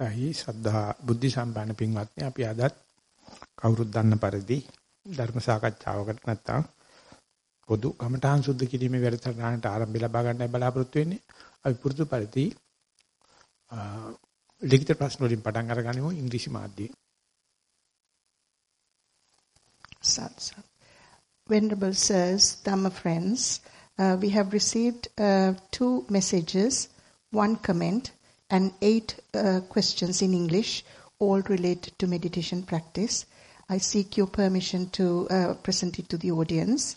අයි සද්ධා බුද්ධ සම්පන්න පින්වත්නි අපි අදත් කවුරුත් දන්න පරිදි ධර්ම සාකච්ඡාවකට නැත්තම් පොදු කමඨාන් සුද්ධ කිරීමේ වැඩසටහනට ආරම්භය ලබා ගන්නයි බලාපොරොත්තු වෙන්නේ. අපි පුරුදු පරිදි ලිඛිත ප්‍රශ්න වලින් පටන් අරගනිමු ඉංග්‍රීසි මාධ්‍යයෙන්. Sats. Venerable Sirs, Dhamma friends, uh, we have received uh, two messages, one comment, and eight uh, questions in English, all related to meditation practice. I seek your permission to uh, present it to the audience.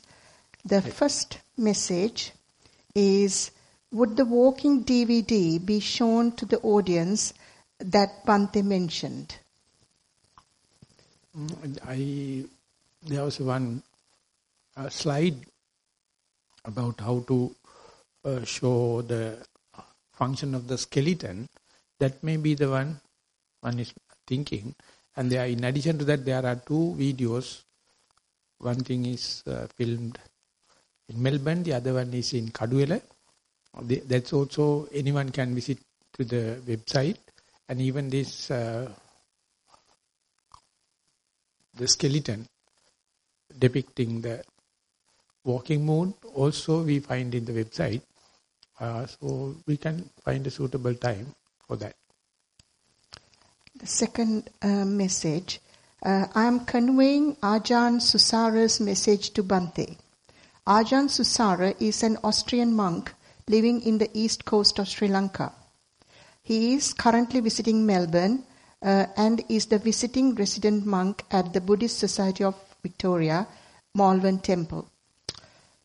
The first message is Would the walking DVD be shown to the audience that Pante mentioned? Mm, I there was one uh, slide about how to uh, show the function of the skeleton, that may be the one one is thinking. And there, in addition to that, there are two videos. One thing is uh, filmed in Melbourne, the other one is in Kaduela. That's also, anyone can visit to the website. And even this, uh, the skeleton depicting the walking moon, also we find in the website. Uh, so we can find a suitable time for that. The second uh, message, uh, I am conveying Ajahn Susara's message to Bante. Ajahn Susara is an Austrian monk living in the east coast of Sri Lanka. He is currently visiting Melbourne uh, and is the visiting resident monk at the Buddhist Society of Victoria, Malvern Temple.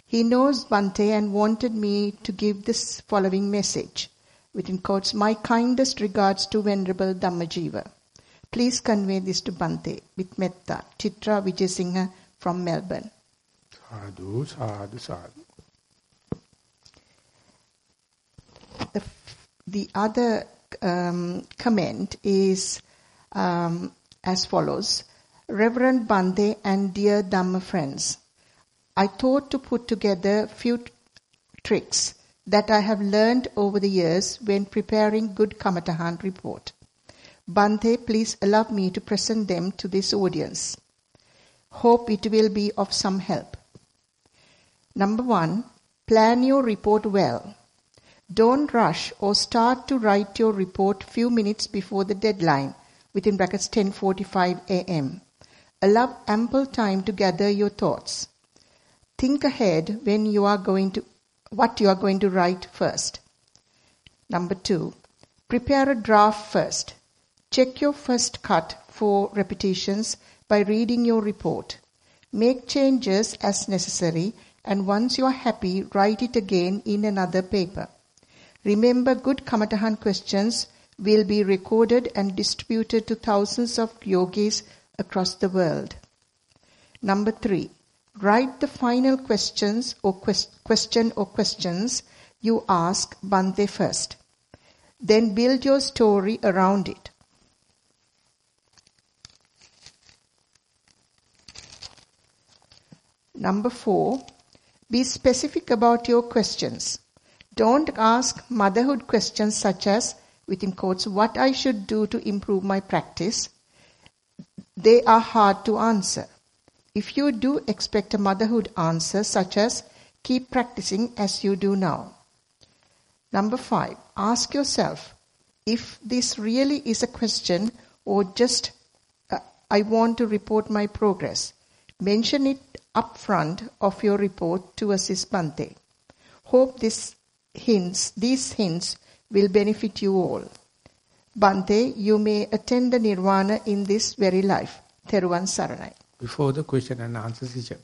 He knows Bante and wanted me to give this following message, within quotes, my kindest regards to Venerable Dhammajiva. Please convey this to Bante with metta. Chitra Vijayasinghe from Melbourne. Sadhu, sadhu, sadhu. The, the other um, comment is um, as follows. Reverend Bante and dear Dhamma friends, I thought to put together few tricks that I have learned over the years when preparing good Kamatahan report. Bante, please allow me to present them to this audience. Hope it will be of some help. Number one, plan your report well. Don't rush or start to write your report few minutes before the deadline, within brackets 10:45 a.m. Allow ample time to gather your thoughts. Think ahead when you are going to what you are going to write first. Number 2. Prepare a draft first. Check your first cut for repetitions by reading your report. Make changes as necessary and once you are happy, write it again in another paper. Remember good Kamatahan questions will be recorded and distributed to thousands of yogis across the world. Number three, Write the final questions or quest- question or questions you ask Bante first. Then build your story around it. Number four, be specific about your questions. Don't ask motherhood questions such as, within quotes, what I should do to improve my practice. They are hard to answer. If you do expect a motherhood answer, such as keep practicing as you do now. Number five, ask yourself if this really is a question or just uh, I want to report my progress. Mention it up front of your report to assist Bante. Hope this hints, these hints will benefit you all. Bante, you may attend the nirvana in this very life. Theruvan Saranai before the question and answer session.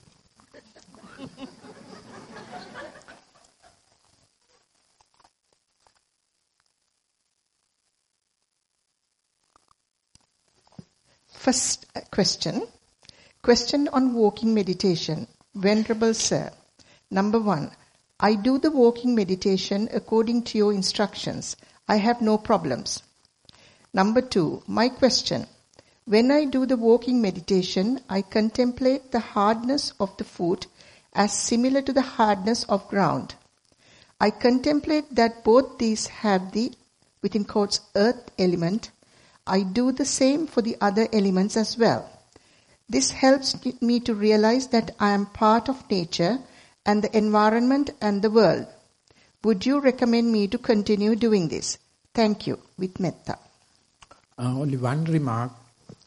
First uh, question. Question on walking meditation. Venerable Sir. Number one. I do the walking meditation according to your instructions. I have no problems. Number two. My question. When I do the walking meditation, I contemplate the hardness of the foot as similar to the hardness of ground. I contemplate that both these have the, within quotes, earth element. I do the same for the other elements as well. This helps me to realize that I am part of nature and the environment and the world. Would you recommend me to continue doing this? Thank you, with metta. Uh, only one remark.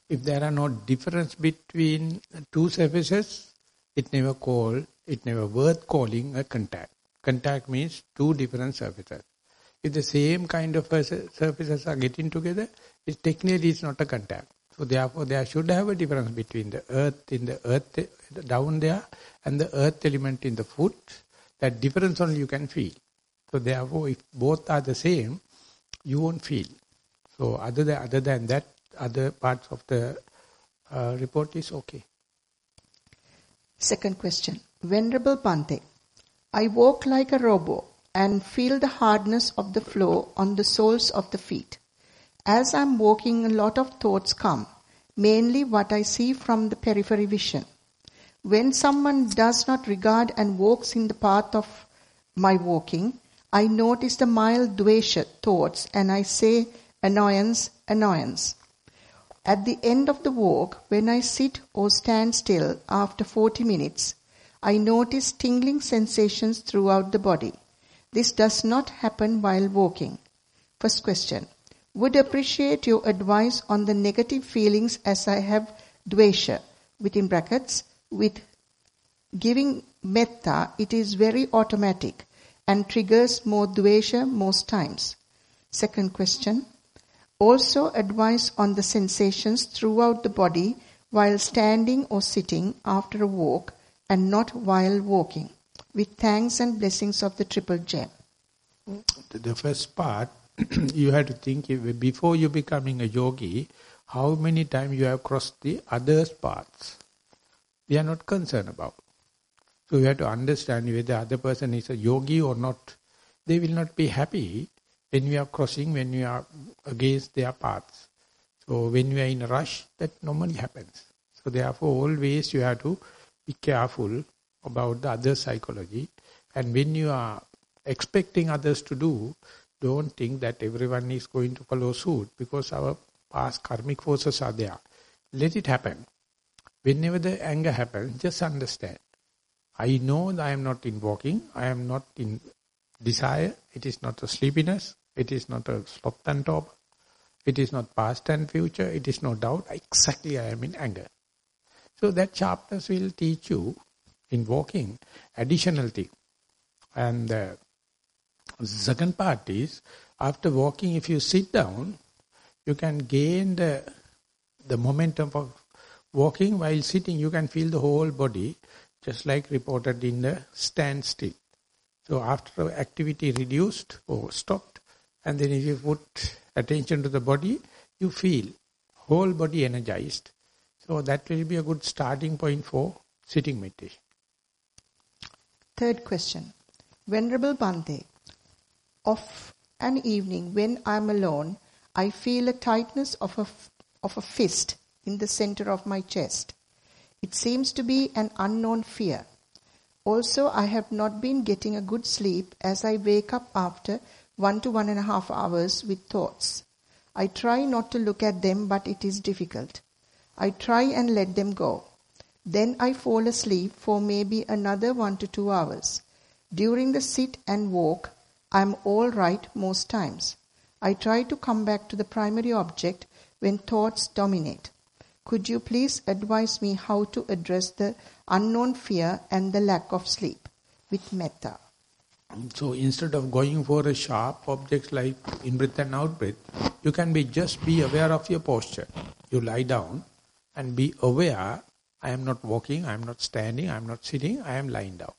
If there are no difference between two surfaces, it never called, it never worth calling a contact. Contact means two different surfaces. If the same kind of surfaces are getting together, it technically is not a contact. So therefore there should have a difference between the earth in the earth down there and the earth element in the foot. That difference only you can feel. So therefore if both are the same, you won't feel. So other than, other than that, other parts of the uh, report is okay. Second question. Venerable Bhante, I walk like a robot and feel the hardness of the floor on the soles of the feet. As I'm walking, a lot of thoughts come, mainly what I see from the periphery vision. When someone does not regard and walks in the path of my walking, I notice the mild dvesha thoughts and I say, annoyance, annoyance. At the end of the walk, when I sit or stand still after 40 minutes, I notice tingling sensations throughout the body. This does not happen while walking. First question. Would appreciate your advice on the negative feelings as I have dvesha, within brackets, with giving metta, it is very automatic and triggers more dvesha most times. Second question. Also advice on the sensations throughout the body while standing or sitting after a walk and not while walking. With thanks and blessings of the Triple Gem. The first part, you have to think before you becoming a yogi, how many times you have crossed the other paths. We are not concerned about. So you have to understand whether the other person is a yogi or not. They will not be happy when we are crossing, when we are against their paths. So when we are in a rush, that normally happens. So therefore always you have to be careful about the other psychology. And when you are expecting others to do, don't think that everyone is going to follow suit because our past karmic forces are there. Let it happen. Whenever the anger happens, just understand. I know that I am not in walking, I am not in desire, it is not a sleepiness, it is not a sloth and top, it is not past and future, it is no doubt, exactly I am in anger. So that sharpness will teach you in walking additional thing. And the second part is, after walking, if you sit down, you can gain the, the momentum of walking while sitting. You can feel the whole body, just like reported in the standstill. So after activity reduced or stopped, and then if you put attention to the body, you feel whole body energized. So that will be a good starting point for sitting meditation. Third question. Venerable Bhante, of an evening when I am alone, I feel a tightness of a, of a fist in the center of my chest. It seems to be an unknown fear. Also, I have not been getting a good sleep as I wake up after one to one and a half hours with thoughts. I try not to look at them, but it is difficult. I try and let them go. Then I fall asleep for maybe another one to two hours. During the sit and walk, I am all right most times. I try to come back to the primary object when thoughts dominate. Could you please advise me how to address the unknown fear and the lack of sleep with metta? So instead of going for a sharp object like in-breath and out-breath, you can be just be aware of your posture. You lie down and be aware, I am not walking, I am not standing, I am not sitting, I am lying down.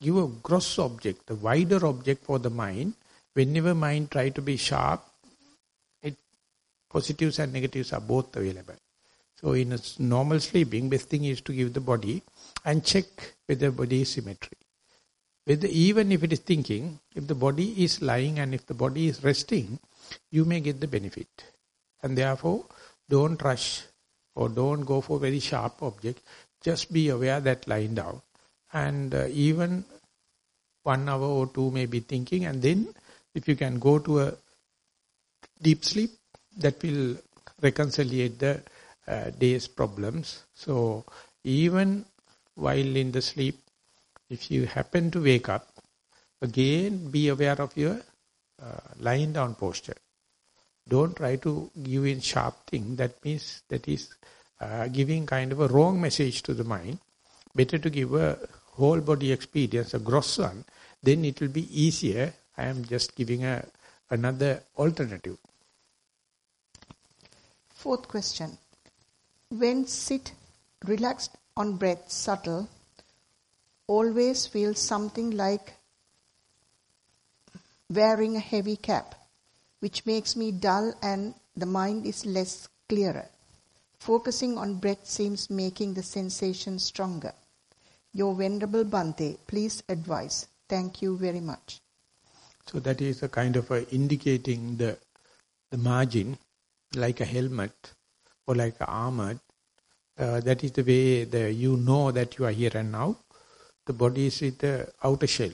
Give a gross object, a wider object for the mind. Whenever mind try to be sharp, it, positives and negatives are both available. So in a normal sleeping, best thing is to give the body and check whether body is symmetry. Even if it is thinking, if the body is lying and if the body is resting, you may get the benefit. And therefore, don't rush or don't go for very sharp object. Just be aware that lying down. And uh, even one hour or two may be thinking and then if you can go to a deep sleep, that will reconciliate the uh, day's problems. So even while in the sleep, if you happen to wake up, again be aware of your uh, lying down posture. Don't try to give in sharp thing. That means that is uh, giving kind of a wrong message to the mind. Better to give a whole body experience, a gross one. Then it will be easier. I am just giving a another alternative. Fourth question. When sit relaxed on breath, subtle, always feel something like wearing a heavy cap, which makes me dull and the mind is less clearer. Focusing on breath seems making the sensation stronger. Your Venerable Bhante, please advise. Thank you very much. So that is a kind of a indicating the the margin, like a helmet or like armor. Uh, that is the way the, you know that you are here and now. The body is with the outer shell.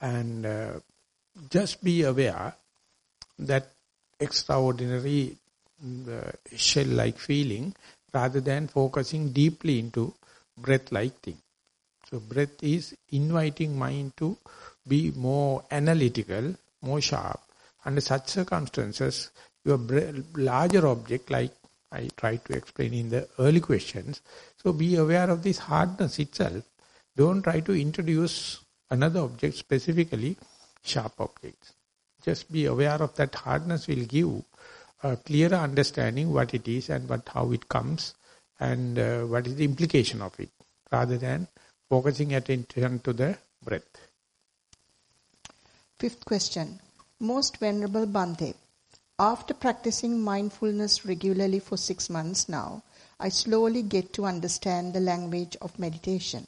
And uh, just be aware that extraordinary uh, shell-like feeling rather than focusing deeply into breath-like thing. So breath is inviting mind to be more analytical, more sharp. Under such circumstances, your larger object, like I tried to explain in the early questions, so be aware of this hardness itself. Don't try to introduce another object, specifically sharp objects. Just be aware of that hardness will give a clearer understanding what it is and what how it comes and uh, what is the implication of it, rather than focusing attention to the breath. Fifth question. Most Venerable Bhante, after practicing mindfulness regularly for six months now, I slowly get to understand the language of meditation.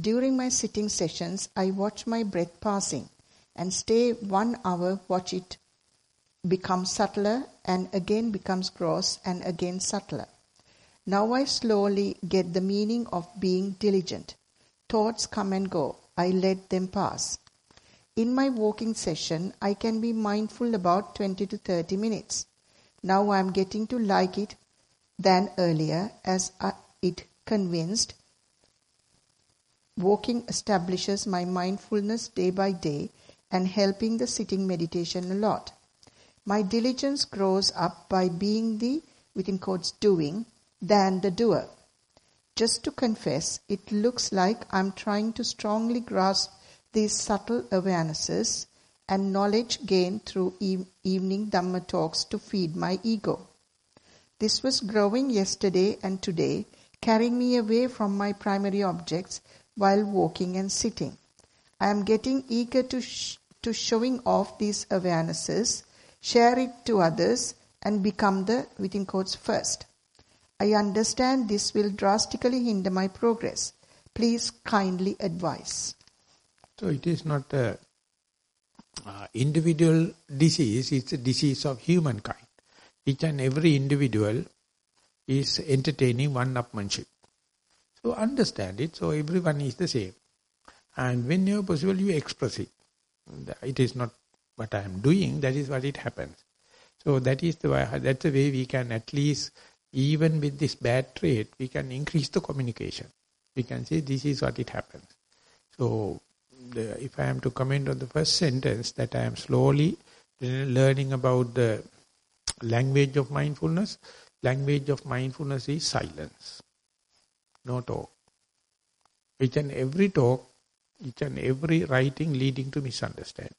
During my sitting sessions, I watch my breath passing and stay one hour, watch it become subtler and again becomes gross and again subtler. Now I slowly get the meaning of being diligent. Thoughts come and go. I let them pass. In my walking session, I can be mindful about 20 to 30 minutes. Now I am getting to like it than earlier as I, it convinced. Walking establishes my mindfulness day by day and helping the sitting meditation a lot. My diligence grows up by being the, within quotes, doing than the doer. Just to confess, it looks like I'm trying to strongly grasp these subtle awarenesses and knowledge gained through e- evening Dhamma talks to feed my ego. This was growing yesterday and today, carrying me away from my primary objects while walking and sitting. I am getting eager to, sh- to showing off these awarenesses, share it to others, and become the, within quotes, first. I understand this will drastically hinder my progress. Please kindly advise. So it is not a uh, individual disease, it's a disease of humankind. Each and every individual is entertaining one-upmanship. So understand it, so everyone is the same. And when you possible, you express it. It is not what I am doing, that is what it happens. So that is the way, that's the way we can at least, even with this bad trait, we can increase the communication. We can say this is what it happens. So the, if I am to comment on the first sentence, that I am slowly learning about the language of mindfulness, language of mindfulness is silence, no talk. Each and every talk, each and every writing leading to misunderstanding.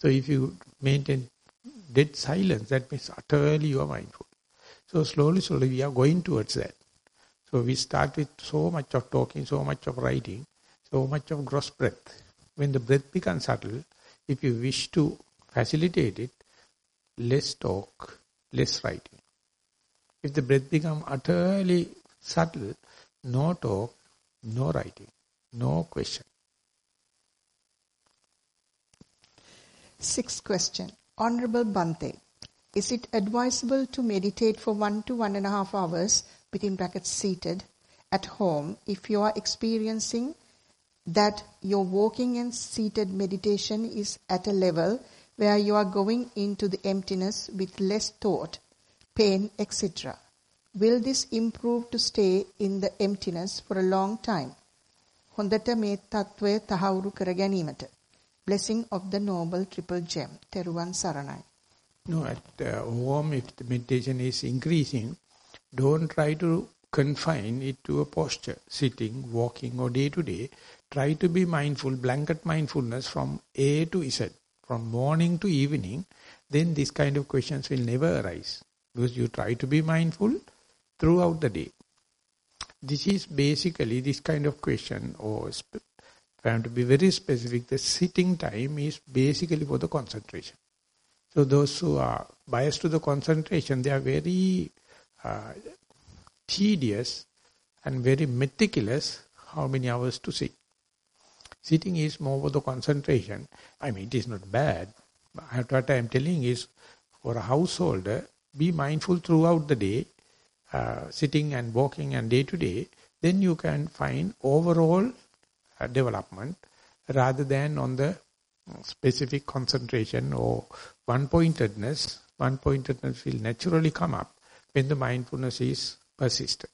So if you maintain dead silence, that means utterly you are mindful. So slowly, slowly we are going towards that. So we start with so much of talking, so much of writing, so much of gross breath. When the breath becomes subtle, if you wish to facilitate it, less talk, less writing. If the breath becomes utterly subtle, no talk, no writing, no question. Sixth question. Honorable Bante, is it advisable to meditate for one to one and a half hours, between brackets seated, at home if you are experiencing that your walking and seated meditation is at a level where you are going into the emptiness with less thought, pain, etc will this improve to stay in the emptiness for a long time? හොඳට මේ తත්වය තහවුරු කර ගැනීමට. Blessing of the noble triple gem. තෙරුවන් saranai. no at uh, home if the meditation is increasing don't try to confine it to a posture sitting walking or day to day. Try to be mindful blanket mindfulness from a to z from morning to evening. Then this kind of questions will never arise. Because you try to be mindful throughout the day. This is basically this kind of question or I have to be very specific, the sitting time is basically for the concentration. So those who are biased to the concentration, they are very uh, tedious and very meticulous how many hours to sit. Sitting is more for the concentration. I mean, it is not bad. What I am telling is, for a householder, be mindful throughout the day uh, sitting and walking and day to day, then you can find overall uh, development rather than on the specific concentration or one-pointedness. One-pointedness will naturally come up when the mindfulness is persistent.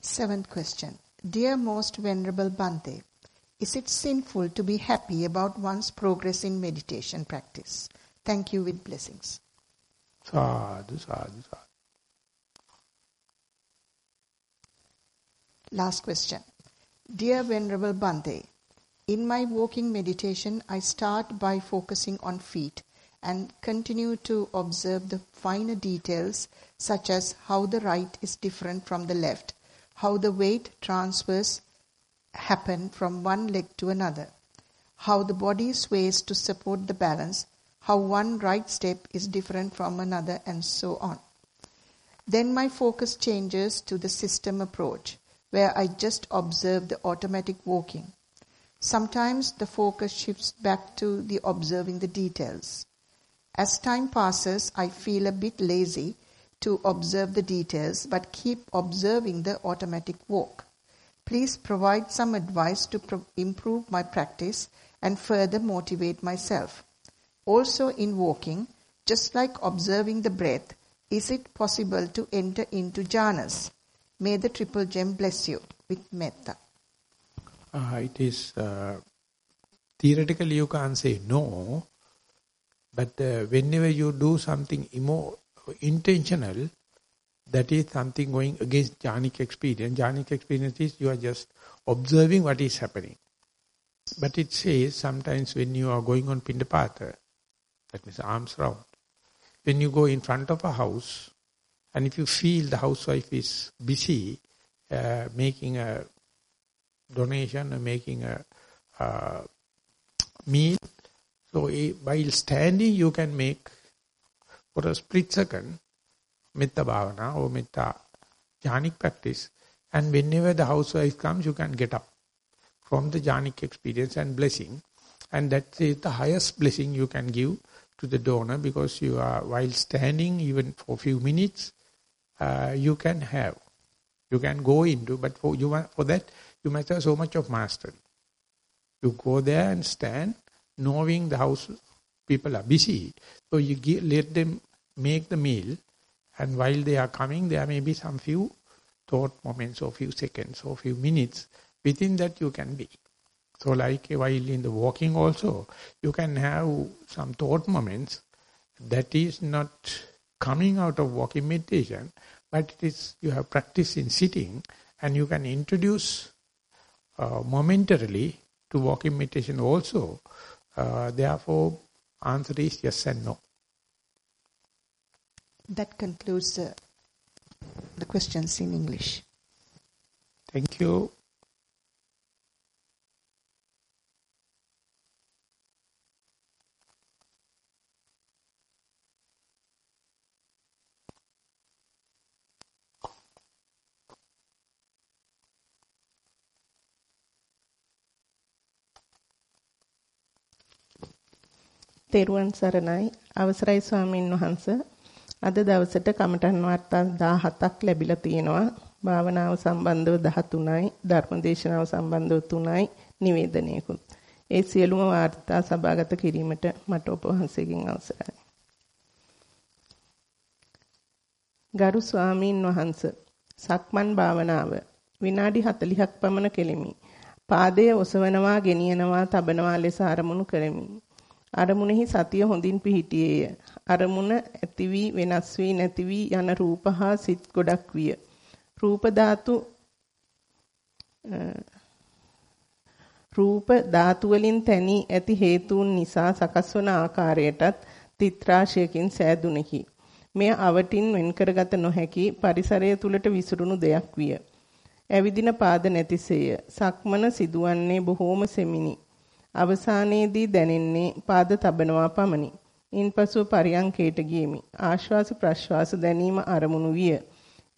Seventh question. Dear Most Venerable Bhante, is it sinful to be happy about one's progress in meditation practice? Thank you with blessings. Sadhu, sadhu, sadhu. Last question. Dear Venerable Bhante, in my walking meditation, I start by focusing on feet and continue to observe the finer details such as how the right is different from the left, how the weight transfers happen from one leg to another, how the body sways to support the balance, how one right step is different from another and so on. Then my focus changes to the system approach where I just observe the automatic walking. Sometimes the focus shifts back to the observing the details. As time passes, I feel a bit lazy to observe the details but keep observing the automatic walk. Please provide some advice to pro- improve my practice and further motivate myself. Also, in walking, just like observing the breath, is it possible to enter into jhanas? May the Triple Gem bless you with metta. Uh, it is, uh, theoretically you can't say no, but uh, whenever you do something emo intentional, that is something going against jhanic experience. Jhanic experience is you are just observing what is happening. But it says sometimes when you are going on Pindapata, that means arms round, when you go in front of a house, and if you feel the housewife is busy uh, making a donation or making a uh, meal, so while standing you can make for a split second metta bhavana or metta jhanic practice. And whenever the housewife comes you can get up from the jhanic experience and blessing. And that is the highest blessing you can give to the donor because you are while standing even for a few minutes uh, you can have. You can go into, but for you for that you must have so much of mastery. You go there and stand, knowing the house people are busy. So you give, let them make the meal, and while they are coming, there may be some few thought moments or few seconds or few minutes. Within that you can be. So like while in the walking also, you can have some thought moments that is not coming out of walking meditation, but it is you have practice in sitting and you can introduce uh, momentarily to walking meditation also. Uh, therefore, answer is yes and no. That concludes uh, the questions in English. Thank you. තෙරුවන් සරණයි. අවසරයි ස්වාමින් වහන්ස. අද දවසට කමඨන් වාර්තා 17ක් ලැබිලා තියෙනවා. භාවනාව සම්බන්ධව 13යි ධර්මදේශනාව සම්බන්ධව 3යි නිවේදනයකුත්. ඒ සියලුම වාර්තා සභාගත කිරීමට මට ඔබ වහන්සේගෙන් අවසරයි. ගරු ස්වාමීන් වහන්ස සක්මන් භාවනාව විනාඩි 40ක් පමණ කෙලිමි. පාදයේ ඔසවනවා, ගෙනියනවා, තබනවා ලෙස අරමුණු කරමි. අරමුණෙහි සතිය හොඳින් පිහිටියේය. අරමුණ ඇති වී වෙනස් වී නැති වී යන රූප හා සිත් ගොඩක් විය. රූප ධාතු රූප ධාතු වලින් තැනී ඇති හේතුන් නිසා සකස් වන ආකාරයටත් තිත්‍රාශයකින් සෑදුණෙකි. මෙය අවටින් වෙන්කරගත නොහැකි පරිසරය තුලට විසිරුණු දෙයක් විය. ඇවිදින පාද නැතිසේය. සක්මන සිදුවන්නේ බොහෝම සෙමිනි. අවසානයේදී දැනෙන්නේ පාද තබනවා පමණි. ඉන්පසු පරියංකේට ගියෙමි. ආශ්වාස ප්‍රශ්වාස දැනීම අරමුණු විය.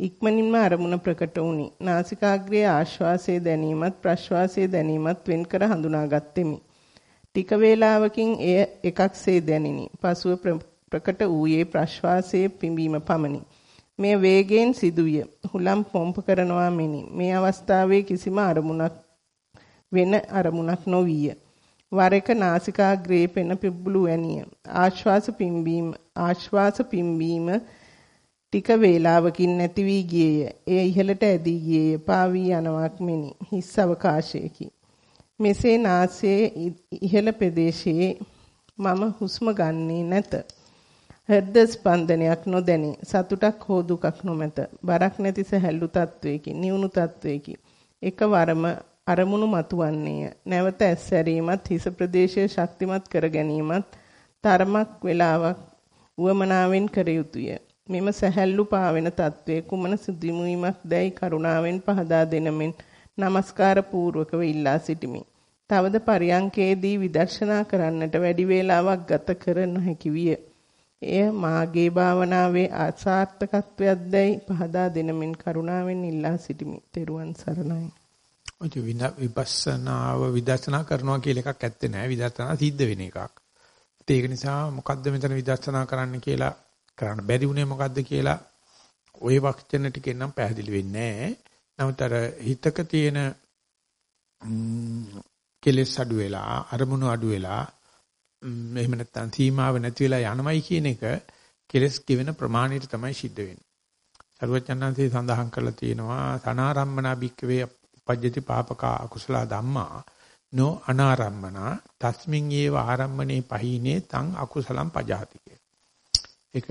ඉක්මනින්ම අරමුණ ප්‍රකට වුනි. නාසිකාග්‍රයේ ආශ්වාසයේ දැනීමත් ප්‍රශ්වාසයේ දැනීමත් වෙන්කර හඳුනාගත්ෙමි. ටික වේලාවකින් එය එකක්සේ දැනිනි. පසුව ප්‍රකට වූයේ ප්‍රශ්වාසයේ පිඹීම පමණි. මේ වේගයෙන් සිදුවිය. හුලම් පොම්ප කරනවා මෙනි. මේ අවස්ථාවේ කිසිම අරමුණක් වෙන අරමුණක් නොවිය. වර එක නාසිකාග්‍රේ පෙන පිබ්බුළු වැනිය. ආශ්වාස පිම්බීම ආශ්වාස පිම්බීම ටික වේලාවකින් නැති වී ගියේය. එය ඉහළට ඇදී ගියේය. පාවී යනවක් මෙනි. හිස් අවකාශයකි. මෙසේ නාසයේ ඉහළ ප්‍රදේශයේ මම හුස්ම ගන්නේ නැත. හෘද ස්පන්දනයක් නොදැනේ. සතුටක් හෝ දුකක් නොමැත. බරක් නැති සැහැල්ලු තත්වයකි. නිවුණු තත්වයකි. එකවරම අරමුණු මතුවන්නේය. නැවත ඇස්සැරීමත් හිස ප්‍රදේශය ශක්තිමත් කර ගැනීමත් තරමක් වේලාවක් වමනාවෙන් කර යුතුය. මෙම සැහැල්ලු පාවෙන తත්වයේ කුමන සිදුවීමක් දැයි කරුණාවෙන් පහදා දෙනමින් নমස්කාර පූර්වකව ඉල්ලා සිටිමි. තවද පරියංකේදී විදර්ශනා කරන්නට වැඩි වේලාවක් ගත කර නොහැකි විය. එය මාගේ භාවනාවේ අසාර්ථකත්වයක් දැයි පහදා දෙනමින් කරුණාවෙන් ඉල්ලා සිටිමි. ත්වන් සරණයි. ඔය විපස්සනාව විදර්ශනා කරනවා කියලා එකක් ඇත්තේ නැහැ. විදර්ශනා සිද්ධ වෙන එකක්. ඒක නිසා මොකද්ද මෙතන විදර්ශනා කරන්න කියලා කරන්න බැරි වුණේ මොකද්ද කියලා ওই වචන ටිකෙන් නම් පැහැදිලි වෙන්නේ නැහැ. නමුත් අර හිතක තියෙන කෙලෙස් අඩු වෙලා අරමුණු අඩු වෙලා එහෙම නැත්නම් සීමාව නැති වෙලා යනමයි කියන එක කෙලස් කිවෙන ප්‍රමාණයට තමයි සිද්ධ වෙන්නේ. සරුවචනන්සේ සඳහන් කරලා තියෙනවා සනාරම්මනා භික්කවේ පජ්ජති පාපකා අකුසල ධම්මා නෝ අනාරම්මනා තස්මින් ඒව ආරම්මනේ පහිනේ තං අකුසලම් පජාති ඒක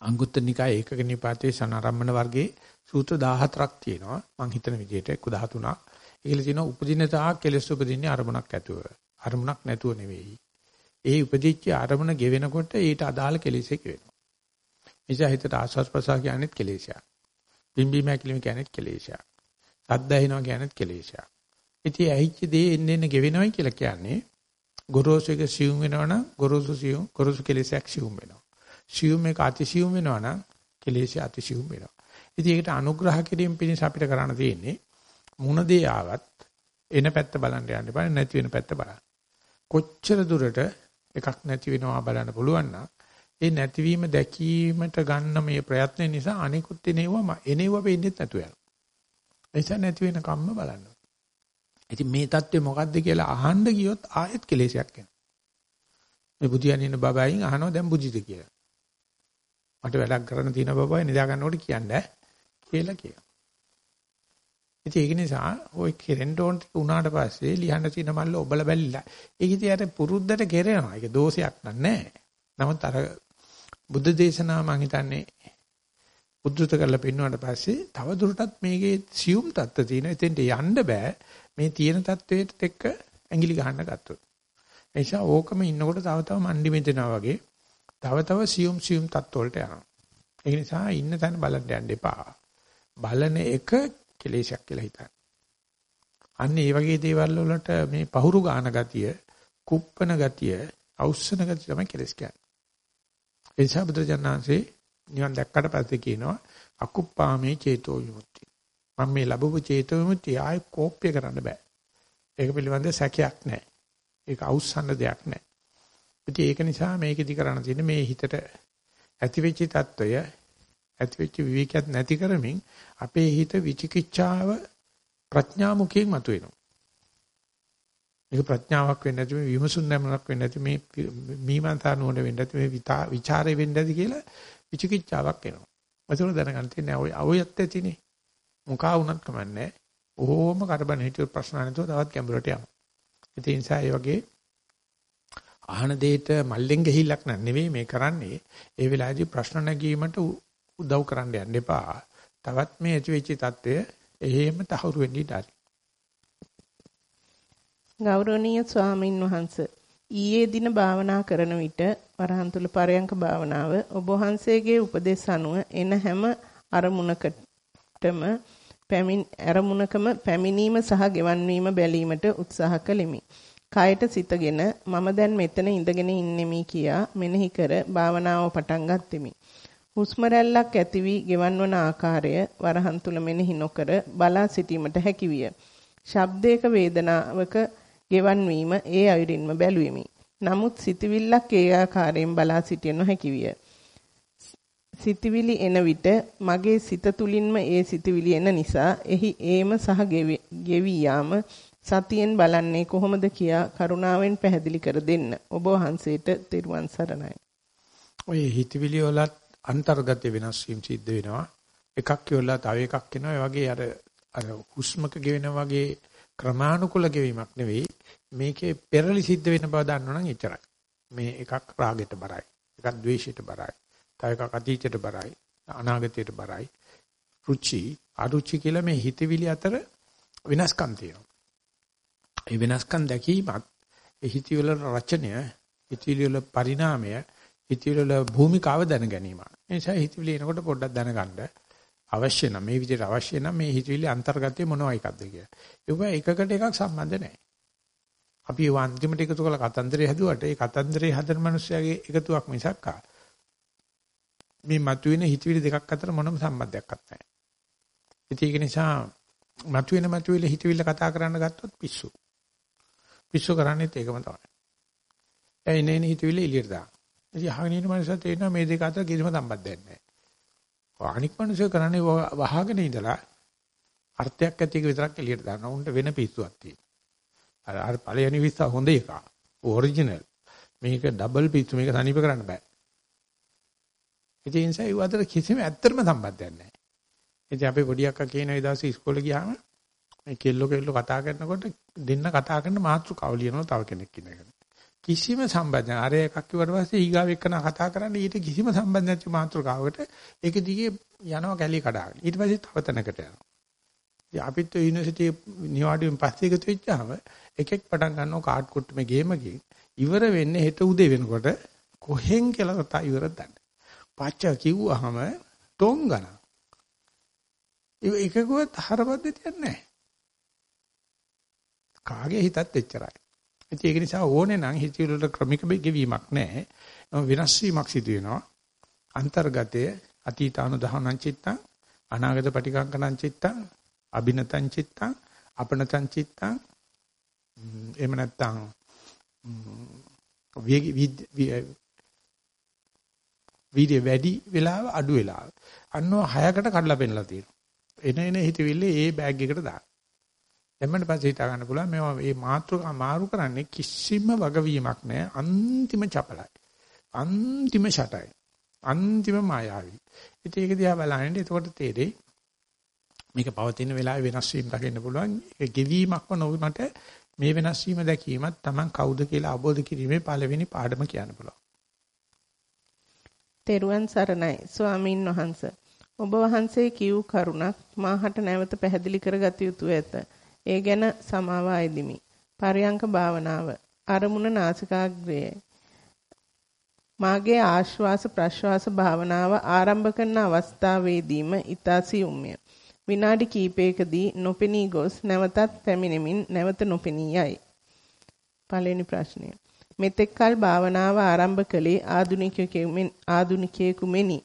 අංගුත්තර නිකාය ඒකක නිපාතේ සනාරම්මන වර්ගයේ සූත්‍ර 14ක් තියෙනවා. මම හිතන විදිහට 13ක් ඒකල තියෙනවා උපදින තාක් කෙලස් උපදින්නේ අරමුණක් ඇතුව අරමුණක් නැතුව නෙවෙයි. ඒ උපදිච්ච අරමුණ ගෙවෙනකොට ඊට අදාළ කෙලෙසෙක වෙනවා. නිසා හිතට ආස්වාස් ප්‍රසාර කියන්නේත් කෙලෙසයක්. බිම්බි මැකිලිම කියන්නේත් කෙලෙසයක්. සද්ද ඇහෙනවා කියන්නේත් කෙලෙසයක්. ඉතින් ඇහිච්ච දේ එන්න එන්න ගෙවෙනවයි කියලා කියන්නේ ගොරෝසු එක සියුම් වෙනවනම් ගොරෝසු සියුම් ගොරෝසු කෙලෙසයක් සියුම් වෙනවා. සියුම් එක අතිසියුම් වෙනවනම් කෙලෙසය අතිසියුම් වෙනවා. ඉතින් ඒකට අනුග්‍රහ කිරීම පිණිස අපිට කරන්න තියෙන්නේ මුණ දේ ආවත් එන පැත්ත බලන්න යන්න බෑ නැති වෙන පැත්ත බලන්න. කොච්චර දුරට එකක් නැති වෙනවා බලන්න පුළුවන් නම් ඒ නැතිවීම දැකීමට ගන්න මේ ප්‍රයත්න නිසා අනිකුත් එනේවම එනේව වෙන්නේ නැතු යනවා. ඒස නැති වෙන කම්ම බලන්න. ඉතින් මේ தත්ත්වය මොකද්ද කියලා අහන්න ගියොත් ආයෙත් කෙලෙසයක් එනවා. මේ බුදියන් ඉන්න බබයින් අහනවා දැන් බුද්ධිද කියලා. මට වැඩක් කරන්න තියෙන බබයි නිදා ගන්නකොට කියන්න කියලා කියනවා. ඉතින් ඒක නිසා ওই කෙරෙන්න ඕන ටික උනාට පස්සේ ලියන්න තියෙන මල්ල ඔබල බැල්ලිලා. ඒක ඉතින් අර පුරුද්දට කෙරෙනවා. ඒක දෝෂයක් නෑ. නමුත් අර බුද්ධ දේශනාව මම හිතන්නේ උද්දృత කරලා පෙන්වුවාට පස්සේ තව දුරටත් මේකේ සියුම් தත්ත තියෙන. එතෙන්ට යන්න බෑ. මේ තියෙන தത്വයට එක්ක ඇඟිලි ගහන්න ගත්තොත්. ඒ නිසා ඕකම ඉන්නකොට තව තව මණ්ඩි මෙතනවා වගේ තව තව සියුම් සියුම් தත්ත වලට යනවා. ඒ නිසා ඉන්න තැන බලන්න යන්න එපා. බලන එක කෙලේශයක් කියලා හිතන්න. අන්න ඒ වගේ දේවල් වලට මේ පහුරු ගාන ගතිය, කුප්පන ගතිය, අවුස්සන ගතිය තමයි කෙලස් කියන්නේ. ඒ නිසා බුදුජානනාංශේ නිවන් දැක්කට පස්සේ කියනවා අකුප්පාමේ චේතෝ විමුක්තිය. මම මේ ලැබපු චේතෝ විමුක්තිය ආයෙ කෝප්‍ය කරන්න බෑ. ඒක පිළිබඳ සැකයක් නැහැ. ඒක අවුස්සන්න දෙයක් නැහැ. ඉතින් ඒක නිසා මේකෙදි කරන්න තියෙන්නේ මේ හිතට ඇතිවෙච්ච తত্ত্বය ඇතිවෙච්ච විවේකයක් නැති කරමින් අපේ හිත විචිකිච්ඡාව ප්‍රඥා මුඛයෙන් මතුවෙනවා. මේක ප්‍රඥාවක් වෙන්නේ නැති මේ විමසුන් නැමනක් වෙන්නේ නැති මේ මීමන්තා නුවණ වෙන්නේ නැති මේ විචාරය වෙන්නේ නැති කියලා විචිකිච්ඡාවක් එනවා. ඒසොන දැනගන්න තියෙන්නේ ඔය අවයත් ඇතිනේ. මොකා වුණත් කමන්නේ. ඕම කරබන් හිටිය ප්‍රශ්න නැතුව තවත් ගැඹුරට යමු. ඒ නිසා ඒ වගේ අහන දෙයට මල්ලෙන් ගිහිල්ලක් නෙවෙයි මේ කරන්නේ. ඒ වෙලාවේදී ප්‍රශ්න නැගීමට උදව් කරන්න යන්න එපා. තවත් මේ ඇති වෙච්ච தত্ত্বය එහෙම තහවුරු වෙන්න ඉඩ ඇති. ගෞරවනීය ස්වාමින් වහන්සේ ඊයේ දින භාවනා කරන විට වරහන් තුල පරයන්ක භාවනාව ඔබ වහන්සේගේ උපදෙස් අනුව එන හැම අරමුණකටම පැමිණ අරමුණකම පැමිණීම සහ ගෙවන් වීම බැලීමට උත්සාහ කළෙමි. කයට සිතගෙන මම දැන් මෙතන ඉඳගෙන ඉන්නෙමි කියා මෙනෙහි කර භාවනාව පටන් ගත්ෙමි. හුස්ම රැල්ලක් ඇති වී ගෙවන් වන ආකාරය වරහන් තුල මෙනෙහි නොකර බලා සිටීමට හැකිවිය. ශබ්දයක වේදනාවක ගෙවන් වීම ඒ අයුරින්ම බැලුවෙමි. නමුත් සිතවිල්ලක් ඒ ආකාරයෙන් බලා සිටිය නොහැකි විය. සිතවිලි එන විට මගේ සිත තුලින්ම ඒ සිතවිලි එන නිසා එහි ඒම සහ ගෙවි යාම සතියෙන් බලන්නේ කොහොමද කියා කරුණාවෙන් පැහැදිලි කර දෙන්න. ඔබ වහන්සේට තෙරුවන් සරණයි. ඔය හිතවිලි වලත් අන්තර්ගත වෙනස් වීම සිද්ධ වෙනවා. එකක් කියවලා තව එකක් එනවා. ඒ වගේ අර අර හුස්මක ගෙවෙන වගේ ක්‍රමානුකූල ගෙවීමක් නෙවෙයි. මේකේ පෙරලි සිද්ධ වෙන බව දන්නවනම් එච්චරයි. මේ එකක් රාගයට බරයි. එකක් ද්වේෂයට බරයි. තව එකක් අතීතයට බරයි. අනාගතයට බරයි. රුචි අරුචි කියලා මේ හිතවිලි අතර වෙනස්කම් තියෙනවා. ඒ වෙනස්කම් දැකීමත් ඒ හිතවිලි රචනය, හිතවිලි වල පරිණාමය, හිතවිලි වල භූමිකාව දැන ගැනීම. ඒ නිසා හිතවිලි එනකොට පොඩ්ඩක් දැනගන්න අවශ්‍ය නම් මේ විදිහට අවශ්‍ය නම් මේ හිතවිලි අන්තර්ගතය මොනවා එකක්ද කියලා. ඒක එකකට එකක් සම්බන්ධ නැහැ. අපි ඒ අන්තිමට එකතු කළ කතන්දරය හැදුවට ඒ කතන්දරේ හදන මිනිස්සයාගේ එකතුවක් මිසක් මේ මතුවෙන හිතවිලි දෙකක් අතර මොනම සම්බන්ධයක්වත් නැහැ. ඒක නිසා මතුවෙන මතුවෙල හිතවිල්ල කතා කරන්න ගත්තොත් පිස්සු. පිස්සු කරන්නේත් ඒකම තමයි. ඒ ඉන්නේ හිතවිල්ල එළියට දාන්න. ඉතින් අහගෙන ඉන්න මනුස්සයා තේරෙනවා මේ දෙක අතර කිසිම සම්බන්ධයක් නැහැ. අනික් මනුස්සය කරන්නේ වහගෙන ඉඳලා අර්ථයක් ඇති එක විතරක් එළියට දානවා. උන්ට වෙන පිස්සුවක් තියෙනවා. අර අර පළවෙනි විස්ස හොඳ එක. ඔරිජිනල්. මේක ඩබල් පිස්සු මේක සනීප කරන්න බෑ. ඒ නිසා ඒ අතර කිසිම ඇත්තටම සම්බන්ධයක් නැහැ. ඉතින් අපේ පොඩි අක්කා කියන ඒ දවසේ ඉස්කෝලේ ගියාම මේ කෙල්ලෝ කෙල්ලෝ කතා කරනකොට දෙන්න කතා කරන මාතෘකාව ලියනවා තව කෙනෙක් ඉන්නකන. කිසිම සම්බන්ධ නැහැ. අර එකක් කිව්වට පස්සේ ඊගාව එක්කන කතා කරන්නේ ඊට කිසිම සම්බන්ධ නැති මාතෘකාවකට ඒක දිගේ යනවා කැලි කඩාගෙන. ඊට පස්සේ තව තැනකට යනවා. ඉතින් අපිත් යුනිවර්සිටි නිවාඩුවෙන් පස්සේ එකතු වෙච්චාම එකෙක් පටන් ගන්නවා කාඩ් කුට්ටුමේ ගේමකින් ඉවර වෙන්නේ හෙට උදේ වෙනකොට කොහෙන් කියලා තා ඉවරද දන්නේ. පච්ච කිව්වහම ටොං ගන්න. ඒකකවත් හරපද්ධතියක් නැහැ. කාගේ හිතත් එච්චරයි. ඒක නිසා ඕනේ නම් හිතවිලි වල ක්‍රමික ගෙවීමක් නැහැ. වෙනස් වීමක් සිදු වෙනවා. අන්තර්ගතයේ අතීතානුදහනං චිත්තං අනාගත පටිකංකණං චිත්තං අබිනතං චිත්තං අපනතං චිත්තං එහෙම නැත්නම් වීර්ය වැඩි වෙලාව අඩු වෙලාව. අන්නෝ හයකට කඩලා පෙන්නලා තියෙනවා. එන එන හිතවිල්ල ඒ බෑග් එකට දාන්න. දැම්මට පස්සේ හිතා ගන්න පුළුවන් මේවා මේ මාත්‍රකා මාරු කරන්නේ කිසිම වගවීමක් නැහැ අන්තිම චපලයි. අන්තිම ෂටයි. අන්තිම මායාවී. ඉතින් ඒක දිහා බලන්නේ එතකොට තේරෙයි මේක පවතින වෙලාවේ වෙනස් වීම දකින්න පුළුවන්. ඒක ගෙවීමක්ම නොවුනට මේ වෙනස් වීම දැකීමත් Taman කවුද කියලා අවබෝධ කිරීමේ පළවෙනි පාඩම කියන්න පුළුවන්. තෙරුවන් සරණයි ස්වාමින් වහන්සේ. ඔබ වහන්සේ කියූ කරුණක් මාහට නැවත පැහැදිලි කරගත යුතුය ඇත. ඒ ගැන සමාව අයදිමි. පරයන්ක භාවනාව අරමුණ නාසිකාග්‍රයේ මාගේ ආශ්වාස ප්‍රශ්වාස භාවනාව ආරම්භ කරන අවස්ථාවේදීම ඊතා සියුම්ය. විනාඩි කිහිපයකදී නොපෙනී ගොස් නැවතත් පැමිණෙමින් නැවත නොපෙනී යයි. පළවෙනි ප්‍රශ්නය. මෙතෙක් කල භාවනාව ආරම්භ කළේ ආදුනිකයෙකුමින් ආදුනිකයෙකු මෙනි.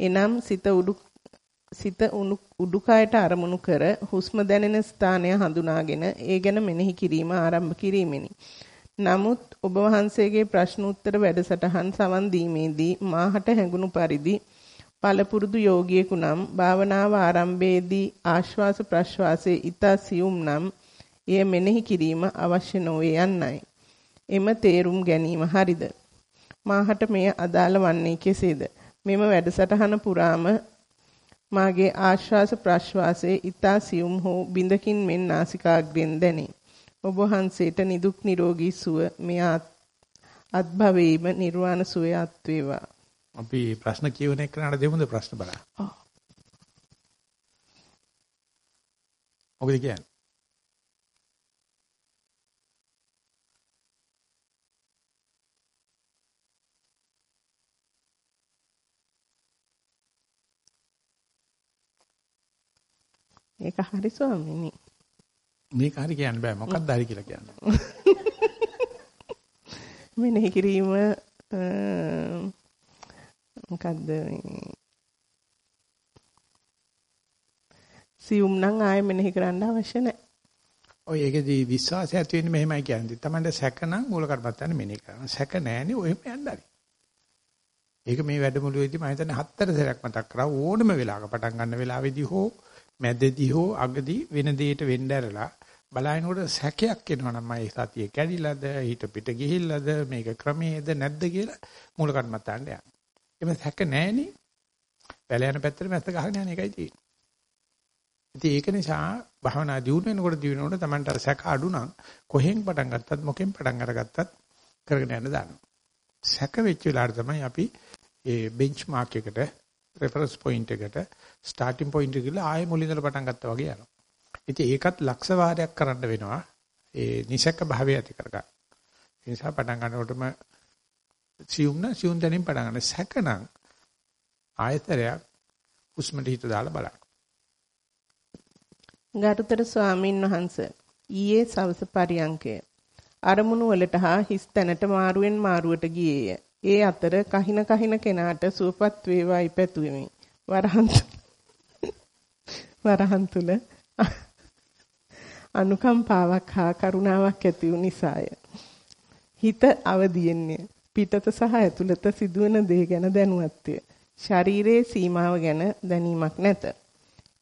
එනම් සිත උඩු සිත උඩුකයට අරමුණු කර හුස්ම දැනෙන ස්ථානය හඳුනාගෙන ඒ ගැන මෙනෙහි කිරීම ආරම්භ කිරීමෙනි. නමුත් ඔබ වහන්සේගේ ප්‍රශ්න උත්තර වැඩසටහන් සවන් දීමේදී මාහට හැඟුණු පරිදි පළපුරුදු යෝගියෙකු නම් භාවනාව ආරම්භයේදී ආශ්වාස ප්‍රශ්වාසයේ ඊතා සියුම් නම් එය මෙනෙහි කිරීම අවශ්‍ය නොවේ යන්නයි. එම තේරුම් ගැනීම හරිද? මාහට මෙය අදාළ වන්නේ කෙසේද? මෙම වැඩසටහන පුරාම මාගේ ආශ්වාස ප්‍රශ්වාසයේ ඊතා සියුම් හෝ බිඳකින් මෙන් නාසිකාග්‍රෙන් දැනේ. ඔබ වහන්සේට නිදුක් නිරෝගී සුව මෙය අත්භවයේම නිර්වාණ සුවය අත් වේවා. අපි ප්‍රශ්න කියවන එක්කනට දෙමුද ප්‍රශ්න බලන්න. ඔව්. මොකද කියන්නේ? ඒක හරි ස්වාමීනි. මේක හරි කියන්න බෑ. මොකක්ද හරි කියලා කියන්නේ? මෙනෙහි කිරීම මොකද්ද සියුම් නම් ආයෙ මෙනෙහි කරන්න අවශ්‍ය නැහැ. ඔය ඒකදී විශ්වාසය ඇති වෙන්නේ මෙහෙමයි කියන්නේ. Tamande සැක නම් මූල කර්මත්තන්නේ මෙනෙහි කරනවා. සැක නැහැනේ ඔහෙම යන්න හරි. ඒක මේ වැඩමුළුවේදී මම හිතන්නේ හතර සැරයක් මතක් කරා ඕනම වෙලාවක පටන් ගන්න වෙලාවේදී හෝ මැදදී හෝ අගදී වෙන දෙයකට වෙන්න ඇරලා බලනකොට සැකයක් එනවා නම් මම සතිය කැඩිලාද හිත පිට ගිහිල්ලාද මේක ක්‍රමයේද නැද්ද කියලා මූල කර්මත්තන්න යනවා. එමෙ සැක නැහෙනේ. වැල යන පැත්තට මැස්ස ගහගෙන යන එකයි තියෙන්නේ. ඉතින් ඒක නිසා භවනා දියුණු වෙනකොට දිනනකොට Tamanට අර සැක අඩු නම් කොහෙන් පටන් ගත්තත් මොකෙන් පටන් අරගත්තත් කරගෙන යන්න දානවා. සැක වෙච්ච වෙලාවට තමයි අපි ඒ බෙන්ච්මාර්ක් එකට රෙෆරන්ස් පොයින්ට් එකට ස්ටාර්ටින් පොයින්ට් එකට ආයෙ මුලින්දලා පටන් ගත්තා වගේ යනවා. ඉතින් ඒකත් ලක්ෂ වාරයක් කරන්න වෙනවා. ඒ නිසක භාවය ඇති කරගන්න. ඒ නිසා පටන් ගන්නකොටම සියුම් න සියුම් දැනින් පටන් ගන්න සැකනම් ආයතරයක් උස්මට හිත දාලා බලන්න. ගරුතර ස්වාමින් වහන්සේ ඊයේ සවස පරියංකය අරමුණු වලට හා හිස් තැනට මාරුවෙන් මාරුවට ගියේය. ඒ අතර කහින කහින කෙනාට සුවපත් වේවායි පැතුෙමි. වරහන් වරහන් තුල අනුකම්පාවක් හා කරුණාවක් ඇති වූ නිසාය. හිත අවදියෙන්නේ පිටත සහ ඇතුළත සිදුවන දේ ගැන දැනුවත්ය. ශරීරයේ සීමාව ගැන දැනීමක් නැත.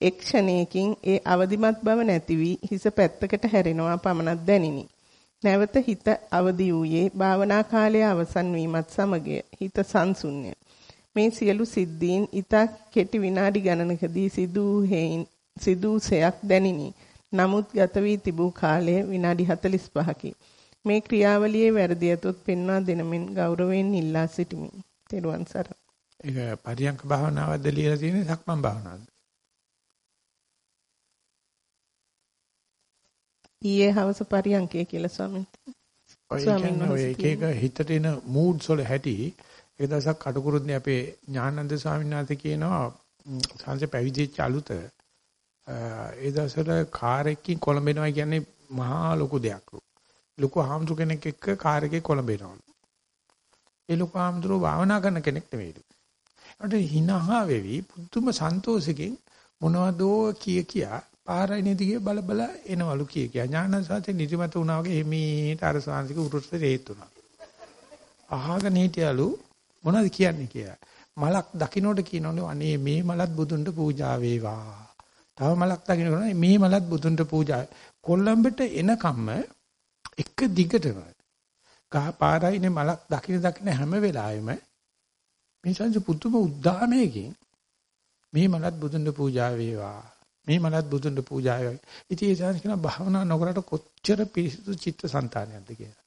එක් ක්ෂණයකින් ඒ අවදිමත් බව නැති වී හිස පැත්තකට හැරෙනවා පමණක් දැනිනි. නැවත හිත අවදි වූයේ භාවනා කාලය අවසන් වීමත් සමගය. හිත සංසුන්ය. මේ සියලු සිද්ධීන් ඊතා කෙටි විනාඩි ගණනකදී සිදු හේයින් සිදු සයක් දැනිනි. නමුත් ගත වී තිබූ කාලය විනාඩි 45කි. මේ ක්‍රියාවලියේ වැරදි ඇතොත් පෙන්වා දෙනමින් ගෞරවයෙන් ඉල්ලා සිටිමි. තෙරුවන් සරණයි. ඒක පරියංක භාවනාවක්ද ලියලා තියෙන්නේ සක්මන් භාවනාවක්ද? ඊයේ හවස පරියංකය කියලා ස්වාමීන් වහන්සේ. ඔය එක එක හිතට එන moods වල හැටි ඒ දවසක් කටුකුරුද්නේ අපේ ඥානන්ද ස්වාමීන් වහන්සේ කියනවා සංසේ පැවිදිච්ච අලුත ඒ දවස්වල කාර් එකකින් කොළඹෙනවා කියන්නේ මහා ලොකු දෙයක්. ලොකු හාමුදුර කෙනෙක් එක්ක කාර් එකේ කොළඹෙනවා. ඒ ලොකු හාමුදුරුවෝ භාවනා කරන කෙනෙක් නෙවෙයි. ඒකට හිනහා වෙවි පුදුම සන්තෝෂකින් මොනවදෝ කිය කියා පාරයිනේ දිගේ බල බල එනවලු කිය කියා ඥානසාතේ නිදිමත වුණා වගේ එමීට අර සාංශික උරුස්ස රේත් වුණා. අහගෙන හිටියලු මොනවද කියන්නේ කියලා. මලක් දකින්නට කියනවලු අනේ මේ මලත් බුදුන්ට පූජා වේවා. තව මලක් දකින්න මේ මලත් බුදුන්ට පූජා කොල්ලඹට එනකම්ම එක දිගටම. ගහ පාරයිනේ මලක් දකින්න දකින්න හැම වෙලාවෙම මේ සංජ පුදුම උද්දාමයකින් මේ මලත් බුදුන්ට පූජා වේවා. මේ මලත් බුදුන්ට පූජා වේවා. ඉතින් ඒ සංජ කියන භාවනා නොකරට කොච්චර පිරිසුදු චිත්ත සංතානයක්ද කියලා.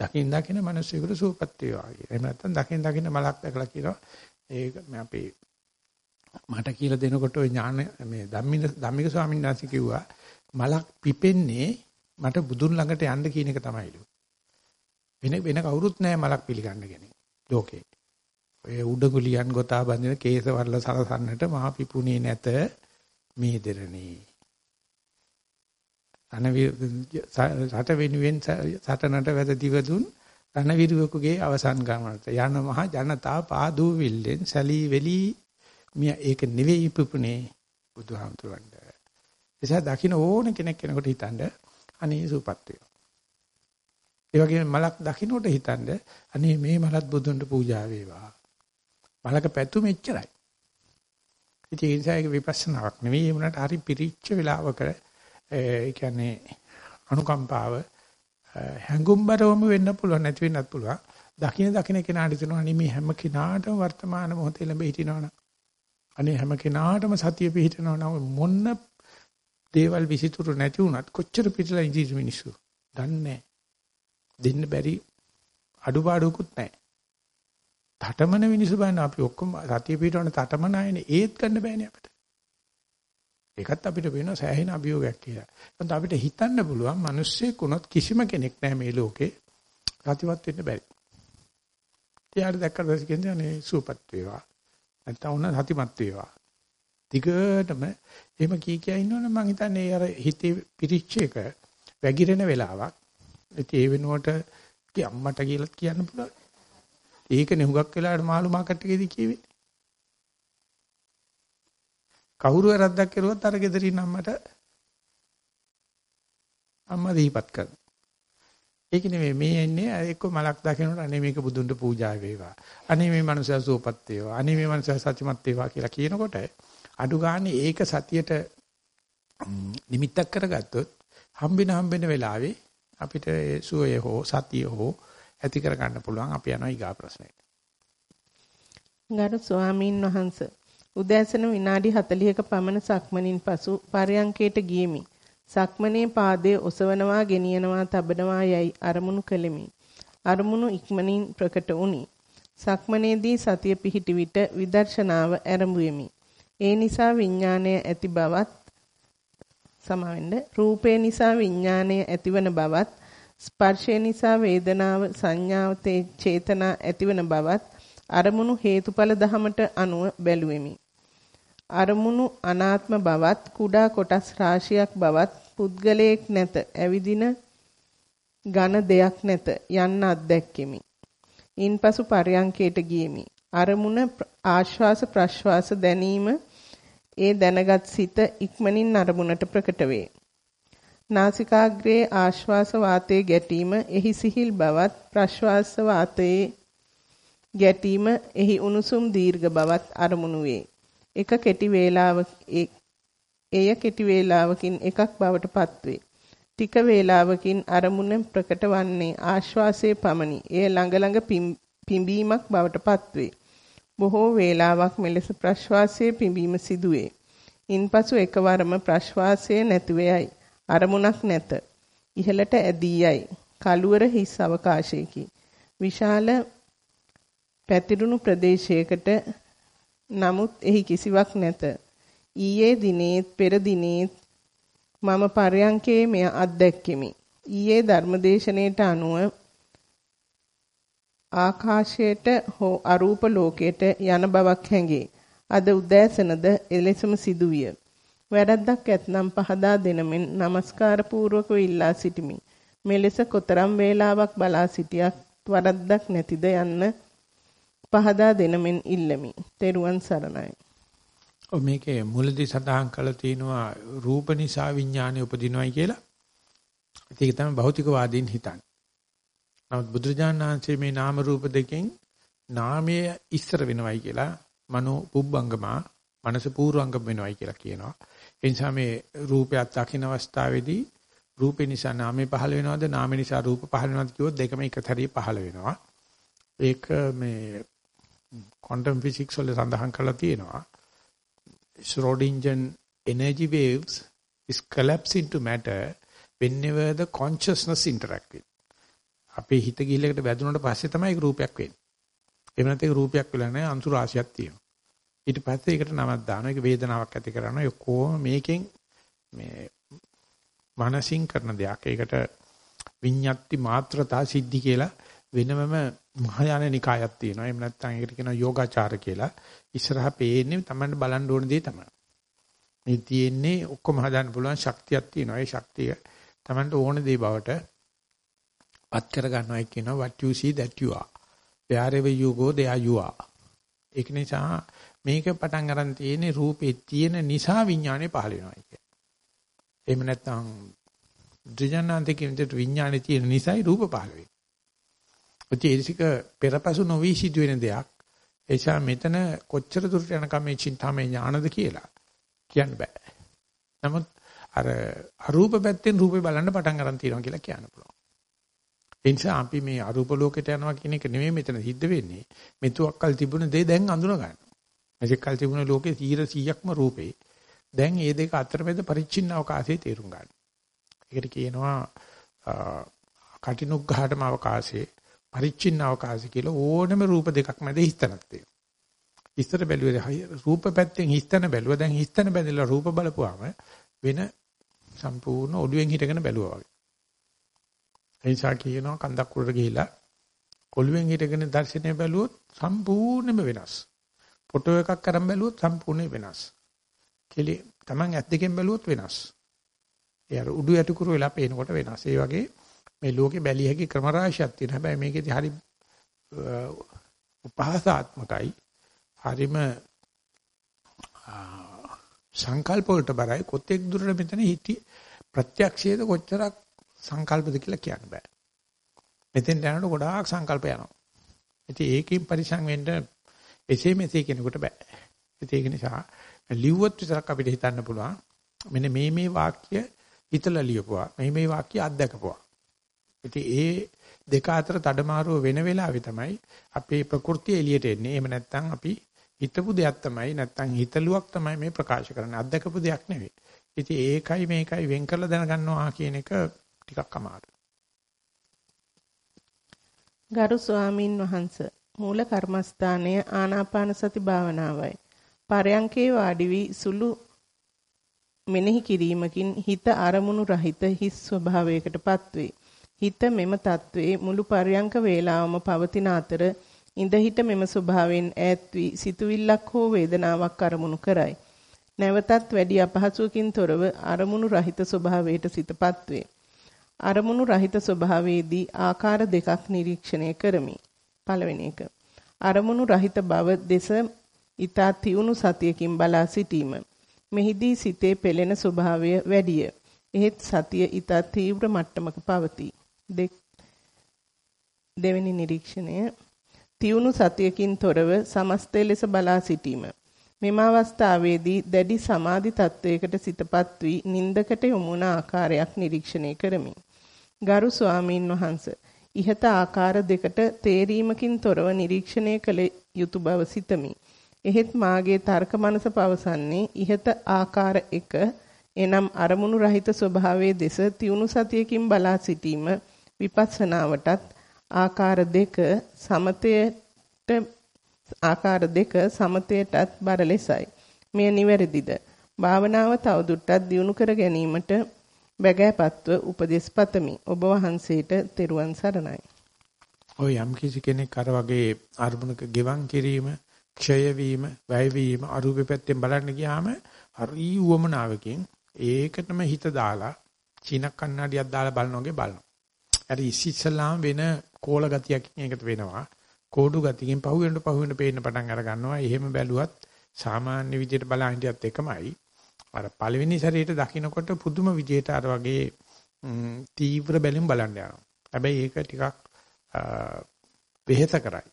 දකින් දකින්න මිනිස්සුන්ට සූපත් වේවා කියලා. එහෙම නැත්නම් දකින් දකින්න මලක් දැකලා කියනවා. ඒක අපේ මට කියලා දෙනකොට ওই ඥාන මේ ධම්මික ධම්මික ස්වාමීන් වහන්සේ කිව්වා මලක් පිපෙන්නේ මට බුදුන් ළඟට යන්න කියන එක තමයිලු. වෙන වෙන කවුරුත් නැහැ මලක් පිළිගන්න කෙනෙක් ලෝකේ. ඔය උඩගුලියන් ගොතා බඳින කේසවර්ල සරසන්නට මහා පිපුණේ නැත මේ දෙරණේ. රට වෙනුවෙන් සටනට වැද දිවදුන් රණවිරුවෙකුගේ අවසන් ගමනට යන මහ ජනතා පාදූ විල්ලෙන් සලී වෙලී මිය ඒක නෙවෙයි පුපුනේ බුදුහාමුදුරන්ට. එසා දකින්න ඕන කෙනෙක් කෙනෙකුට හිතන්න අනේ සූපත් වේවා. ඒ වගේම මලක් දකින්නට හිතන්න අනේ මේ මලත් බුදුන්ට පූජා වේවා. මලක පැතුම එච්චරයි. ඉතින් ඒ නිසා ඒක විපස්සනාවක් නෙවෙයි ඒ වුණාට හරි පිරිච්ච වෙලාවක ඒ කියන්නේ අනුකම්පාව හැඟුම්බරවම වෙන්න පුළුවන් නැති වෙන්නත් පුළුවන්. දකින දකින කෙනාට හිතෙනවා අනේ මේ හැම කෙනාටම වර්තමාන මොහොතේ ළඹ හිටිනවනම් අනේ හැම කෙනාටම සතිය පිහිටනවනම් මොන්න දේවල් විසිතුරු නැති වුණත් කොච්චර පිටලා ඉඳී මිනිස්සු දන්නේ දෙන්න බැරි අඩුපාඩුකුත් නැහැ. තටමන මිනිස්සු බලන්න අපි ඔක්කොම සතිය පිටවන තටමන අයනේ ඒත් ගන්න බෑනේ අපිට. ඒකත් අපිට වෙන සෑහෙන අභියෝගයක් කියලා. ඒත් අපිට හිතන්න පුළුවන් මිනිස්සෙක් වුණොත් කිසිම කෙනෙක් නැහැ මේ ලෝකේ සතිවත් වෙන්න බැරි. එයාට දැක්කට පස්සේ කියන්නේ අනේ සූපත් වේවා. නැත්තම් උන සතිමත් වේවා. දිගටම එහෙම කී කියා ඉන්නවනම් මං හිතන්නේ අර හිතේ පිරිච්ච එක වැగిරෙන වෙලාවක්. ඒ වෙනුවට අම්මට කියලා කියන්න පුළුවන්. ඒකනේ හුඟක් වෙලාවට මාළු මාකට් එකේදී කියවේ. කවුරු වැරද්දක් කරුවත් අර ගෙදරින් අම්මට අම්මා දීපත් කරනවා. ඒක නෙමෙයි මේ එන්නේ එක්ක මලක් දකිනකොට අනේ මේක බුදුන්ට පූජා වේවා. අනේ මේ මනුස්සයා සුවපත් වේවා. අනේ මේ මනුස්සයා සත්‍යමත් වේවා කියලා කියනකොට අඩු ගානේ ඒක සතියට නිමිත්තක් කරගත්තොත් හම්බෙන හම්බෙන වෙලාවේ අපිට සුවය හෝ සතිය හෝ ඇති කර ගන්න පුළුවන් අපි යනවා ඊගා ප්‍රශ්නෙට. ගරු ස්වාමීන් වහන්සේ උදෑසන විනාඩි 40ක පමණ සක්මනින් පසු පරයන්කේට ගියමි. සක්මනේ පාදයේ ඔසවනවා, ගෙනියනවා, තබනවා යයි අරමුණු කළෙමි. අරමුණු ඉක්මනින් ප්‍රකට වුනි. සක්මනේදී සතිය පිහිටි විට විදර්ශනාව ආරම්භුෙමි. ඒ නිසා විඥාණය ඇති බවත් සමවෙන්න රූපේ නිසා විඥාණය ඇතිවන බවත් ස්පර්ශය නිසා වේදනාව සංඥාව චේතනා ඇතිවන බවත් අරමුණු හේතුඵල ධමයට අනුව බැලුවෙමි. අරමුණු අනාත්ම බවත් කුඩා කොටස් රාශියක් බවත් පුද්ගලයෙක් නැත ඇවිදින ඝන දෙයක් නැත යන්න අත්දැක්කෙමි. ඉන්පසු පරයන්කයට ගියෙමි. අරමුණ ආශ්වාස ප්‍රශ්වාස දැනීම ඒ දැනගත් සිත ඉක්මනින් අරමුණට ප්‍රකට වේ. නාසිකාග්‍රයේ ආශ්වාස වාතයේ ගැටීම එහි සිහිල් බවත් ප්‍රශ්වාස වාතයේ ගැටීම එහි උණුසුම් දීර්ඝ බවත් අරමුණු වේ. එක කෙටි වේලාවක එය කෙටි වේලාවකින් එකක් බවට පත්වේ. ටික වේලාවකින් අරමුණ ප්‍රකට වන්නේ ආශ්වාසයේ පමණි. එය ළඟ ළඟ පිම්බීමක් බවට පත්වේ. බොහෝ වේලාවක් මෙලෙස ප්‍රශ්වාසයේ පිම්බීම සිදුවේ. ඉන්පසු එකවරම ප්‍රශ්වාසය නැතිව යයි. අරමුණක් නැත. ඉහළට ඇදී යයි. කළුවර හිස් අවකාශයකි. විශාල පැතිරුණු ප්‍රදේශයකට නමුත් එහි කිසිවක් නැත. ඊයේ දිනේත් පෙර දිනේත් මම පරයන්කේ මෙය අත්දැක්කෙමි. ඊයේ ධර්මදේශනයට අනුව ආකාශයට හෝ අරූප ලෝකයට යන බවක් හැඟේ. අද උදෑසනද එලෙසම සිදුවිය. වැරද්දක් ඇතනම් පහදා දෙනමින් নমස්කාර පූර්වකව ඉල්ලා සිටිමි. මෙලෙස කොතරම් වේලාවක් බලා සිටියක් වරද්දක් නැතිද යන්න පහදා දෙනමින් ඉල්ලමි. තෙරුවන් සරණයි. ඔ මේකේ මුලදී සඳහන් කරලා තියෙනවා රූප නිසා විඥානය උපදිනවයි කියලා. ඒක තමයි භෞතිකවාදීන් හිතන්නේ. නමුත් බුදුරජාණන් වහන්සේ මේ නාම රූප දෙකෙන් නාමය ඉස්සර වෙනවයි කියලා මනෝ පුබ්බංගමා මනස පූර්වංගම වෙනවයි කියලා කියනවා. ඒ නිසා මේ රූපයක් දකින්න අවස්ථාවේදී රූපේ නිසා නාමය පහළ වෙනවද නාමය නිසා රූප පහළ වෙනවද කිව්වොත් දෙකම එක සැරේ පහළ වෙනවා. ඒක මේ quantum physics වල සඳහන් කරලා තියෙනවා. Schrodinger energy waves is collapse into matter whenever the consciousness interact with. අපේ හිත ගිහිල්ලකට වැදුනට පස්සේ තමයි ඒක රූපයක් වෙන්නේ. එහෙම නැත්නම් ඒක රූපයක් වෙලා නැහැ අංශු රාශියක් තියෙනවා. ඊට පස්සේ ඒකට නමක් දානවා. ඒක වේදනාවක් ඇති කරනවා. ඒ කොහොම මේකෙන් මේ මානසින් කරන දෙයක්. ඒකට විඤ්ඤාති මාත්‍රතා සිද්ධි කියලා වෙනමම මහායාන නිකායක් තියෙනවා. එහෙම නැත්නම් ඒකට කියනවා යෝගාචාර කියලා. ඉස්සරහා පේන්නේ Tamanne බලන්න ඕන දේ තමයි. මේ තියෙන්නේ ඔක්කොම හදාන්න පුළුවන් ශක්තියක් තියෙනවා. ඒ ශක්තිය Tamanne ඕන දේ බවට පත් කර ගන්නවායි කියනවා what you see that you are. wherever you go there you are. ඒක නිසා මේක පටන් ගන්න තියෙන්නේ රූපේ තියෙන නිසා විඥානේ පහළ වෙනවා කියන්නේ. එහෙම නැත්නම් ද්විජානාන්තේ කියන විඥානේ තියෙන නිසායි රූප පහළ වෙන්නේ. ප්‍රතිේසික පෙරපසු නොවි සිදුවෙන දෙයක්. ඒ නිසා මෙතන කොච්චර දුරට යනකම් මේ චින්තාමය ඥානද කියලා කියන්න බෑ. නමුත් අර අරූප පැත්තෙන් රූපේ බලන්න පටන් ගන්න තියෙනවා කියලා කියන්න පුළුවන්. ඒ නිසා අපි මේ අරූප ලෝකයට යනවා කියන එක නෙමෙයි මෙතන සිද්ධ වෙන්නේ. මෙතුක්කල් තිබුණ දේ දැන් අඳුන ගන්න. මෙතෙක්කල් තිබුණ ලෝකේ 100%ක්ම රූපේ. දැන් මේ දෙක අතරමැද පරිච්ඡින්න අවකාශයේ තේරුම් ගන්න. ඒකට කියනවා කටිනුග්ඝාටම අවකාශයේ පරිච්ඡින්න අවකාශය කියලා ඕනම රූප දෙකක් මැද හිස්තනක් තියෙනවා. හිස්තර බැලුවේ රූප පැත්තෙන් හිස්තන බැලුවා. දැන් හිස්තන බැලලා රූප බලපුවාම වෙන සම්පූර්ණ ඔළුවෙන් හිටගෙන බැලුවා වගේ. ඒ නිසා කියනවා කන්දක් උඩට ගිහිලා ඔළුවෙන් හිටගෙන දර්ශනය බැලුවොත් සම්පූර්ණයෙන්ම වෙනස්. ෆොටෝ එකක් අරන් බැලුවොත් සම්පූර්ණයෙන් වෙනස්. කෙලි Taman ඇස් දෙකෙන් බැලුවොත් වෙනස්. ඒ අර උඩු යටිකුරු වෙලා පේනකොට වෙනස්. ඒ වගේ මේ ලෝකේ බැලිය හැකි ක්‍රම රාශියක් තියෙනවා. හැබැයි මේකෙදි හරි උපහාසාත්මකයි. හරිම සංකල්ප වලට බරයි. කොතෙක් දුරට මෙතන හිටි ප්‍රත්‍යක්ෂයේද කොච්චරක් සංකල්පද කියලා කියන්න බෑ. මෙතෙන් යනකොට ගොඩාක් සංකල්ප යනවා. ඉතින් ඒකෙන් පරිසං වෙන්න එසේ මෙසේ කෙනෙකුට බෑ. ඉතින් ඒක නිසා ලිව්වොත් විතරක් අපිට හිතන්න පුළුවන්. මෙන්න මේ මේ වාක්‍ය හිතලා ලියපුවා. මේ මේ වාක්‍ය අත්දකපුවා. ඉතින් ඒ දෙක අතර තඩමාරුව වෙන වෙලාවේ තමයි අපේ ප්‍රകൃතිය එළියට එන්නේ. එහෙම නැත්නම් අපි හිතපු දෙයක් තමයි නැත්නම් හිතලුවක් තමයි මේ ප්‍රකාශ කරන්නේ. අත්දකපු දෙයක් නෙවෙයි. ඉතින් ඒකයි මේකයි වෙන් කරලා දැනගන්නවා කියන එක ටිකක් අමාරුයි. ගරු ස්වාමින් වහන්සේ මූල කර්මස්ථානය ආනාපාන සති භාවනාවයි. පරයන්කේ වාඩි වී සුළු මෙනෙහි කිරීමකින් හිත අරමුණු රහිත හිස් ස්වභාවයකටපත් වේ. හිත මෙම తත්වයේ මුළු පරයන්ක වේලාවම පවතින අතර ඉඳ හිට මෙම ස්වභාවයෙන් ඈත් වී සිතුවිල්ලක් හෝ වේදනාවක් අරමුණු කරයි. නැවතත් වැඩි අපහසුවකින් තොරව අරමුණු රහිත ස්වභාවයට සිතපත් වේ. අරමුණු රහිත ස්වභාවයේදී ආකාර දෙකක් නිරීක්ෂණය කරමි. පළවෙනි එක. අරමුණු රහිත බව දෙස ඊතා තියුණු සතියකින් බලා සිටීම. මෙහිදී සිතේ පෙළෙන ස්වභාවය වැඩිය. එහෙත් සතිය ඊතා තීව්‍ර මට්ටමක පවතී. දෙවෙනි නිරීක්ෂණය තියුණු සතියකින් තොරව සමස්තය ලෙස බලා සිටීම. මෙම අවස්ථාවේදී දැඩි සමාධි තත්වයකට සිතපත් වී නින්දකට යොමු වන ආකාරයක් නිරීක්ෂණය කරමි. ගරු ස්වාමීන් වහන්ස ඉහත ආකාර දෙකට තේරීමකින් තොරව නිරීක්ෂණය කළ යුතු බව සිතමි. එහෙත් මාගේ තර්ක මනස පවසන්නේ ඉහත ආකාර එක එනම් අරමුණු රහිත ස්වභාවයේ දෙස තියුණු සතියකින් බලා සිටීම විපස්සනාවටත් ආකාර දෙක සමතයට ආකාර දෙක සමතයටත් බර ලෙසයි. මෙය නිවැරදිද? භාවනාව තවදුරටත් දියුණු කර ගැනීමට බැගෑපත්ව උපදෙස් පතමි. ඔබ වහන්සේට තෙරුවන් සරණයි. ඔය යම් කිසි කෙනෙක් අර වගේ අරමුණක ගෙවන් කිරීම, ක්ෂය වීම, වැය වීම අරූපේ පැත්තෙන් බලන්න ගියාම හරි උවමනාවකින් ඒකටම හිත දාලා චීන කන්නඩියක් දාලා බලන වගේ බලනවා. අර ඉස්සෙල්ලාම වෙන කෝල ගතියකින් ඒකට වෙනවා. කෝඩු ගතියකින් පහු වෙනට පහු වෙන පේන්න පටන් අර ගන්නවා. එහෙම බැලුවත් සාමාන්‍ය විදිහට බලන හිටියත් එකමයි. අර පළවෙනි සැරේට දකින්නකොට පුදුම විදියට අර වගේ තීව්‍ර බැලුම් බලන්න යනවා. හැබැයි ඒක ටිකක් වෙහෙස කරයි.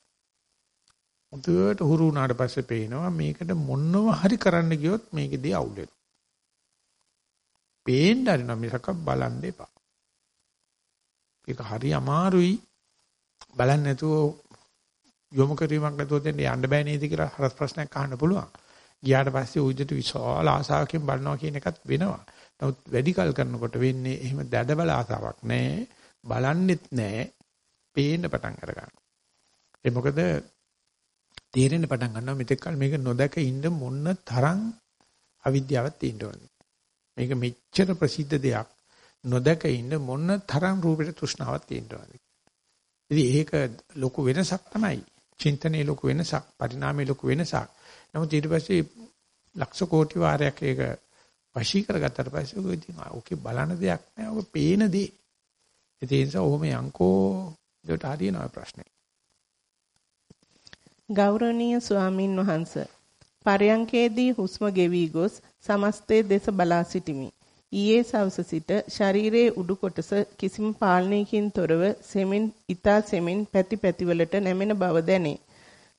මුදුවට හුරු වුණාට පස්සේ පේනවා මේකට මොනව හරි කරන්න ගියොත් මේකෙදී අවුල් වෙනවා. පේන්න හරිනවා මිසක බලන්න එපා. ඒක හරි අමාරුයි බලන්න නැතුව යොමු කිරීමක් නැතුව දෙන්න යන්න බෑ නේද කියලා හරස් ප්‍රශ්නයක් අහන්න පුළුවන්. ගියාට පස්සේ උජිත විශාල ආසාවකින් බලනවා කියන එකත් වෙනවා. නමුත් වැඩි කල් කරනකොට වෙන්නේ එහෙම දැඩබල ආසාවක් නැහැ. බලන්නෙත් නැහැ. පේන්න පටන් අර ගන්නවා. ඒ මොකද තේරෙන්න පටන් ගන්නවා මෙතෙක් කල මේක නොදක ඉන්න මොන තරම් අවිද්‍යාවක් තියෙන්න ඕනද. මේක මෙච්චර ප්‍රසිද්ධ දෙයක් නොදක ඉන්න මොන තරම් රූපෙට තෘෂ්ණාවක් තියෙන්න ඕනද. ඉතින් ඒක ලොකු වෙනසක් තමයි. චින්තනයේ ලොකු වෙනසක්, පරිණාමයේ ලොකු වෙනසක්. නමුත් ඊට පස්සේ ලක්ෂ කෝටි වාරයක් ඒක වශී කරගත්තට පස්සේ ඔක ඉතින් ඕකේ බලන දෙයක් නෑ. ඔක පේන දේ. ඒ නිසා ඔහොම යංකෝ දෙට හරියනවා ප්‍රශ්නේ. ගෞරවනීය ස්වාමින් වහන්සේ පරයන්කේදී හුස්ම ගෙවි ගොස් සමස්තයේ දෙස බලා සිටිමි. ඊයේ සවස සිට ශරීරයේ උඩු කොටස කිසිම පාලනයකින් තොරව සෙමින් ඊතා සෙමින් පැති පැතිවලට නැමෙන බව දැනේ.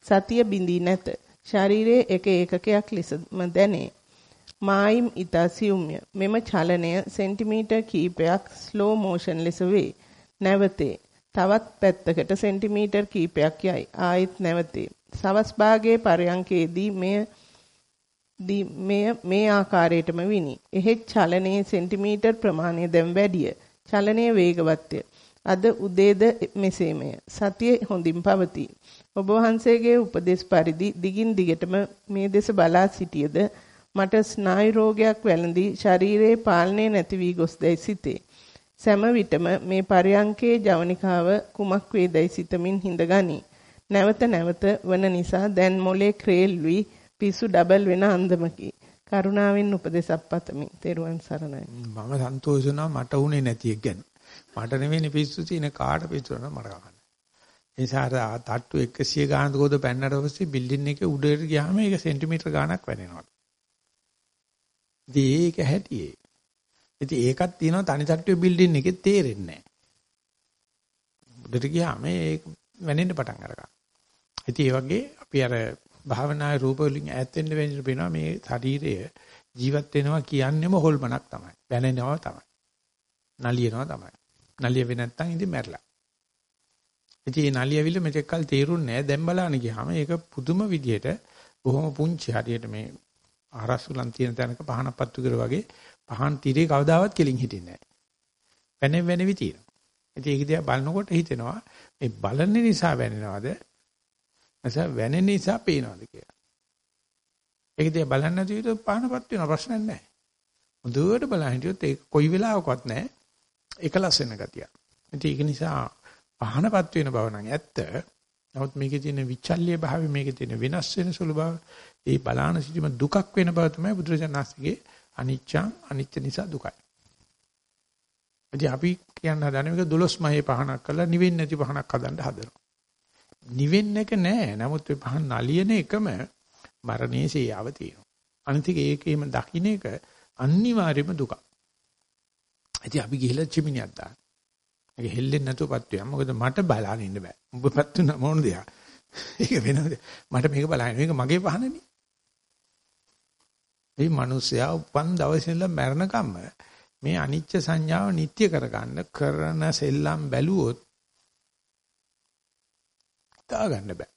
සතිය බිඳී නැත. ශරීරයේ එක ඒකකයක් ලෙසම දැනේ. මායිම් ඊතා සියුම්ය. මෙම චලනය සෙන්ටිමීටර් කිහිපයක් ස්ලෝ මෝෂන් ලෙස වේ. නැවතේ. තවත් පැත්තකට සෙන්ටිමීටර් කිහිපයක් යයි. ආයෙත් නැවතේ. සවස් භාගයේ පරයන්කේදී මෙය මෙය මේ ආකාරයටම විනි. එහෙත් චලනයේ සෙන්ටිමීටර් ප්‍රමාණය දැන් වැඩිය. චලනය වේගවත්ය. අද උදේද මෙසේමය. සතිය හොඳින් පවතී. ඔබ වහන්සේගේ උපදේශ පරිදි දිගින් දිගටම මේ දෙස බලා සිටියද මට ස්නායු රෝගයක් වැළඳී ශරීරයේ පාලනය නැති වී ගොස්දැයි සිතේ. සෑම විටම මේ පරයන්කේ ජවනිකාව කුමක් වේදයි සිතමින් හිඳගනී. නැවත නැවත වන නිසා දැන් මොලේ ක්‍රේල් වී පිස්සු ඩබල් වෙන අන්දමකි. කරුණාවෙන් උපදෙසක් පතමි. තෙරුවන් සරණයි. මම සන්තෝෂ වුණා මට උනේ නැති එක ගැන. මට නෙවෙයි පිස්සු තියෙන කාට පිස්සු වෙනවද මට කවන්න. ඒ නිසා අර තට්ටු 100 ගානක ගොඩ පැන්නට පස්සේ බිල්ඩින් එකේ උඩට ගියාම ඒක සෙන්ටිමීටර් ගාණක් වැඩෙනවා. ඉතින් ඒක හැටියේ. ඉතින් ඒකක් තියෙනවා තනි තට්ටුවේ බිල්ඩින් එකේ තේරෙන්නේ නැහැ. උඩට ගියාම ඒක වෙනෙන්න පටන් ගන්නවා. ඉතින් ඒ වගේ අපි අර භාවනාවේ රූප වලින් ඈත් වෙන්න වෙන්න වෙනවා මේ ශරීරය ජීවත් වෙනවා කියන්නේම හොල්මනක් තමයි. බැනෙනවා තමයි. නලියනවා තමයි. නලිය වෙ නැත්තම් ඉතින් මැරලා. ඉතින් මේ නලියවිල මෙතෙක් කල් තේරුන්නේ නැහැ. දැන් බලන්න ගියාම ඒක පුදුම විදියට බොහොම පුංචි හරියට මේ ආරස්සුලන් තියෙන තැනක පහනක් පත්තු කර වගේ පහන් tire කවදාවත් කෙලින් හිටින්නේ නැහැ. වෙන වෙනවි තියෙනවා. ඉතින් ඒක දිහා බලනකොට හිතෙනවා මේ බලන නිසා වෙනනවද? නැසෙ වෙන නිසා පේනවද කියලා. ඒක දිහා බලන්න නැති විදිහට පහනපත් වෙන ප්‍රශ්නයක් නැහැ. හොඳට බලන් හිටියොත් ඒක කොයි වෙලාවකවත් නැහැ. එකලස් වෙන ගතිය. ඉතින් ඒක නිසා පහනපත් වෙන බව නම් ඇත්ත. නමුත් මේකේ තියෙන විචල්්‍ය භාවය මේකේ තියෙන වෙනස් වෙන සුළු බව ඒ බලාන සිටීම දුකක් වෙන බව තමයි බුදුරජාණන්සේගේ අනිච්චං අනිච්ච නිසා දුකයි. ඉතින් අපි කියන්න හදන මේක 12 මහේ පහනක් කරලා නිවෙන්නේ නැති පහනක් හදන්න හදනවා. නිවෙන්න එක නෑ. නමුත් මේ පහන් නලියන එකම මරණයේ සියාව තියෙනවා. අනිත් එක ඒකේම දකින්න එක අනිවාර්යම දුකක්. ඉතින් අපි ගිහිල්ලා චිමිනියක් දාන්න. ඒක හෙල්ලෙන්නේ නැතුවපත් වෙනවා. මොකද මට බලන්න ඉන්න බෑ. උඹපත් වෙන මොන දෙයක්. ඒක වෙනවද? මට මේක බලන්න. මේක මගේ පහනනේ. මේ මිනිස්සයා උපන් දවසේ ඉඳලා මැරෙනකම්ම මේ අනිච්ච සංඥාව නිට්ටය කරගන්න කරන සෙල්ලම් බැලුවොත් තා ගන්න බෑ.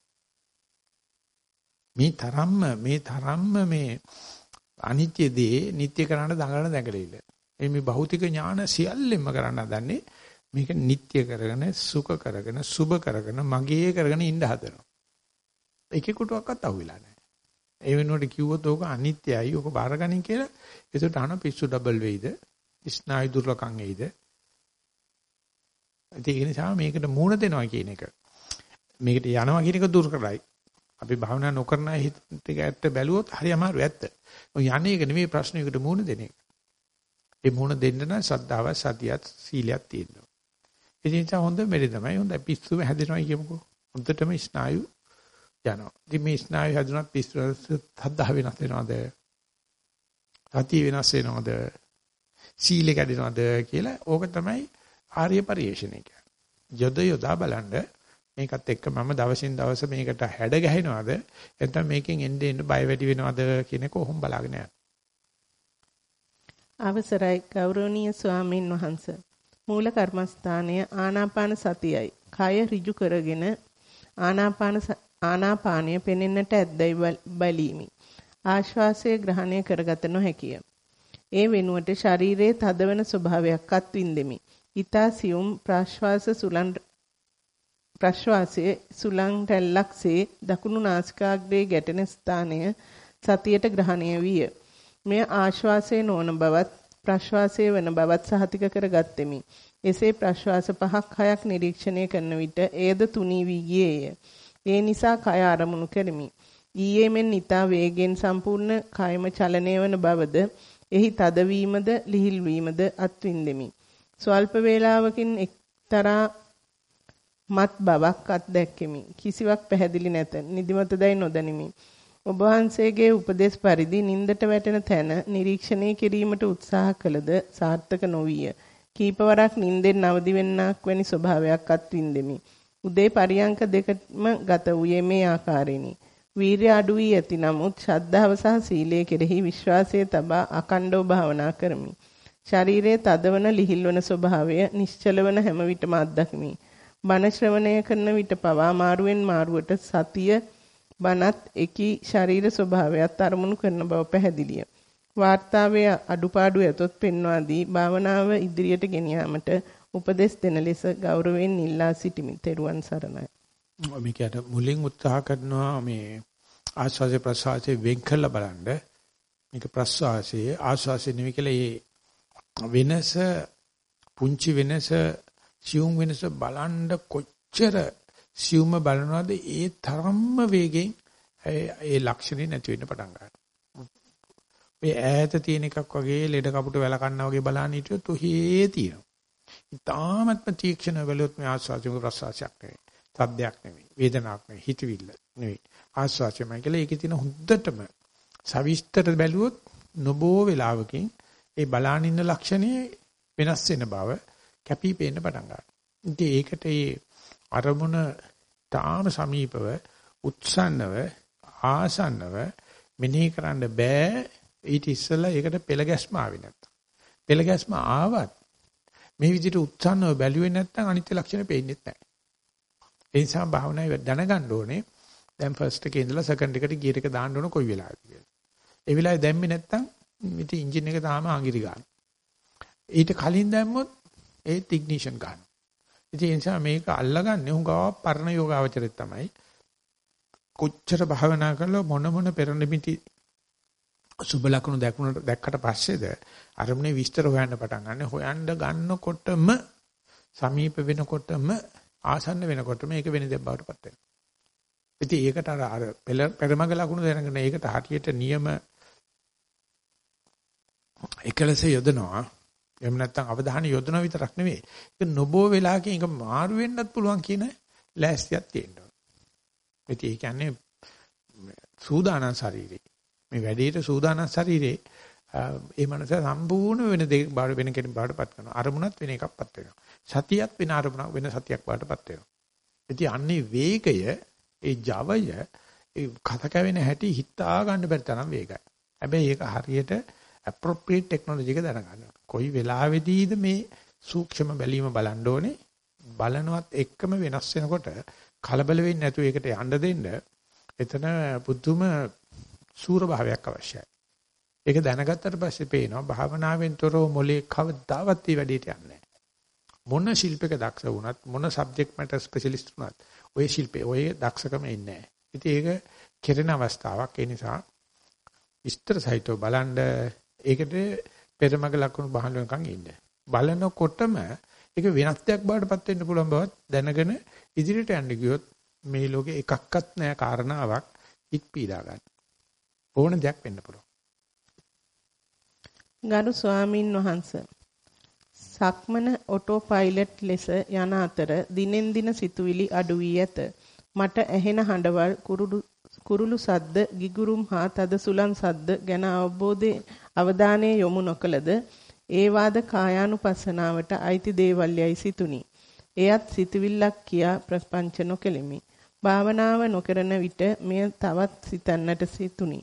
මේ තරම්ම මේ තරම්ම මේ අනිත්‍ය දේ නිට්ටය කරන්න දඟලන දැඟලිල්ල. මේ භෞතික ඥාන සියල්ලෙම කරන්න හදන්නේ මේක නිට්ටය කරගෙන සුඛ කරගෙන සුබ කරගෙන මගේ කරගෙන ඉන්න හදනවා. එකෙකුටවත් අහුවෙලා නැහැ. ඒ වෙනුවට කිව්වොත් ඕක අනිත්‍යයි ඕක බාරගනින් කියලා ඒකට අහන පිස්සු ඩබල් වෙයිද? ස්නායු දුර්ලකම් වෙයිද? ඒක නිසා මේකට මූණ දෙනවා කියන එක. මේකට යනවා කියන එක දුර කරයි. අපි භාවනා නොකරන හිත ටික ඇත්ත බැලුවොත් හරි අමාරු ඇත්ත. ඔය යන්නේ එක නෙමෙයි ප්‍රශ්නයකට මූණ දෙන එක. ඒ මූණ දෙන්න නම් ශ්‍රද්ධාව, සතියත්, සීලයක් තියෙනවා. ඒ නිසා හොඳ මෙලි තමයි. හොඳ පිස්සුව හැදෙනවා කියමුකෝ. හොඳටම ස්නායු යනවා. ඉතින් මේ ස්නායු හැදුනත් පිස්සු හදා වෙනස් වෙනවද? සතිය වෙනස් වෙනවද? සීල කැඩෙනවද කියලා ඕක තමයි ආර්ය පරිශ්‍රණය කියන්නේ. යොද යොදා බලන්න මේකත් එක්ක මම දවසින් දවස මේකට හැඩ ගැහෙනවද? නැත්නම් මේකෙන් එන්නේ එන්න බය වැඩි වෙනවද කියන එක කොහොම බලාගෙන යනවා. අවසරයි ගෞරවනීය ස්වාමින් වහන්සේ මූල කර්මස්ථානය ආනාපාන සතියයි. කය ඍජු කරගෙන ආනාපාන ආනාපානය පෙනෙන්නට ඇද්දයි බලීමි. ආශ්වාසය ග්‍රහණය කරගත නොහැකිය. ඒ වෙනුවට ශරීරයේ තදවන ස්වභාවයක් අත්විඳෙමි. ඊතා සියුම් ප්‍රාශ්වාස සුලන් ප්‍රශ්වාසයේ සුලං රැල්ලක්සේ දකුණු නාසිකාග්‍රයේ ගැටෙන ස්ථානය සතියට ග්‍රහණය විය. මෙය ආශ්වාසයේ නොවන බවත් ප්‍රශ්වාසයේ වන බවත් සහතික කරගත්ෙමි. එසේ ප්‍රශ්වාස පහක් හයක් නිරීක්ෂණය කරන විට එයද තුනී වී ගියේය. ඒ නිසා කය ආරමුණු කෙරෙමි. ඊයේ මෙන් ඊතා වේගෙන් සම්පූර්ණ කයම චලනය වන බවද එහි තදවීමද ලිහිල් වීමද අත්විඳෙමි. ස්වල්ප වේලාවකින් එක්තරා මත් බවක් අත්දැක්කෙමි. කිසිවක් පැහැදිලි නැත. නිදිමතදයි නොදනිමි. ඔබ වහන්සේගේ උපදේශ පරිදි නින්දට වැටෙන තැන නිරීක්ෂණය කිරීමට උත්සාහ කළද සාර්ථක නොවිය. කීපවරක් නින්දෙන් අවදි වෙන්නක් වැනි ස්වභාවයක් අත්විඳෙමි. උදේ පරියංක දෙකම ගත වූයේ මේ ආකාරයෙනි. වීර්ය අඩු වී ඇති නමුත් ශ්‍රද්ධාව සහ සීලය කෙරෙහි විශ්වාසය තබා අකණ්ඩව භාවනා කරමි. ශරීරයේ තදවන ලිහිල්වන ස්වභාවය නිශ්චලවන හැම විටම අත්දකිමි. බණ ශ්‍රවණය කරන විට පවා මාරුවෙන් මාරුවට සතිය බණත් එකී ශරීර ස්වභාවයත් අරමුණු කරන බව පැහැදිලිය. වාර්තාවේ අඩුපාඩු ඇතොත් පෙන්වා දී භාවනාව ඉදිරියට ගෙන යාමට උපදෙස් දෙන ලෙස ගෞරවයෙන් ඉල්ලා සිටිමි. තෙරුවන් සරණයි. මේකට මුලින් උත්සාහ කරනවා මේ ආස්වාසේ ප්‍රසවාසයේ වෙන් කළ බලන්න. මේක ප්‍රසවාසයේ ආස්වාසේ නෙවෙයි කියලා වෙනස පුංචි වෙනස සියුම් වෙනස බලන්න කොච්චර සියුම්ම බලනවාද ඒ තරම්ම වේගෙන් ඒ ලක්ෂණේ නැති වෙන්න පටන් ගන්නවා. ඔය ඈත තියෙන එකක් වගේ ලෙඩ කපුට වැල කන්නා වගේ බලන්න හිටියොත් ඔහේ තියෙනවා. ඉතාමත්ම තීක්ෂණ වෙලොත් මේ ආස්වාසික ප්‍රසවාසයක් නෙවෙයි. තද්දයක් නෙවෙයි. වේදනාවක් නෙවෙයි. හිතවිල්ල නෙවෙයි. ආස්වාසියමයි කියලා ඒකේ තියෙන හොඳටම සවිස්තර බැලුවොත් නොබෝ වෙලාවකින් ඒ බලාන ඉන්න ලක්ෂණේ වෙනස් වෙන බව කැපී පෙනෙන්න පටන් ගන්නවා. ඉතින් ඒකට ඒ අරමුණ තාම සමීපව උත්සන්නව ආසන්නව මෙනෙහි කරන්න බෑ ඊට ඉස්සෙල්ලා ඒකට පෙළ ගැස්ම ආවේ නැත්තම්. පෙළ ගැස්ම ආවත් මේ විදිහට උත්සන්නව බැලුවේ නැත්නම් අනිත්‍ය ලක්ෂණ පේන්නේ නැහැ. ඒ නිසා භාවනාවේ දැනගන්න ඕනේ දැන් ෆස්ට් එකේ ඉඳලා සෙකන්ඩ් එකට ගියර් එක දාන්න ඕන කොයි වෙලාවද කියලා. ඒ වෙලාවේ දැම්මේ නැත්නම් ඉතින් එන්ජින් එක තාම අඟිරි ගන්න. ඊට කලින් දැම්මොත් ඒත් ඉග්නිෂන් ගන්න. ඉතින් ඒ නිසා මේක අල්ලගන්නේ හුඟා පරණ යෝගාවචරෙත් තමයි. කොච්චර භාවනා කරලා මොන මොන පෙරනිමිති සුබ ලකුණු දැක්ුණට දැක්කට පස්සේද අරමුණේ විස්තර හොයන්න පටන් ගන්න. හොයන්න ගන්නකොටම සමීප වෙනකොටම ආසන්න වෙනකොටම ඒක වෙන දෙයක් බවට පත් වෙනවා. ඉතින් ඒකට අර අර පෙරමග ලකුණු දැනගෙන ඒකට හරියට නියම එකලස යොදනවා එහෙම නැත්නම් අවධානය යොදන විතරක් නෙවෙයි. ඒක නොබෝ වෙලාවකින් ඒක මාරු වෙන්නත් පුළුවන් කියන ලෑස්තියක් තියෙනවා. ඉතින් ඒ කියන්නේ සූදානම් ශරීරේ. මේ වැඩේට සූදානම් ශරීරේ ඒ මනස සම්පූර්ණ වෙන දෙයක් බාහිර වෙන කෙනෙක් බාහිරපත් කරනවා. අරමුණත් වෙන එකක්පත් වෙනවා. සතියත් වෙන අරමුණක් වෙන සතියක් බාහිරපත් වෙනවා. ඉතින් අන්නේ වේගය ඒ ජවය ඒ කත කැවෙන හැටි හිතා ගන්න බැරි තරම් වේගයි. හැබැයි ඒක හරියට appropriate technology එක දැනගන්න. කොයි වෙලාවෙදීද මේ සූක්ෂම බැලීම බලන්න ඕනේ. බලනවත් එක්කම වෙනස් වෙනකොට කලබල වෙන්නේ නැතුව ඒකට යන්න දෙන්න. එතන පුදුම සූර භාවයක් අවශ්‍යයි. ඒක දැනගත්තට පස්සේ පේනවා භාවනාවෙන් තොරව මොලේ කවදාවත් මේ වැඩේට යන්නේ මොන ශිල්පයක දක්ෂ වුණත් මොන සබ්ජෙක්ට් මැටර් ස්පෙෂලිස්ට් වුණත් ওই ශිල්පේ ওই දක්ෂකම ඉන්නේ නැහැ. ඉතින් ඒක කෙරෙන අවස්ථාවක්. ඒ නිසා විස්තර සහිතව බලන්න ඒකට පෙරමග ලකුණු බහල වෙනකන් ඉන්න. බලනකොටම ඒක වෙනස් දෙයක් බවටපත් වෙන්න පුළුවන් බවත් දැනගෙන ඉදිරියට යන්න ගියොත් මේ ලෝකේ එකක්වත් නැහැ කාරණාවක් ඉක් පීඩා ගන්න. ඕන දෙයක් වෙන්න පුළුවන්. ගරු ස්වාමින් වහන්සේ සක්මන ඔටෝ පයිලට් ලෙස යන අතර දිනෙන් දින සිතුවිලි අඩු වී ඇත. මට ඇහෙන හඬවල් කුරුළු කුරුළු සද්ද, ගිගුරුම් හා තද සුලන් සද්ද ගැන අවබෝධයේ අවධානය යොමු නොකලද ඒ වාද කායානුපස්සනාවට අයිති දේවල් යයි සිතුනි. එයත් සිතවිල්ලක් කියා ප්‍රපංච නොකෙලිමි. භාවනාව නොකරන විට මෙය තවත් සිතන්නට සිතුනි.